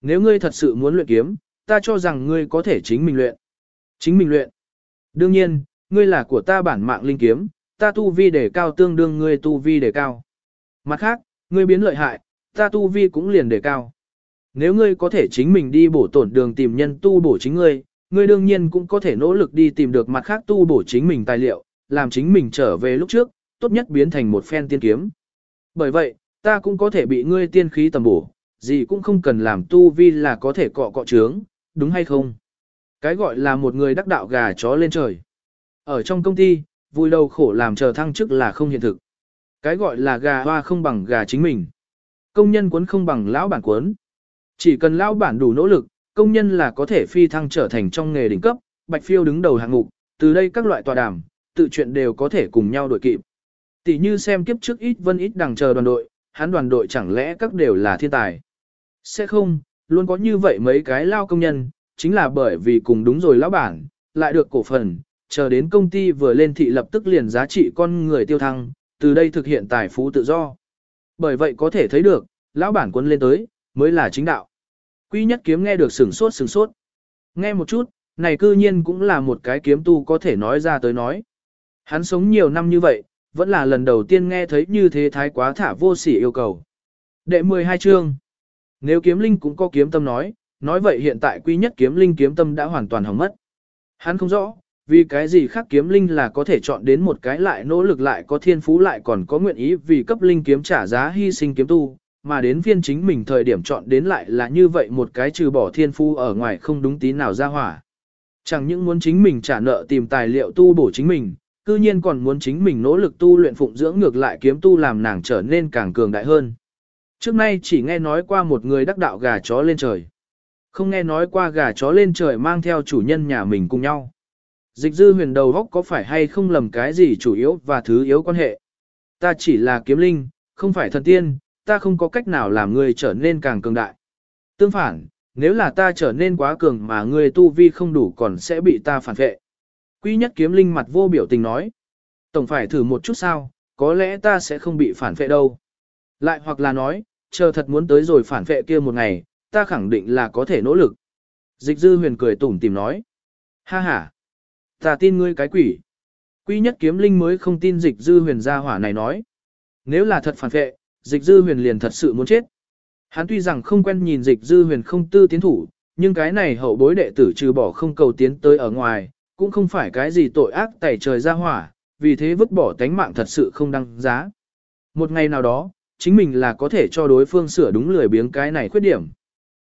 Nếu ngươi thật sự muốn luyện kiếm, ta cho rằng ngươi có thể chính mình luyện. Chính mình luyện. Đương nhiên, ngươi là của ta bản mạng linh kiếm, ta tu vi để cao tương đương ngươi tu vi để cao. Mặt khác, ngươi biến lợi hại, ta tu vi cũng liền để cao. Nếu ngươi có thể chính mình đi bổ tổn đường tìm nhân tu bổ chính ngươi, ngươi đương nhiên cũng có thể nỗ lực đi tìm được mặt khác tu bổ chính mình tài liệu, làm chính mình trở về lúc trước, tốt nhất biến thành một phen tiên kiếm. Bởi vậy, ta cũng có thể bị ngươi tiên khí tầm bổ, gì cũng không cần làm tu vi là có thể cọ cọ trướng, đúng hay không? Cái gọi là một người đắc đạo gà chó lên trời. Ở trong công ty, vui đầu khổ làm chờ thăng chức là không hiện thực. Cái gọi là gà hoa không bằng gà chính mình. Công nhân cuốn không bằng lão bản cuốn. Chỉ cần lão bản đủ nỗ lực, công nhân là có thể phi thăng trở thành trong nghề đỉnh cấp, bạch phiêu đứng đầu hạng mục, từ đây các loại tòa đàm, tự chuyện đều có thể cùng nhau đội kịp. Tỷ như xem kiếp trước ít vân ít đằng chờ đoàn đội, hắn đoàn đội chẳng lẽ các đều là thiên tài. Sẽ không, luôn có như vậy mấy cái lao công nhân, chính là bởi vì cùng đúng rồi lão bản, lại được cổ phần, chờ đến công ty vừa lên thị lập tức liền giá trị con người tiêu thăng, từ đây thực hiện tài phú tự do. Bởi vậy có thể thấy được, lão bản quân lên tới, mới là chính đạo. Quy nhất kiếm nghe được sừng sốt sừng sốt. Nghe một chút, này cư nhiên cũng là một cái kiếm tu có thể nói ra tới nói. Hắn sống nhiều năm như vậy, vẫn là lần đầu tiên nghe thấy như thế thái quá thả vô sỉ yêu cầu. Đệ 12 chương. Nếu kiếm linh cũng có kiếm tâm nói, nói vậy hiện tại quy nhất kiếm linh kiếm tâm đã hoàn toàn hỏng mất. Hắn không rõ, vì cái gì khác kiếm linh là có thể chọn đến một cái lại nỗ lực lại có thiên phú lại còn có nguyện ý vì cấp linh kiếm trả giá hy sinh kiếm tu, mà đến phiên chính mình thời điểm chọn đến lại là như vậy một cái trừ bỏ thiên phú ở ngoài không đúng tí nào ra hỏa. Chẳng những muốn chính mình trả nợ tìm tài liệu tu bổ chính mình, cư nhiên còn muốn chính mình nỗ lực tu luyện phụng dưỡng ngược lại kiếm tu làm nàng trở nên càng cường đại hơn. Trước nay chỉ nghe nói qua một người đắc đạo gà chó lên trời. Không nghe nói qua gà chó lên trời mang theo chủ nhân nhà mình cùng nhau. Dịch dư huyền đầu góc có phải hay không lầm cái gì chủ yếu và thứ yếu quan hệ. Ta chỉ là kiếm linh, không phải thần tiên, ta không có cách nào làm ngươi trở nên càng cường đại. Tương phản, nếu là ta trở nên quá cường mà ngươi tu vi không đủ còn sẽ bị ta phản vệ. Quy nhất kiếm linh mặt vô biểu tình nói. Tổng phải thử một chút sao, có lẽ ta sẽ không bị phản vệ đâu. Lại hoặc là nói, chờ thật muốn tới rồi phản vệ kia một ngày, ta khẳng định là có thể nỗ lực. Dịch dư huyền cười tủm tìm nói. Ha ha, ta tin ngươi cái quỷ. Quy nhất kiếm linh mới không tin dịch dư huyền gia hỏa này nói. Nếu là thật phản vệ, dịch dư huyền liền thật sự muốn chết. Hắn tuy rằng không quen nhìn dịch dư huyền không tư tiến thủ, nhưng cái này hậu bối đệ tử trừ bỏ không cầu tiến tới ở ngoài, cũng không phải cái gì tội ác tẩy trời ra hỏa, vì thế vứt bỏ tánh mạng thật sự không đăng giá. Một ngày nào đó, chính mình là có thể cho đối phương sửa đúng lười biếng cái này khuyết điểm.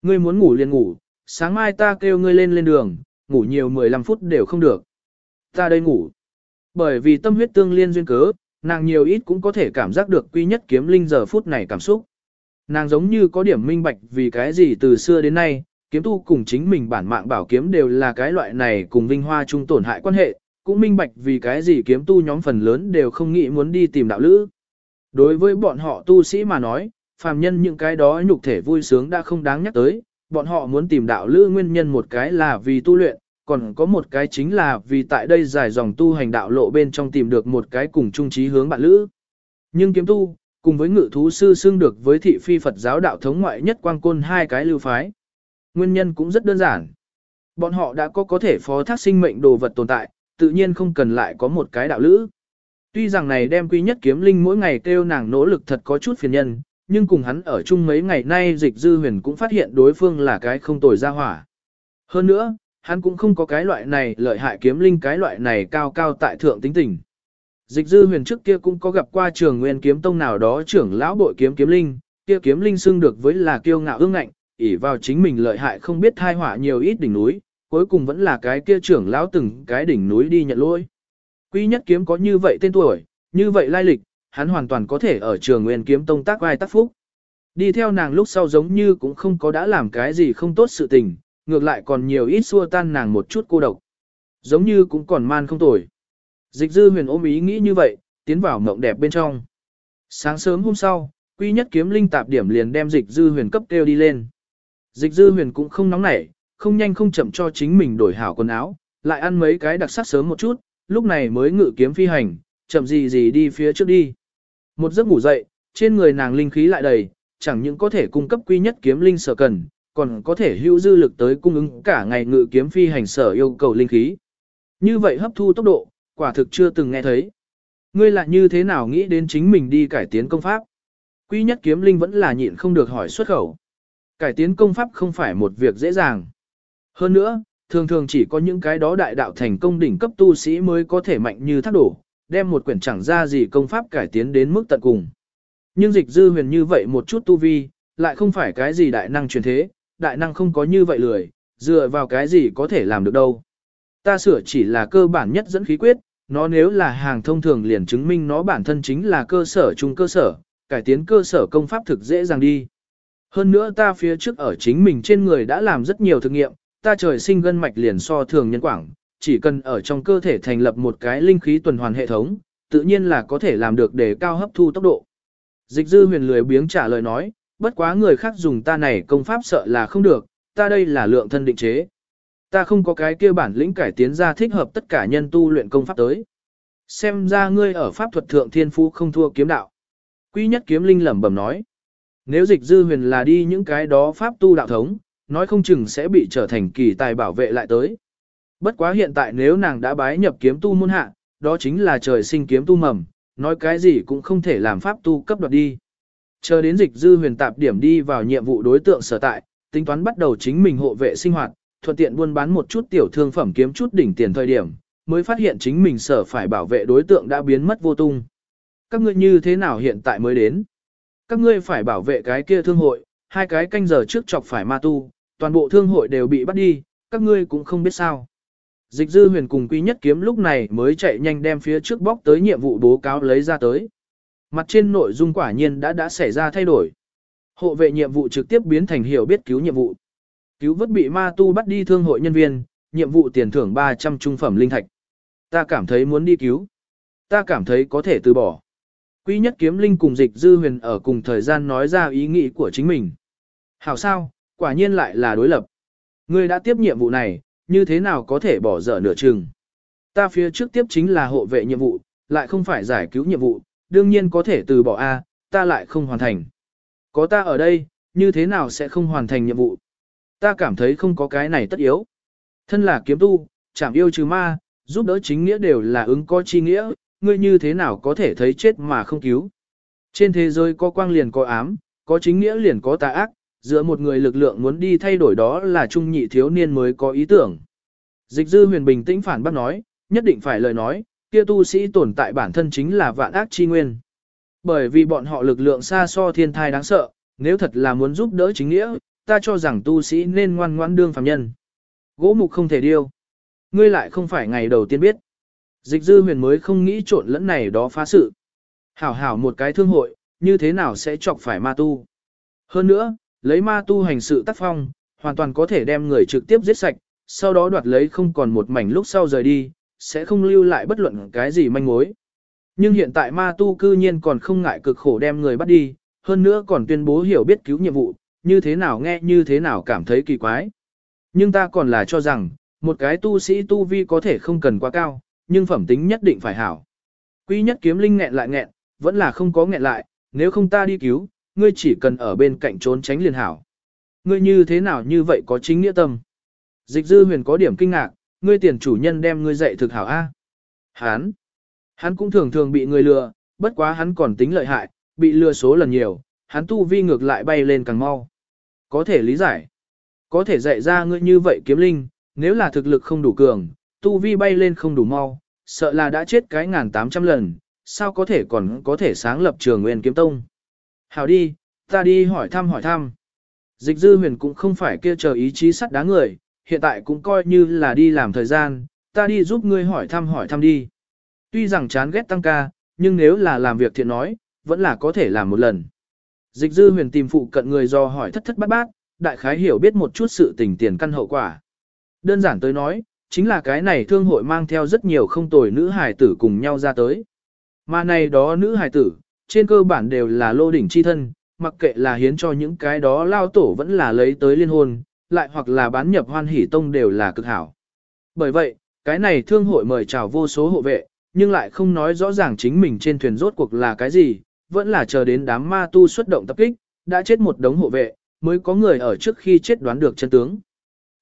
Ngươi muốn ngủ liền ngủ, sáng mai ta kêu ngươi lên lên đường, ngủ nhiều 15 phút đều không được. Ta đây ngủ. Bởi vì tâm huyết tương liên duyên cớ, nàng nhiều ít cũng có thể cảm giác được quy nhất kiếm linh giờ phút này cảm xúc. Nàng giống như có điểm minh bạch vì cái gì từ xưa đến nay, kiếm tu cùng chính mình bản mạng bảo kiếm đều là cái loại này cùng vinh hoa chung tổn hại quan hệ, cũng minh bạch vì cái gì kiếm tu nhóm phần lớn đều không nghĩ muốn đi tìm đạo lữ. Đối với bọn họ tu sĩ mà nói, phàm nhân những cái đó nhục thể vui sướng đã không đáng nhắc tới, bọn họ muốn tìm đạo lữ nguyên nhân một cái là vì tu luyện, còn có một cái chính là vì tại đây dài dòng tu hành đạo lộ bên trong tìm được một cái cùng chung trí hướng bạn lữ. Nhưng kiếm tu, cùng với ngự thú sư xưng được với thị phi Phật giáo đạo thống ngoại nhất quang côn hai cái lưu phái. Nguyên nhân cũng rất đơn giản. Bọn họ đã có có thể phó thác sinh mệnh đồ vật tồn tại, tự nhiên không cần lại có một cái đạo lữ. Tuy rằng này đem quy nhất kiếm linh mỗi ngày kêu nàng nỗ lực thật có chút phiền nhân, nhưng cùng hắn ở chung mấy ngày nay dịch dư huyền cũng phát hiện đối phương là cái không tồi ra hỏa. Hơn nữa, hắn cũng không có cái loại này lợi hại kiếm linh cái loại này cao cao tại thượng tính tình. Dịch dư huyền trước kia cũng có gặp qua trường nguyên kiếm tông nào đó trưởng lão bội kiếm kiếm linh, kia kiếm linh xưng được với là kiêu ngạo ương ngạnh, ỷ vào chính mình lợi hại không biết thai họa nhiều ít đỉnh núi, cuối cùng vẫn là cái kia trưởng lão từng cái đỉnh núi đi nhận lỗi. Quy nhất kiếm có như vậy tên tuổi, như vậy lai lịch, hắn hoàn toàn có thể ở trường nguyên kiếm tông tác vai tác phúc. Đi theo nàng lúc sau giống như cũng không có đã làm cái gì không tốt sự tình, ngược lại còn nhiều ít xua tan nàng một chút cô độc. Giống như cũng còn man không tồi. Dịch dư huyền ôm ý nghĩ như vậy, tiến vào mộng đẹp bên trong. Sáng sớm hôm sau, quy nhất kiếm linh tạp điểm liền đem dịch dư huyền cấp kêu đi lên. Dịch dư huyền cũng không nóng nảy, không nhanh không chậm cho chính mình đổi hảo quần áo, lại ăn mấy cái đặc sắc sớm một chút, lúc này mới ngự kiếm phi hành, chậm gì gì đi phía trước đi. Một giấc ngủ dậy, trên người nàng linh khí lại đầy, chẳng những có thể cung cấp quy nhất kiếm linh sở cần, còn có thể hữu dư lực tới cung ứng cả ngày ngự kiếm phi hành sở yêu cầu linh khí. Như vậy hấp thu tốc độ, quả thực chưa từng nghe thấy. Ngươi lại như thế nào nghĩ đến chính mình đi cải tiến công pháp? Quy nhất kiếm linh vẫn là nhịn không được hỏi xuất khẩu. Cải tiến công pháp không phải một việc dễ dàng. Hơn nữa, thường thường chỉ có những cái đó đại đạo thành công đỉnh cấp tu sĩ mới có thể mạnh như thác đổ, đem một quyển chẳng ra gì công pháp cải tiến đến mức tận cùng. Nhưng dịch dư huyền như vậy một chút tu vi, lại không phải cái gì đại năng truyền thế, đại năng không có như vậy lười, dựa vào cái gì có thể làm được đâu. Ta sửa chỉ là cơ bản nhất dẫn khí quyết, nó nếu là hàng thông thường liền chứng minh nó bản thân chính là cơ sở chung cơ sở, cải tiến cơ sở công pháp thực dễ dàng đi. Hơn nữa ta phía trước ở chính mình trên người đã làm rất nhiều thực nghiệm, ta trời sinh gân mạch liền so thường nhân quảng, chỉ cần ở trong cơ thể thành lập một cái linh khí tuần hoàn hệ thống, tự nhiên là có thể làm được để cao hấp thu tốc độ. Dịch dư huyền lười biếng trả lời nói, bất quá người khác dùng ta này công pháp sợ là không được, ta đây là lượng thân định chế. Ta không có cái kia bản lĩnh cải tiến ra thích hợp tất cả nhân tu luyện công pháp tới. Xem ra ngươi ở pháp thuật thượng thiên phú không thua kiếm đạo. Quý nhất kiếm linh lẩm bẩm nói. Nếu dịch dư huyền là đi những cái đó pháp tu đạo thống, nói không chừng sẽ bị trở thành kỳ tài bảo vệ lại tới. Bất quá hiện tại nếu nàng đã bái nhập kiếm tu môn hạ, đó chính là trời sinh kiếm tu mầm, nói cái gì cũng không thể làm pháp tu cấp đoạt đi. Chờ đến dịch dư huyền tạp điểm đi vào nhiệm vụ đối tượng sở tại, tính toán bắt đầu chính mình hộ vệ sinh hoạt, thuận tiện buôn bán một chút tiểu thương phẩm kiếm chút đỉnh tiền thời điểm, mới phát hiện chính mình sở phải bảo vệ đối tượng đã biến mất vô tung. Các ngươi như thế nào hiện tại mới đến? Các ngươi phải bảo vệ cái kia thương hội, hai cái canh giờ trước chọc phải ma tu, toàn bộ thương hội đều bị bắt đi, các ngươi cũng không biết sao. Dịch dư huyền cùng quý nhất kiếm lúc này mới chạy nhanh đem phía trước bóc tới nhiệm vụ bố cáo lấy ra tới. Mặt trên nội dung quả nhiên đã đã xảy ra thay đổi. Hộ vệ nhiệm vụ trực tiếp biến thành hiểu biết cứu nhiệm vụ. Cứu vớt bị ma tu bắt đi thương hội nhân viên, nhiệm vụ tiền thưởng 300 trung phẩm linh thạch. Ta cảm thấy muốn đi cứu. Ta cảm thấy có thể từ bỏ. Quý nhất kiếm linh cùng dịch dư huyền ở cùng thời gian nói ra ý nghĩ của chính mình. Hảo sao, quả nhiên lại là đối lập. Ngươi đã tiếp nhiệm vụ này, như thế nào có thể bỏ dở nửa chừng. Ta phía trước tiếp chính là hộ vệ nhiệm vụ, lại không phải giải cứu nhiệm vụ, đương nhiên có thể từ bỏ A, ta lại không hoàn thành. Có ta ở đây, như thế nào sẽ không hoàn thành nhiệm vụ? Ta cảm thấy không có cái này tất yếu. Thân là kiếm tu, chẳng yêu trừ ma, giúp đỡ chính nghĩa đều là ứng có chi nghĩa, ngươi như thế nào có thể thấy chết mà không cứu. Trên thế giới có quang liền có ám, có chính nghĩa liền có tà ác, giữa một người lực lượng muốn đi thay đổi đó là trung nhị thiếu niên mới có ý tưởng. Dịch dư huyền bình tĩnh phản bác nói, nhất định phải lời nói, kia tu sĩ tồn tại bản thân chính là vạn ác chi nguyên. Bởi vì bọn họ lực lượng xa so thiên thai đáng sợ, nếu thật là muốn giúp đỡ chính nghĩa, ta cho rằng tu sĩ nên ngoan ngoãn đương phàm nhân. Gỗ mục không thể điêu. Ngươi lại không phải ngày đầu tiên biết. Dịch dư huyền mới không nghĩ trộn lẫn này đó phá sự. Hảo hảo một cái thương hội, như thế nào sẽ chọc phải ma tu. Hơn nữa, lấy ma tu hành sự tác phong, hoàn toàn có thể đem người trực tiếp giết sạch, sau đó đoạt lấy không còn một mảnh lúc sau rời đi, sẽ không lưu lại bất luận cái gì manh mối. Nhưng hiện tại ma tu cư nhiên còn không ngại cực khổ đem người bắt đi, hơn nữa còn tuyên bố hiểu biết cứu nhiệm vụ, như thế nào nghe như thế nào cảm thấy kỳ quái. Nhưng ta còn là cho rằng, một cái tu sĩ tu vi có thể không cần quá cao, nhưng phẩm tính nhất định phải hảo. Quý nhất kiếm linh nghẹn lại nghẹn, vẫn là không có nghẹn lại, nếu không ta đi cứu, ngươi chỉ cần ở bên cạnh trốn tránh liền hảo. Ngươi như thế nào như vậy có chính nghĩa tâm. Dịch dư huyền có điểm kinh ngạc, ngươi tiền chủ nhân đem ngươi dạy thực hảo A. À? Hán. Hắn cũng thường thường bị người lừa, bất quá hắn còn tính lợi hại, bị lừa số lần nhiều, hắn tu vi ngược lại bay lên càng mau. Có thể lý giải. Có thể dạy ra ngươi như vậy kiếm linh, nếu là thực lực không đủ cường, tu vi bay lên không đủ mau, sợ là đã chết cái ngàn tám trăm lần, sao có thể còn có thể sáng lập trường nguyên kiếm tông. Hảo đi, ta đi hỏi thăm hỏi thăm. Dịch dư huyền cũng không phải kia chờ ý chí sắt đá người, hiện tại cũng coi như là đi làm thời gian, ta đi giúp ngươi hỏi thăm hỏi thăm đi. Tuy rằng chán ghét tăng ca, nhưng nếu là làm việc thiện nói, vẫn là có thể làm một lần. Dịch dư huyền tìm phụ cận người do hỏi thất thất bát bát, đại khái hiểu biết một chút sự tình tiền căn hậu quả. Đơn giản tới nói, chính là cái này thương hội mang theo rất nhiều không tồi nữ hài tử cùng nhau ra tới. Mà này đó nữ hài tử, trên cơ bản đều là lô đỉnh chi thân, mặc kệ là hiến cho những cái đó lao tổ vẫn là lấy tới liên hôn, lại hoặc là bán nhập hoan hỷ tông đều là cực hảo. Bởi vậy, cái này thương hội mời chào vô số hộ vệ, nhưng lại không nói rõ ràng chính mình trên thuyền rốt cuộc là cái gì, vẫn là chờ đến đám ma tu xuất động tập kích, đã chết một đống hộ vệ, mới có người ở trước khi chết đoán được chân tướng.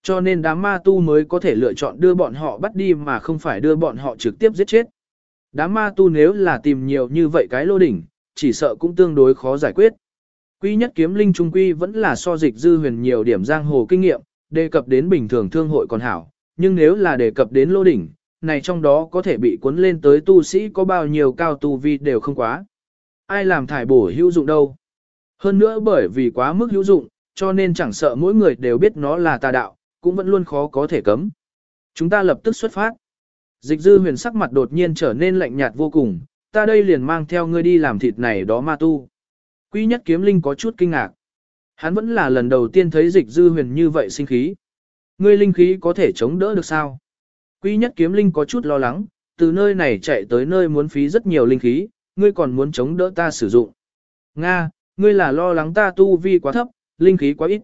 Cho nên đám ma tu mới có thể lựa chọn đưa bọn họ bắt đi mà không phải đưa bọn họ trực tiếp giết chết. Đám ma tu nếu là tìm nhiều như vậy cái lô đỉnh, chỉ sợ cũng tương đối khó giải quyết. Quy nhất kiếm linh trung quy vẫn là so dịch dư huyền nhiều điểm giang hồ kinh nghiệm, đề cập đến bình thường thương hội còn hảo, nhưng nếu là đề cập đến lô đỉnh, này trong đó có thể bị cuốn lên tới tu sĩ có bao nhiêu cao tu vi đều không quá. Ai làm thải bổ hữu dụng đâu. Hơn nữa bởi vì quá mức hữu dụng, cho nên chẳng sợ mỗi người đều biết nó là tà đạo, cũng vẫn luôn khó có thể cấm. Chúng ta lập tức xuất phát. Dịch dư huyền sắc mặt đột nhiên trở nên lạnh nhạt vô cùng, ta đây liền mang theo ngươi đi làm thịt này đó ma tu. Quy nhất kiếm linh có chút kinh ngạc. Hắn vẫn là lần đầu tiên thấy dịch dư huyền như vậy sinh khí. Ngươi linh khí có thể chống đỡ được sao? Quy nhất kiếm linh có chút lo lắng, từ nơi này chạy tới nơi muốn phí rất nhiều linh khí, ngươi còn muốn chống đỡ ta sử dụng. Nga, ngươi là lo lắng ta tu vi quá thấp, linh khí quá ít.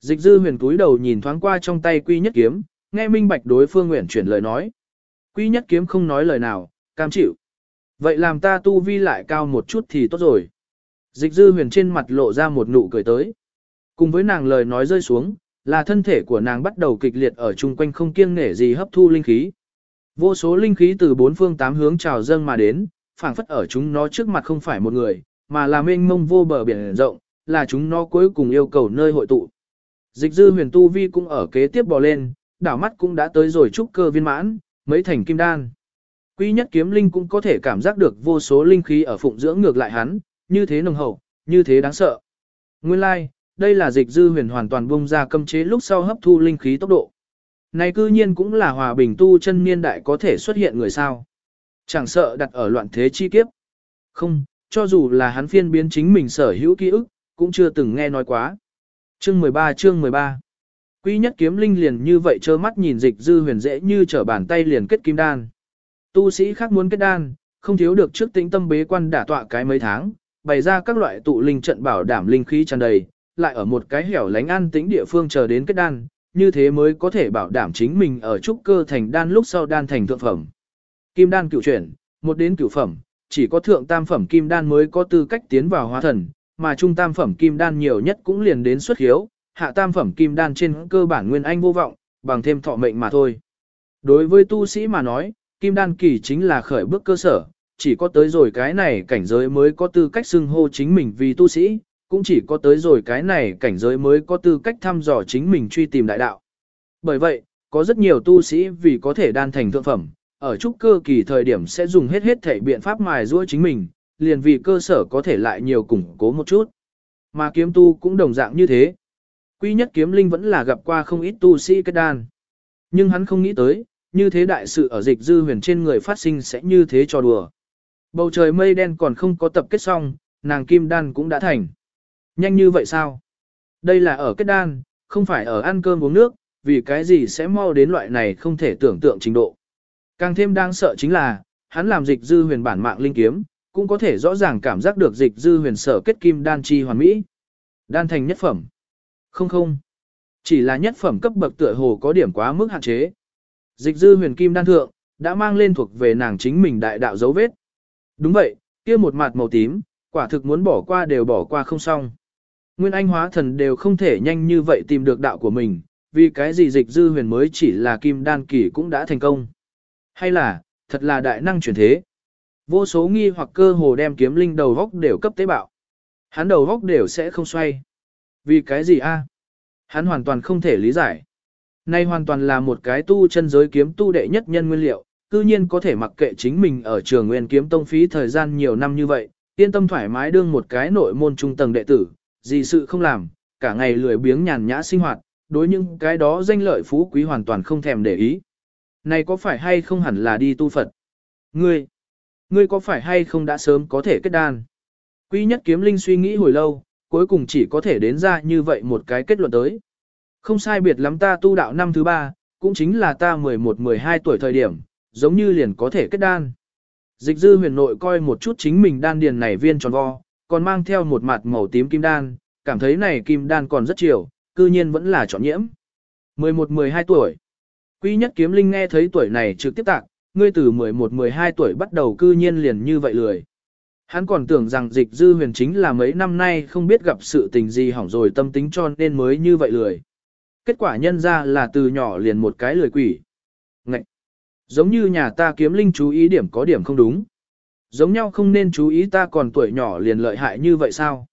Dịch dư huyền túi đầu nhìn thoáng qua trong tay quy nhất kiếm, nghe minh bạch đối phương nguyện chuyển lời nói. Quy nhất kiếm không nói lời nào, cam chịu. Vậy làm ta tu vi lại cao một chút thì tốt rồi. Dịch dư huyền trên mặt lộ ra một nụ cười tới. Cùng với nàng lời nói rơi xuống, là thân thể của nàng bắt đầu kịch liệt ở chung quanh không kiêng nể gì hấp thu linh khí. Vô số linh khí từ bốn phương tám hướng trào dâng mà đến, phảng phất ở chúng nó trước mặt không phải một người, mà là mênh mông vô bờ biển rộng, là chúng nó cuối cùng yêu cầu nơi hội tụ. Dịch dư huyền tu vi cũng ở kế tiếp bò lên, đảo mắt cũng đã tới rồi trúc cơ viên mãn, mấy thành kim đan. Quy nhất kiếm linh cũng có thể cảm giác được vô số linh khí ở phụng dưỡng ngược lại hắn, như thế nồng hậu, như thế đáng sợ. Nguyên lai, like, đây là dịch dư huyền hoàn toàn bung ra cấm chế lúc sau hấp thu linh khí tốc độ. Này cư nhiên cũng là hòa bình tu chân niên đại có thể xuất hiện người sao. Chẳng sợ đặt ở loạn thế chi kiếp. Không, cho dù là hắn phiên biến chính mình sở hữu ký ức, cũng chưa từng nghe nói quá. Chương 13 chương 13 Quy nhất kiếm linh liền như vậy trơ mắt nhìn dịch dư huyền dễ như trở bàn tay liền kết kim đan. Tu sĩ khác muốn kết đan, không thiếu được trước tĩnh tâm bế quan đả tọa cái mấy tháng, bày ra các loại tụ linh trận bảo đảm linh khí tràn đầy, lại ở một cái hẻo lánh an tĩnh địa phương chờ đến kết đan, như thế mới có thể bảo đảm chính mình ở trúc cơ thành đan lúc sau đan thành thượng phẩm. Kim đan cửu chuyển, một đến cửu phẩm, chỉ có thượng tam phẩm kim đan mới có tư cách tiến vào hóa thần, mà trung tam phẩm kim đan nhiều nhất cũng liền đến xuất hiếu, hạ tam phẩm kim đan trên cơ bản nguyên anh vô vọng, bằng thêm thọ mệnh mà thôi. Đối với tu sĩ mà nói, kim đan kỳ chính là khởi bước cơ sở, chỉ có tới rồi cái này cảnh giới mới có tư cách xưng hô chính mình vì tu sĩ, cũng chỉ có tới rồi cái này cảnh giới mới có tư cách thăm dò chính mình truy tìm đại đạo. Bởi vậy, có rất nhiều tu sĩ vì có thể đan thành thượng phẩm, ở trúc cơ kỳ thời điểm sẽ dùng hết hết thể biện pháp mài giũa chính mình, liền vì cơ sở có thể lại nhiều củng cố một chút. Mà kiếm tu cũng đồng dạng như thế. Quy nhất kiếm linh vẫn là gặp qua không ít tu sĩ kết đan. Nhưng hắn không nghĩ tới, như thế đại sự ở dịch dư huyền trên người phát sinh sẽ như thế cho đùa. Bầu trời mây đen còn không có tập kết xong, nàng kim đan cũng đã thành. Nhanh như vậy sao? Đây là ở kết đan, không phải ở ăn cơm uống nước, vì cái gì sẽ mau đến loại này không thể tưởng tượng trình độ. Càng thêm đáng sợ chính là, hắn làm dịch dư huyền bản mạng linh kiếm, cũng có thể rõ ràng cảm giác được dịch dư huyền sở kết kim đan chi hoàn mỹ. Đan thành nhất phẩm. Không không. Chỉ là nhất phẩm cấp bậc tựa hồ có điểm quá mức hạn chế. Dịch dư huyền kim đan thượng, đã mang lên thuộc về nàng chính mình đại đạo dấu vết. Đúng vậy, kia một mặt màu tím, quả thực muốn bỏ qua đều bỏ qua không xong. Nguyên Anh hóa thần đều không thể nhanh như vậy tìm được đạo của mình, vì cái gì dịch dư huyền mới chỉ là kim đan kỳ cũng đã thành công. Hay là, thật là đại năng chuyển thế. Vô số nghi hoặc cơ hồ đem kiếm linh đầu góc đều cấp tế bạo. Hắn đầu góc đều sẽ không xoay. Vì cái gì a? Hắn hoàn toàn không thể lý giải. Nay hoàn toàn là một cái tu chân giới kiếm tu đệ nhất nhân nguyên liệu, cư nhiên có thể mặc kệ chính mình ở trường nguyên kiếm tông phí thời gian nhiều năm như vậy, yên tâm thoải mái đương một cái nội môn trung tầng đệ tử, gì sự không làm, cả ngày lười biếng nhàn nhã sinh hoạt, đối những cái đó danh lợi phú quý hoàn toàn không thèm để ý. Này có phải hay không hẳn là đi tu Phật? Ngươi, ngươi có phải hay không đã sớm có thể kết đan? Quý nhất kiếm linh suy nghĩ hồi lâu, cuối cùng chỉ có thể đến ra như vậy một cái kết luận tới. Không sai biệt lắm ta tu đạo năm thứ ba, cũng chính là ta 11-12 tuổi thời điểm, giống như liền có thể kết đan. Dịch dư huyền nội coi một chút chính mình đan điền này viên tròn vo, còn mang theo một mặt màu tím kim đan, cảm thấy này kim đan còn rất chiều, cư nhiên vẫn là chọn nhiễm. 11-12 tuổi. Quý nhất kiếm linh nghe thấy tuổi này trực tiếp tạc, ngươi từ 11-12 tuổi bắt đầu cư nhiên liền như vậy lười. Hắn còn tưởng rằng dịch dư huyền chính là mấy năm nay không biết gặp sự tình gì hỏng rồi tâm tính cho nên mới như vậy lười. Kết quả nhân ra là từ nhỏ liền một cái lười quỷ. Ngậy! Giống như nhà ta kiếm linh chú ý điểm có điểm không đúng. Giống nhau không nên chú ý ta còn tuổi nhỏ liền lợi hại như vậy sao?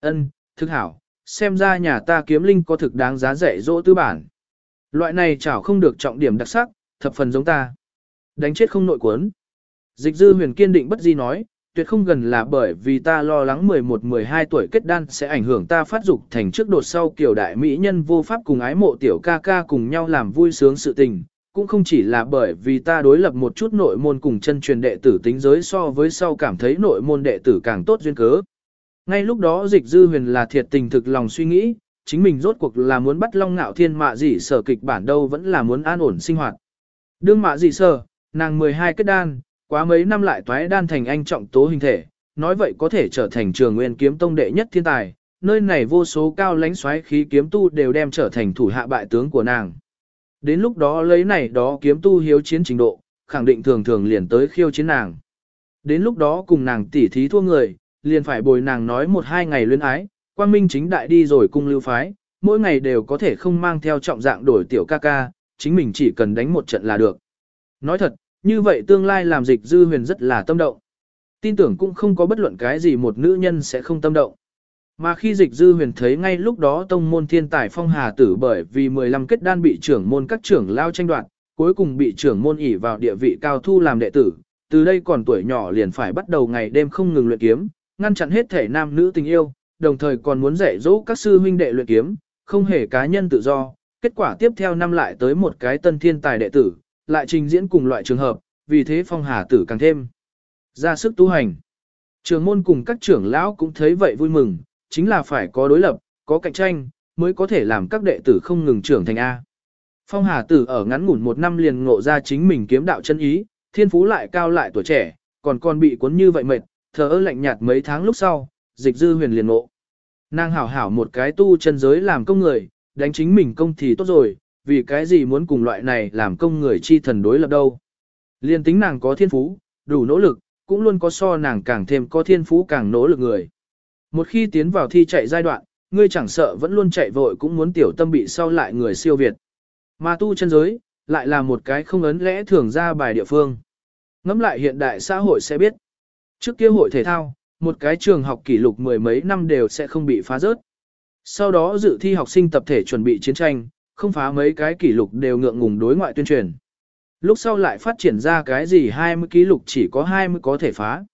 Ân, thực hảo, xem ra nhà ta kiếm linh có thực đáng giá dạy dỗ tư bản. Loại này chảo không được trọng điểm đặc sắc, thập phần giống ta. Đánh chết không nội cuốn. Dịch dư huyền kiên định bất di nói, tuyệt không gần là bởi vì ta lo lắng 11-12 tuổi kết đan sẽ ảnh hưởng ta phát dục thành trước đột sau kiểu đại mỹ nhân vô pháp cùng ái mộ tiểu ca ca cùng nhau làm vui sướng sự tình, cũng không chỉ là bởi vì ta đối lập một chút nội môn cùng chân truyền đệ tử tính giới so với sau cảm thấy nội môn đệ tử càng tốt duyên cớ. Ngay lúc đó dịch dư huyền là thiệt tình thực lòng suy nghĩ, chính mình rốt cuộc là muốn bắt long ngạo thiên mạ gì sở kịch bản đâu vẫn là muốn an ổn sinh hoạt. Đương mạ gì sở, nàng 12 kết đan, quá mấy năm lại toái đan thành anh trọng tố hình thể, nói vậy có thể trở thành trường nguyên kiếm tông đệ nhất thiên tài, nơi này vô số cao lãnh xoáy khí kiếm tu đều đem trở thành thủ hạ bại tướng của nàng. Đến lúc đó lấy này đó kiếm tu hiếu chiến trình độ, khẳng định thường thường liền tới khiêu chiến nàng. Đến lúc đó cùng nàng tỉ thí thua người, liền phải bồi nàng nói một hai ngày luyến ái, quang minh chính đại đi rồi cung lưu phái, mỗi ngày đều có thể không mang theo trọng dạng đổi tiểu ca ca, chính mình chỉ cần đánh một trận là được. Nói thật, như vậy tương lai làm dịch dư huyền rất là tâm động. Tin tưởng cũng không có bất luận cái gì một nữ nhân sẽ không tâm động. Mà khi dịch dư huyền thấy ngay lúc đó tông môn thiên tài phong hà tử bởi vì 15 kết đan bị trưởng môn các trưởng lao tranh đoạt, cuối cùng bị trưởng môn ỉ vào địa vị cao thu làm đệ tử, từ đây còn tuổi nhỏ liền phải bắt đầu ngày đêm không ngừng luyện kiếm, ngăn chặn hết thể nam nữ tình yêu, đồng thời còn muốn dạy dỗ các sư huynh đệ luyện kiếm, không hề cá nhân tự do. Kết quả tiếp theo năm lại tới một cái tân thiên tài đệ tử, lại trình diễn cùng loại trường hợp, vì thế phong hà tử càng thêm ra sức tu hành. Trường môn cùng các trưởng lão cũng thấy vậy vui mừng, chính là phải có đối lập, có cạnh tranh, mới có thể làm các đệ tử không ngừng trưởng thành A. Phong Hà Tử ở ngắn ngủn một năm liền ngộ ra chính mình kiếm đạo chân ý, thiên phú lại cao lại tuổi trẻ, còn còn bị cuốn như vậy mệt, thờ ơ lạnh nhạt mấy tháng lúc sau, dịch dư huyền liền ngộ. Nàng hảo hảo một cái tu chân giới làm công người, đánh chính mình công thì tốt rồi, vì cái gì muốn cùng loại này làm công người chi thần đối lập đâu. Liên tính nàng có thiên phú, đủ nỗ lực, cũng luôn có so nàng càng thêm có thiên phú càng nỗ lực người. Một khi tiến vào thi chạy giai đoạn, ngươi chẳng sợ vẫn luôn chạy vội cũng muốn tiểu tâm bị sau lại người siêu việt. Mà tu chân giới, lại là một cái không ấn lẽ thường ra bài địa phương. Ngắm lại hiện đại xã hội sẽ biết. Trước kia hội thể thao, một cái trường học kỷ lục mười mấy năm đều sẽ không bị phá rớt. Sau đó dự thi học sinh tập thể chuẩn bị chiến tranh, không phá mấy cái kỷ lục đều ngượng ngùng đối ngoại tuyên truyền. Lúc sau lại phát triển ra cái gì 20 kỷ lục chỉ có 20 có thể phá.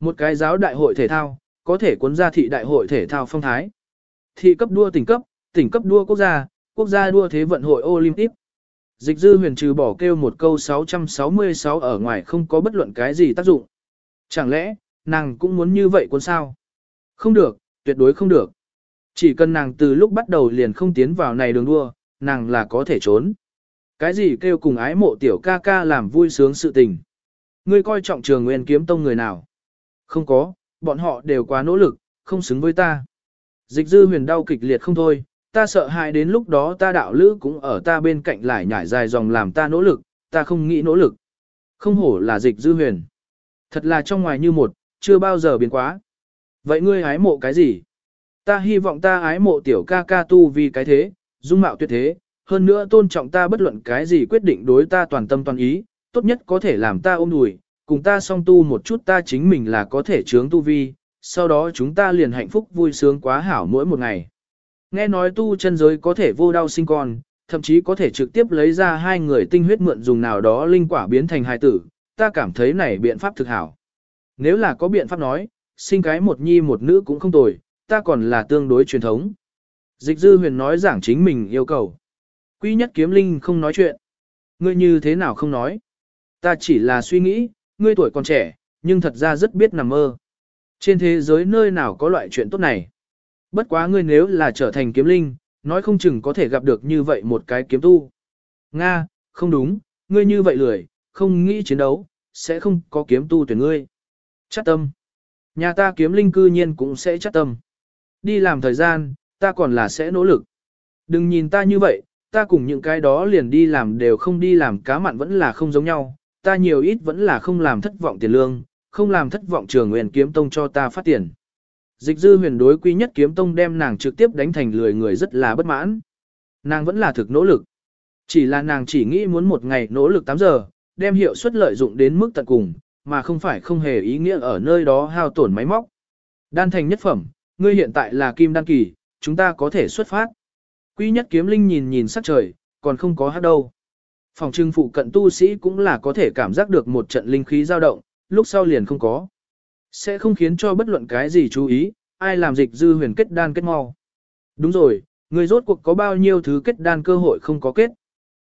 Một cái giáo đại hội thể thao, có thể cuốn ra thị đại hội thể thao phong thái. Thị cấp đua tỉnh cấp, tỉnh cấp đua quốc gia, quốc gia đua thế vận hội Olympic. Dịch dư huyền trừ bỏ kêu một câu 666 ở ngoài không có bất luận cái gì tác dụng. Chẳng lẽ, nàng cũng muốn như vậy cuốn sao? Không được, tuyệt đối không được. Chỉ cần nàng từ lúc bắt đầu liền không tiến vào này đường đua, nàng là có thể trốn. Cái gì kêu cùng ái mộ tiểu ca ca làm vui sướng sự tình. Ngươi coi trọng trường nguyên kiếm tông người nào? Không có, bọn họ đều quá nỗ lực, không xứng với ta. Dịch dư huyền đau kịch liệt không thôi, ta sợ hãi đến lúc đó ta đạo lữ cũng ở ta bên cạnh lại nhảy dài dòng làm ta nỗ lực, ta không nghĩ nỗ lực. Không hổ là dịch dư huyền. Thật là trong ngoài như một, chưa bao giờ biến quá. Vậy ngươi ái mộ cái gì? Ta hy vọng ta ái mộ tiểu ca ca tu vì cái thế, dung mạo tuyệt thế, hơn nữa tôn trọng ta bất luận cái gì quyết định đối ta toàn tâm toàn ý, tốt nhất có thể làm ta ôm đùi, cùng ta song tu một chút ta chính mình là có thể chướng tu vi, sau đó chúng ta liền hạnh phúc vui sướng quá hảo mỗi một ngày. Nghe nói tu chân giới có thể vô đau sinh con, thậm chí có thể trực tiếp lấy ra hai người tinh huyết mượn dùng nào đó linh quả biến thành hai tử, ta cảm thấy này biện pháp thực hảo. Nếu là có biện pháp nói, sinh cái một nhi một nữ cũng không tồi, ta còn là tương đối truyền thống. Dịch dư huyền nói giảng chính mình yêu cầu. Quy nhất kiếm linh không nói chuyện. Ngươi như thế nào không nói? Ta chỉ là suy nghĩ, ngươi tuổi còn trẻ, nhưng thật ra rất biết nằm mơ. Trên thế giới nơi nào có loại chuyện tốt này. Bất quá ngươi nếu là trở thành kiếm linh, nói không chừng có thể gặp được như vậy một cái kiếm tu. Nga, không đúng, ngươi như vậy lười, không nghĩ chiến đấu, sẽ không có kiếm tu tuyển ngươi. Chắc tâm. Nhà ta kiếm linh cư nhiên cũng sẽ chắc tâm. Đi làm thời gian, ta còn là sẽ nỗ lực. Đừng nhìn ta như vậy, ta cùng những cái đó liền đi làm đều không đi làm cá mặn vẫn là không giống nhau, ta nhiều ít vẫn là không làm thất vọng tiền lương, không làm thất vọng trường nguyện kiếm tông cho ta phát tiền. Dịch dư huyền đối quý nhất kiếm tông đem nàng trực tiếp đánh thành lười người rất là bất mãn. Nàng vẫn là thực nỗ lực. Chỉ là nàng chỉ nghĩ muốn một ngày nỗ lực 8 giờ, đem hiệu suất lợi dụng đến mức tận cùng, mà không phải không hề ý nghĩa ở nơi đó hao tổn máy móc. Đan thành nhất phẩm, ngươi hiện tại là kim đan kỳ, chúng ta có thể xuất phát. Quý nhất kiếm linh nhìn nhìn sắc trời, còn không có hát đâu. Phòng trưng phụ cận tu sĩ cũng là có thể cảm giác được một trận linh khí dao động, lúc sau liền không có. Sẽ không khiến cho bất luận cái gì chú ý, ai làm dịch dư huyền kết đan kết mau. Đúng rồi, người rốt cuộc có bao nhiêu thứ kết đan cơ hội không có kết.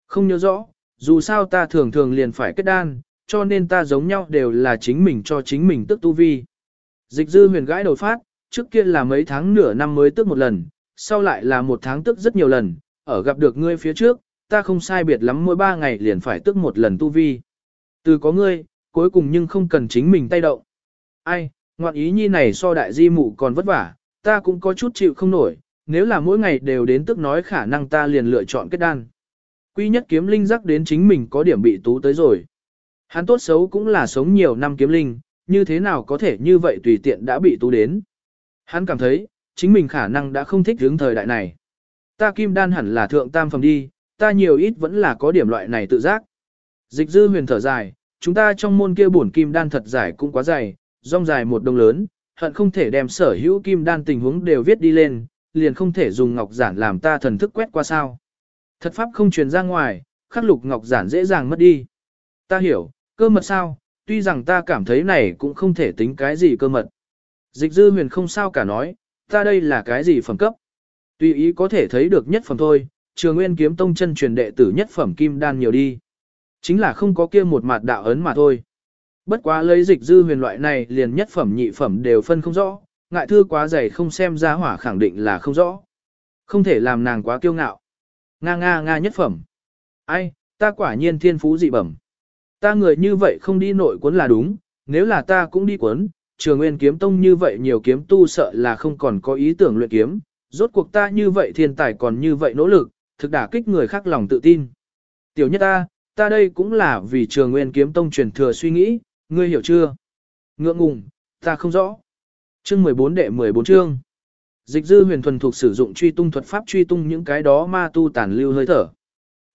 Không nhớ rõ, dù sao ta thường thường liền phải kết đan, cho nên ta giống nhau đều là chính mình cho chính mình tức tu vi. Dịch dư huyền gãi đầu phát, trước kia là mấy tháng nửa năm mới tức một lần, sau lại là một tháng tức rất nhiều lần, ở gặp được ngươi phía trước, ta không sai biệt lắm mỗi ba ngày liền phải tức một lần tu vi. Từ có ngươi, cuối cùng nhưng không cần chính mình tay động. Ai, ngoạn ý nhi này so đại di mụ còn vất vả, ta cũng có chút chịu không nổi, nếu là mỗi ngày đều đến tức nói khả năng ta liền lựa chọn kết đan. Quy nhất kiếm linh rắc đến chính mình có điểm bị tú tới rồi. Hắn tốt xấu cũng là sống nhiều năm kiếm linh, như thế nào có thể như vậy tùy tiện đã bị tú đến. Hắn cảm thấy, chính mình khả năng đã không thích hướng thời đại này. Ta kim đan hẳn là thượng tam phẩm đi, ta nhiều ít vẫn là có điểm loại này tự giác. Dịch dư huyền thở dài, chúng ta trong môn kia bổn kim đan thật dài cũng quá dài, rong dài một đông lớn, hận không thể đem sở hữu kim đan tình huống đều viết đi lên, liền không thể dùng ngọc giản làm ta thần thức quét qua sao. Thật pháp không truyền ra ngoài, khắc lục ngọc giản dễ dàng mất đi. Ta hiểu, cơ mật sao, tuy rằng ta cảm thấy này cũng không thể tính cái gì cơ mật. Dịch dư huyền không sao cả nói, ta đây là cái gì phẩm cấp. Tùy ý có thể thấy được nhất phẩm thôi, trường nguyên kiếm tông chân truyền đệ tử nhất phẩm kim đan nhiều đi. Chính là không có kia một mặt đạo ấn mà thôi. Bất quá lấy dịch dư huyền loại này liền nhất phẩm nhị phẩm đều phân không rõ, ngại thư quá dày không xem ra hỏa khẳng định là không rõ. Không thể làm nàng quá kiêu ngạo. Nga nga nga nhất phẩm. Ai, ta quả nhiên thiên phú dị bẩm. Ta người như vậy không đi nội cuốn là đúng, nếu là ta cũng đi cuốn, trường nguyên kiếm tông như vậy nhiều kiếm tu sợ là không còn có ý tưởng luyện kiếm, rốt cuộc ta như vậy thiên tài còn như vậy nỗ lực, thực đả kích người khác lòng tự tin. Tiểu nhất ta, ta đây cũng là vì trường nguyên kiếm tông truyền thừa suy nghĩ, ngươi hiểu chưa? Ngượng ngùng, ta không rõ. Chương 14 đệ 14 chương. Dịch dư huyền thuần thuộc sử dụng truy tung thuật pháp truy tung những cái đó ma tu tàn lưu hơi thở.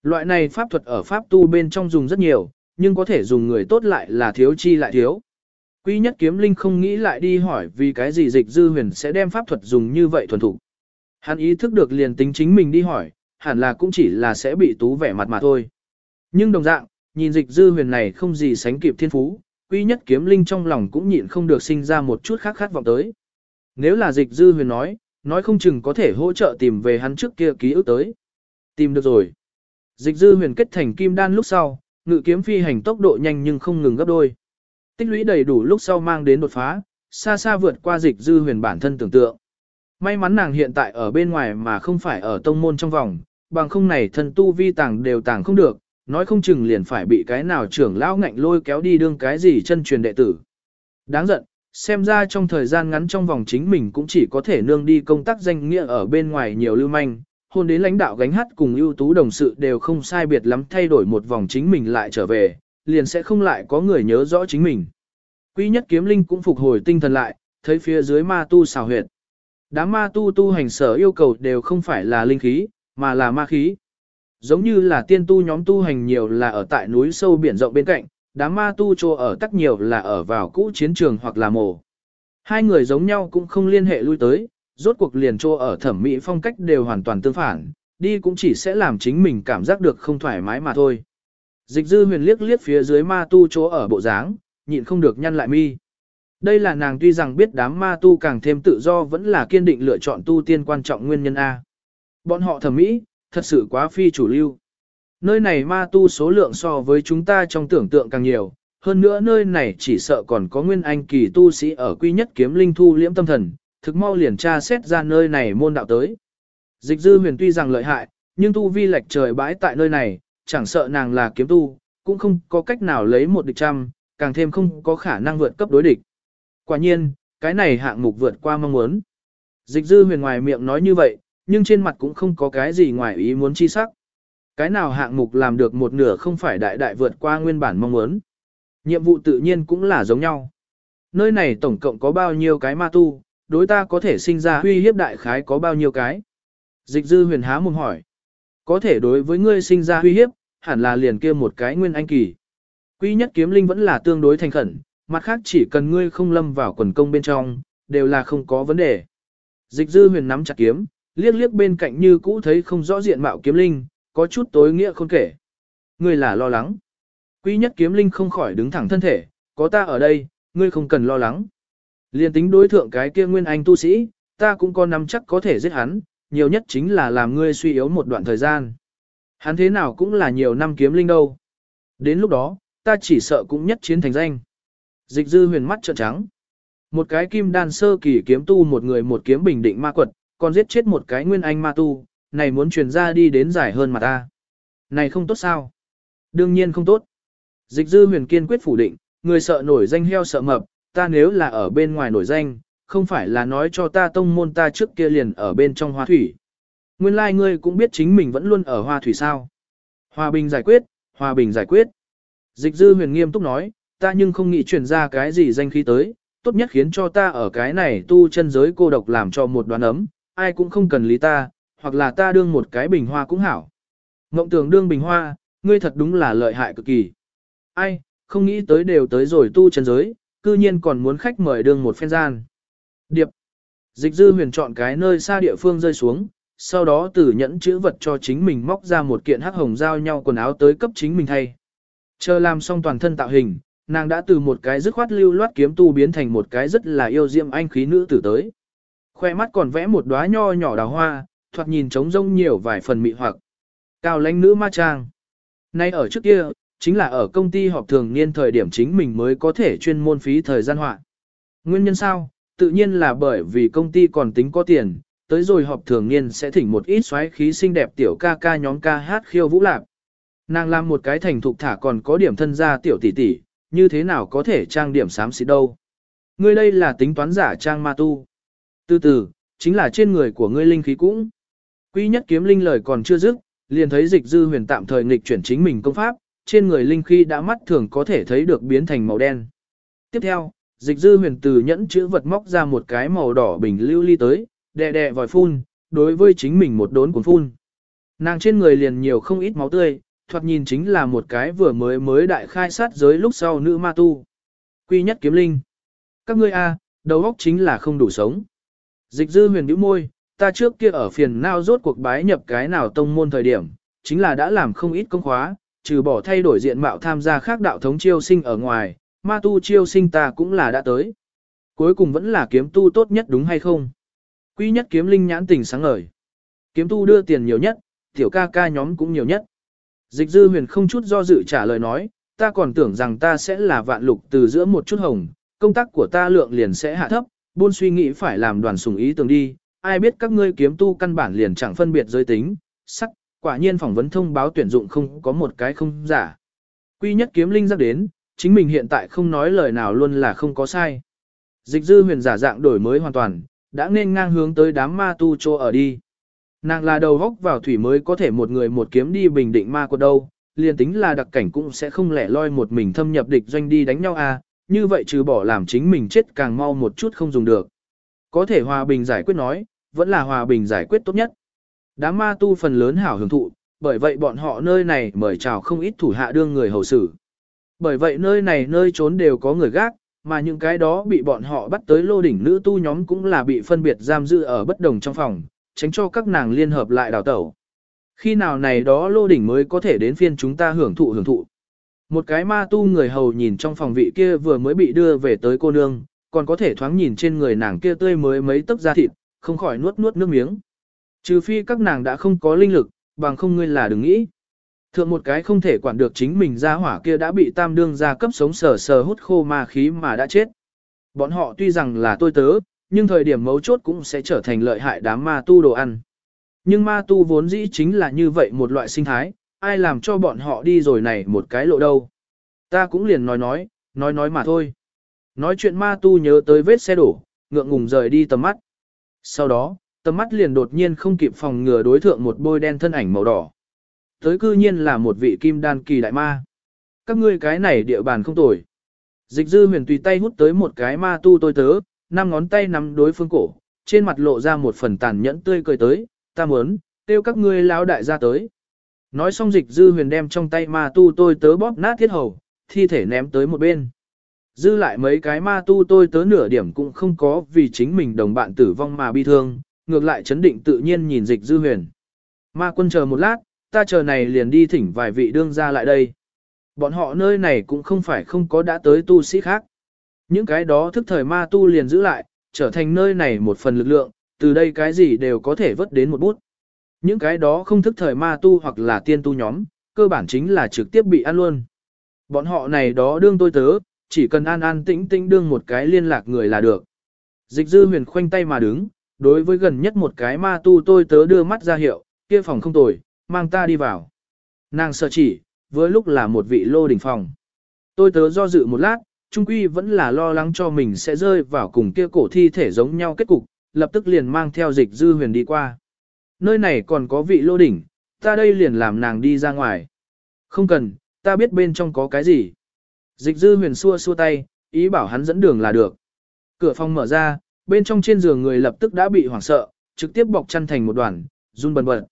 Loại này pháp thuật ở pháp tu bên trong dùng rất nhiều, nhưng có thể dùng người tốt lại là thiếu chi lại thiếu. Quý nhất kiếm linh không nghĩ lại đi hỏi vì cái gì dịch dư huyền sẽ đem pháp thuật dùng như vậy thuần thủ. Hắn ý thức được liền tính chính mình đi hỏi, hẳn là cũng chỉ là sẽ bị tú vẻ mặt mà thôi. Nhưng đồng dạng, nhìn dịch dư huyền này không gì sánh kịp thiên phú, quý nhất kiếm linh trong lòng cũng nhịn không được sinh ra một chút khác khát vọng tới. Nếu là dịch dư huyền nói, nói không chừng có thể hỗ trợ tìm về hắn trước kia ký ức tới. Tìm được rồi. Dịch dư huyền kết thành kim đan lúc sau, ngự kiếm phi hành tốc độ nhanh nhưng không ngừng gấp đôi. Tích lũy đầy đủ lúc sau mang đến đột phá, xa xa vượt qua dịch dư huyền bản thân tưởng tượng. May mắn nàng hiện tại ở bên ngoài mà không phải ở tông môn trong vòng, bằng không này thân tu vi tàng đều tàng không được, nói không chừng liền phải bị cái nào trưởng lão ngạnh lôi kéo đi đương cái gì chân truyền đệ tử. Đáng giận, xem ra trong thời gian ngắn trong vòng chính mình cũng chỉ có thể nương đi công tác danh nghĩa ở bên ngoài nhiều lưu manh, hôn đến lãnh đạo gánh hát cùng ưu tú đồng sự đều không sai biệt lắm thay đổi một vòng chính mình lại trở về, liền sẽ không lại có người nhớ rõ chính mình. Quý nhất kiếm linh cũng phục hồi tinh thần lại, thấy phía dưới ma tu xào huyệt. Đám ma tu tu hành sở yêu cầu đều không phải là linh khí, mà là ma khí. Giống như là tiên tu nhóm tu hành nhiều là ở tại núi sâu biển rộng bên cạnh, đám ma tu trô ở tắc nhiều là ở vào cũ chiến trường hoặc là mồ. Hai người giống nhau cũng không liên hệ lui tới, rốt cuộc liền trô ở thẩm mỹ phong cách đều hoàn toàn tương phản, đi cũng chỉ sẽ làm chính mình cảm giác được không thoải mái mà thôi. Dịch dư huyền liếc liếc phía dưới ma tu chỗ ở bộ dáng, nhịn không được nhăn lại mi. Đây là nàng tuy rằng biết đám ma tu càng thêm tự do vẫn là kiên định lựa chọn tu tiên quan trọng nguyên nhân A. Bọn họ thẩm mỹ, thật sự quá phi chủ lưu. Nơi này ma tu số lượng so với chúng ta trong tưởng tượng càng nhiều, hơn nữa nơi này chỉ sợ còn có nguyên anh kỳ tu sĩ ở quy nhất kiếm linh thu liễm tâm thần, thực mau liền tra xét ra nơi này môn đạo tới. Dịch dư huyền tuy rằng lợi hại, nhưng tu vi lệch trời bãi tại nơi này, chẳng sợ nàng là kiếm tu, cũng không có cách nào lấy một địch trăm, càng thêm không có khả năng vượt cấp đối địch. Quả nhiên, cái này hạng mục vượt qua mong muốn. Dịch dư huyền ngoài miệng nói như vậy, nhưng trên mặt cũng không có cái gì ngoài ý muốn chi sắc. Cái nào hạng mục làm được một nửa không phải đại đại vượt qua nguyên bản mong muốn. Nhiệm vụ tự nhiên cũng là giống nhau. nơi này tổng cộng có bao nhiêu cái ma tu, đối ta có thể sinh ra uy hiếp đại khái có bao nhiêu cái. Dịch dư huyền há mồm hỏi. Có thể đối với ngươi sinh ra uy hiếp, hẳn là liền kia một cái nguyên anh kỳ. quý nhất kiếm linh vẫn là tương đối thành khẩn, mặt khác chỉ cần ngươi không lâm vào quần công bên trong, đều là không có vấn đề. Dịch dư huyền nắm chặt kiếm, liếc liếc bên cạnh như cũ thấy không rõ diện mạo kiếm linh, có chút tối nghĩa không kể. Ngươi là lo lắng. quý nhất kiếm linh không khỏi đứng thẳng thân thể, có ta ở đây, ngươi không cần lo lắng. Liên tính đối thượng cái kia nguyên anh tu sĩ, ta cũng có nắm chắc có thể giết hắn, nhiều nhất chính là làm ngươi suy yếu một đoạn thời gian. Hắn thế nào cũng là nhiều năm kiếm linh đâu. Đến lúc đó, ta chỉ sợ cũng nhất chiến thành danh. Dịch dư huyền mắt trợn trắng. Một cái kim đan sơ kỳ kiếm tu một người một kiếm bình định ma quật, còn giết chết một cái nguyên anh ma tu, này muốn truyền ra đi đến giải hơn mà ta. Này không tốt sao? Đương nhiên không tốt. Dịch dư huyền kiên quyết phủ định, người sợ nổi danh heo sợ mập, ta nếu là ở bên ngoài nổi danh, không phải là nói cho ta tông môn ta trước kia liền ở bên trong hoa thủy. Nguyên lai like ngươi cũng biết chính mình vẫn luôn ở hoa thủy sao. Hòa bình giải quyết, hòa bình giải quyết. Dịch dư huyền nghiêm túc nói, ta nhưng không nghĩ truyền ra cái gì danh khí tới, tốt nhất khiến cho ta ở cái này tu chân giới cô độc làm cho một đoàn ấm, ai cũng không cần lý ta, hoặc là ta đương một cái bình hoa cũng hảo. Ngộng tưởng đương bình hoa, ngươi thật đúng là lợi hại cực kỳ. Ai, không nghĩ tới đều tới rồi tu chân giới, cư nhiên còn muốn khách mời đương một phen gian. Điệp. Dịch dư huyền chọn cái nơi xa địa phương rơi xuống, sau đó từ nhẫn chữ vật cho chính mình móc ra một kiện hắc hồng giao nhau quần áo tới cấp chính mình thay. Chờ làm xong toàn thân tạo hình, nàng đã từ một cái dứt khoát lưu loát kiếm tu biến thành một cái rất là yêu diệm anh khí nữ tử tới. Khoe mắt còn vẽ một đóa nho nhỏ đào hoa, thoạt nhìn trống rông nhiều vài phần mị hoặc. Cao lãnh nữ ma trang. Nay ở trước kia, chính là ở công ty họp thường niên thời điểm chính mình mới có thể chuyên môn phí thời gian họa. Nguyên nhân sao? Tự nhiên là bởi vì công ty còn tính có tiền, tới rồi họp thường niên sẽ thỉnh một ít xoáy khí xinh đẹp tiểu ca ca nhóm ca hát khiêu vũ lạc. Nàng làm một cái thành thục thả còn có điểm thân gia tiểu tỷ tỷ, như thế nào có thể trang điểm xám xịt đâu. Ngươi đây là tính toán giả trang ma tu. Từ từ, chính là trên người của ngươi linh khí cũng. Quy nhất kiếm linh lời còn chưa dứt, liền thấy dịch dư huyền tạm thời nghịch chuyển chính mình công pháp, trên người linh khí đã mắt thường có thể thấy được biến thành màu đen. Tiếp theo, dịch dư huyền từ nhẫn chữ vật móc ra một cái màu đỏ bình lưu ly tới, đè đè vòi phun, đối với chính mình một đốn cuốn phun. Nàng trên người liền nhiều không ít máu tươi, thoạt nhìn chính là một cái vừa mới mới đại khai sát giới lúc sau nữ ma tu. Quy nhất kiếm linh. Các ngươi a, đầu óc chính là không đủ sống. Dịch dư huyền bĩu môi, ta trước kia ở phiền nào rốt cuộc bái nhập cái nào tông môn thời điểm, chính là đã làm không ít công khóa, trừ bỏ thay đổi diện mạo tham gia khác đạo thống chiêu sinh ở ngoài, ma tu chiêu sinh ta cũng là đã tới. Cuối cùng vẫn là kiếm tu tốt nhất đúng hay không? Quy nhất kiếm linh nhãn tình sáng ngời. Kiếm tu đưa tiền nhiều nhất, tiểu ca ca nhóm cũng nhiều nhất. Dịch dư huyền không chút do dự trả lời nói, ta còn tưởng rằng ta sẽ là vạn lục từ giữa một chút hồng, công tác của ta lượng liền sẽ hạ thấp, buôn suy nghĩ phải làm đoàn sùng ý tưởng đi, ai biết các ngươi kiếm tu căn bản liền chẳng phân biệt giới tính, sắc, quả nhiên phỏng vấn thông báo tuyển dụng không có một cái không giả. Quy nhất kiếm linh giác đến, chính mình hiện tại không nói lời nào luôn là không có sai. Dịch dư huyền giả dạng đổi mới hoàn toàn, đã nên ngang hướng tới đám ma tu cho ở đi. Nàng là đầu góc vào thủy mới có thể một người một kiếm đi bình định ma của đâu, liền tính là đặc cảnh cũng sẽ không lẻ loi một mình thâm nhập địch doanh đi đánh nhau à, như vậy trừ bỏ làm chính mình chết càng mau một chút không dùng được. Có thể hòa bình giải quyết nói, vẫn là hòa bình giải quyết tốt nhất. Đám ma tu phần lớn hảo hưởng thụ, bởi vậy bọn họ nơi này mời chào không ít thủ hạ đương người hầu xử. Bởi vậy nơi này nơi trốn đều có người gác, mà những cái đó bị bọn họ bắt tới lô đỉnh nữ tu nhóm cũng là bị phân biệt giam giữ ở bất đồng trong phòng, tránh cho các nàng liên hợp lại đào tẩu. Khi nào này đó lô đỉnh mới có thể đến phiên chúng ta hưởng thụ hưởng thụ. Một cái ma tu người hầu nhìn trong phòng vị kia vừa mới bị đưa về tới cô nương, còn có thể thoáng nhìn trên người nàng kia tươi mới mấy tấc da thịt, không khỏi nuốt nuốt nước miếng. Trừ phi các nàng đã không có linh lực, bằng không ngươi là đừng nghĩ. Thượng một cái không thể quản được chính mình ra hỏa kia đã bị tam đương gia cấp sống sờ sờ hút khô ma khí mà đã chết. Bọn họ tuy rằng là tôi tớ, nhưng thời điểm mấu chốt cũng sẽ trở thành lợi hại đám ma tu đồ ăn. Nhưng ma tu vốn dĩ chính là như vậy một loại sinh thái, ai làm cho bọn họ đi rồi này một cái lộ đâu. Ta cũng liền nói nói, nói nói mà thôi. Nói chuyện ma tu nhớ tới vết xe đổ, ngượng ngùng rời đi tầm mắt. Sau đó, tầm mắt liền đột nhiên không kịp phòng ngừa đối thượng một bôi đen thân ảnh màu đỏ. Tới cư nhiên là một vị kim đan kỳ đại ma. Các ngươi cái này địa bàn không tồi. Dịch dư huyền tùy tay hút tới một cái ma tu tôi tớ, năm ngón tay nắm đối phương cổ, trên mặt lộ ra một phần tàn nhẫn tươi cười tới, ta muốn, tiêu các ngươi lão đại ra tới. Nói xong dịch dư huyền đem trong tay ma tu tôi tớ bóp nát thiết hầu, thi thể ném tới một bên. Dư lại mấy cái ma tu tôi tớ nửa điểm cũng không có vì chính mình đồng bạn tử vong mà bi thương, ngược lại chấn định tự nhiên nhìn dịch dư huyền. Ma quân chờ một lát, ta chờ này liền đi thỉnh vài vị đương ra lại đây. Bọn họ nơi này cũng không phải không có đã tới tu sĩ khác. Những cái đó thức thời ma tu liền giữ lại, trở thành nơi này một phần lực lượng, từ đây cái gì đều có thể vớt đến một bút. Những cái đó không thức thời ma tu hoặc là tiên tu nhóm, cơ bản chính là trực tiếp bị ăn luôn. Bọn họ này đó đương tôi tớ, chỉ cần an an tĩnh tĩnh đương một cái liên lạc người là được. Dịch dư huyền khoanh tay mà đứng, đối với gần nhất một cái ma tu tôi tớ đưa mắt ra hiệu, kia phòng không tồi, mang ta đi vào. Nàng sợ chỉ, với lúc là một vị lô đỉnh phòng. Tôi tớ do dự một lát, trung quy vẫn là lo lắng cho mình sẽ rơi vào cùng kia cổ thi thể giống nhau kết cục, lập tức liền mang theo dịch dư huyền đi qua. Nơi này còn có vị lô đỉnh, ta đây liền làm nàng đi ra ngoài. Không cần, ta biết bên trong có cái gì. Dịch dư huyền xua xua tay, ý bảo hắn dẫn đường là được. Cửa phòng mở ra, bên trong trên giường người lập tức đã bị hoảng sợ, trực tiếp bọc chăn thành một đoàn, run bần bật.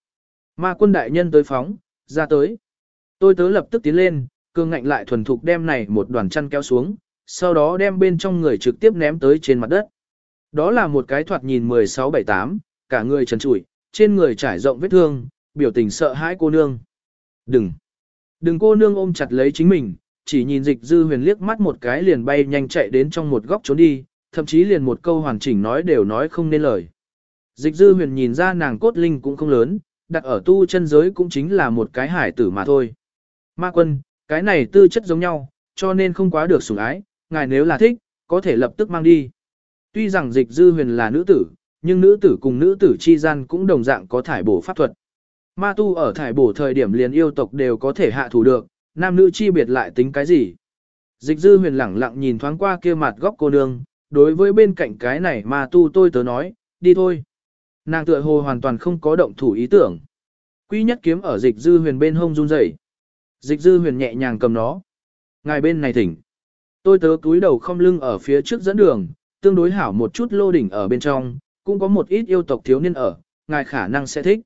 Ma quân đại nhân tới phóng, ra tới. Tôi tớ lập tức tiến lên, cương ngạnh lại thuần thục đem này một đoàn chăn kéo xuống, sau đó đem bên trong người trực tiếp ném tới trên mặt đất. Đó là một cái thoạt nhìn 16-78, cả người trần trụi, trên người trải rộng vết thương, biểu tình sợ hãi cô nương. Đừng! Đừng cô nương ôm chặt lấy chính mình, chỉ nhìn dịch dư huyền liếc mắt một cái liền bay nhanh chạy đến trong một góc trốn đi, thậm chí liền một câu hoàn chỉnh nói đều nói không nên lời. Dịch dư huyền nhìn ra nàng cốt linh cũng không lớn, đặt ở tu chân giới cũng chính là một cái hải tử mà thôi. Ma quân, cái này tư chất giống nhau, cho nên không quá được sủng ái, ngài nếu là thích, có thể lập tức mang đi. Tuy rằng dịch dư huyền là nữ tử, nhưng nữ tử cùng nữ tử chi gian cũng đồng dạng có thải bổ pháp thuật. Ma tu ở thải bổ thời điểm liền yêu tộc đều có thể hạ thủ được, nam nữ chi biệt lại tính cái gì. Dịch dư huyền lẳng lặng nhìn thoáng qua kia mặt góc cô nương, đối với bên cạnh cái này ma tu tôi tớ nói, đi thôi. Nàng tựa hồ hoàn toàn không có động thủ ý tưởng. Quy nhất kiếm ở dịch dư huyền bên hông run rẩy. Dịch dư huyền nhẹ nhàng cầm nó. Ngài bên này thỉnh. Tôi tớ túi đầu không lưng ở phía trước dẫn đường, tương đối hảo một chút lô đỉnh ở bên trong, cũng có một ít yêu tộc thiếu niên ở, ngài khả năng sẽ thích.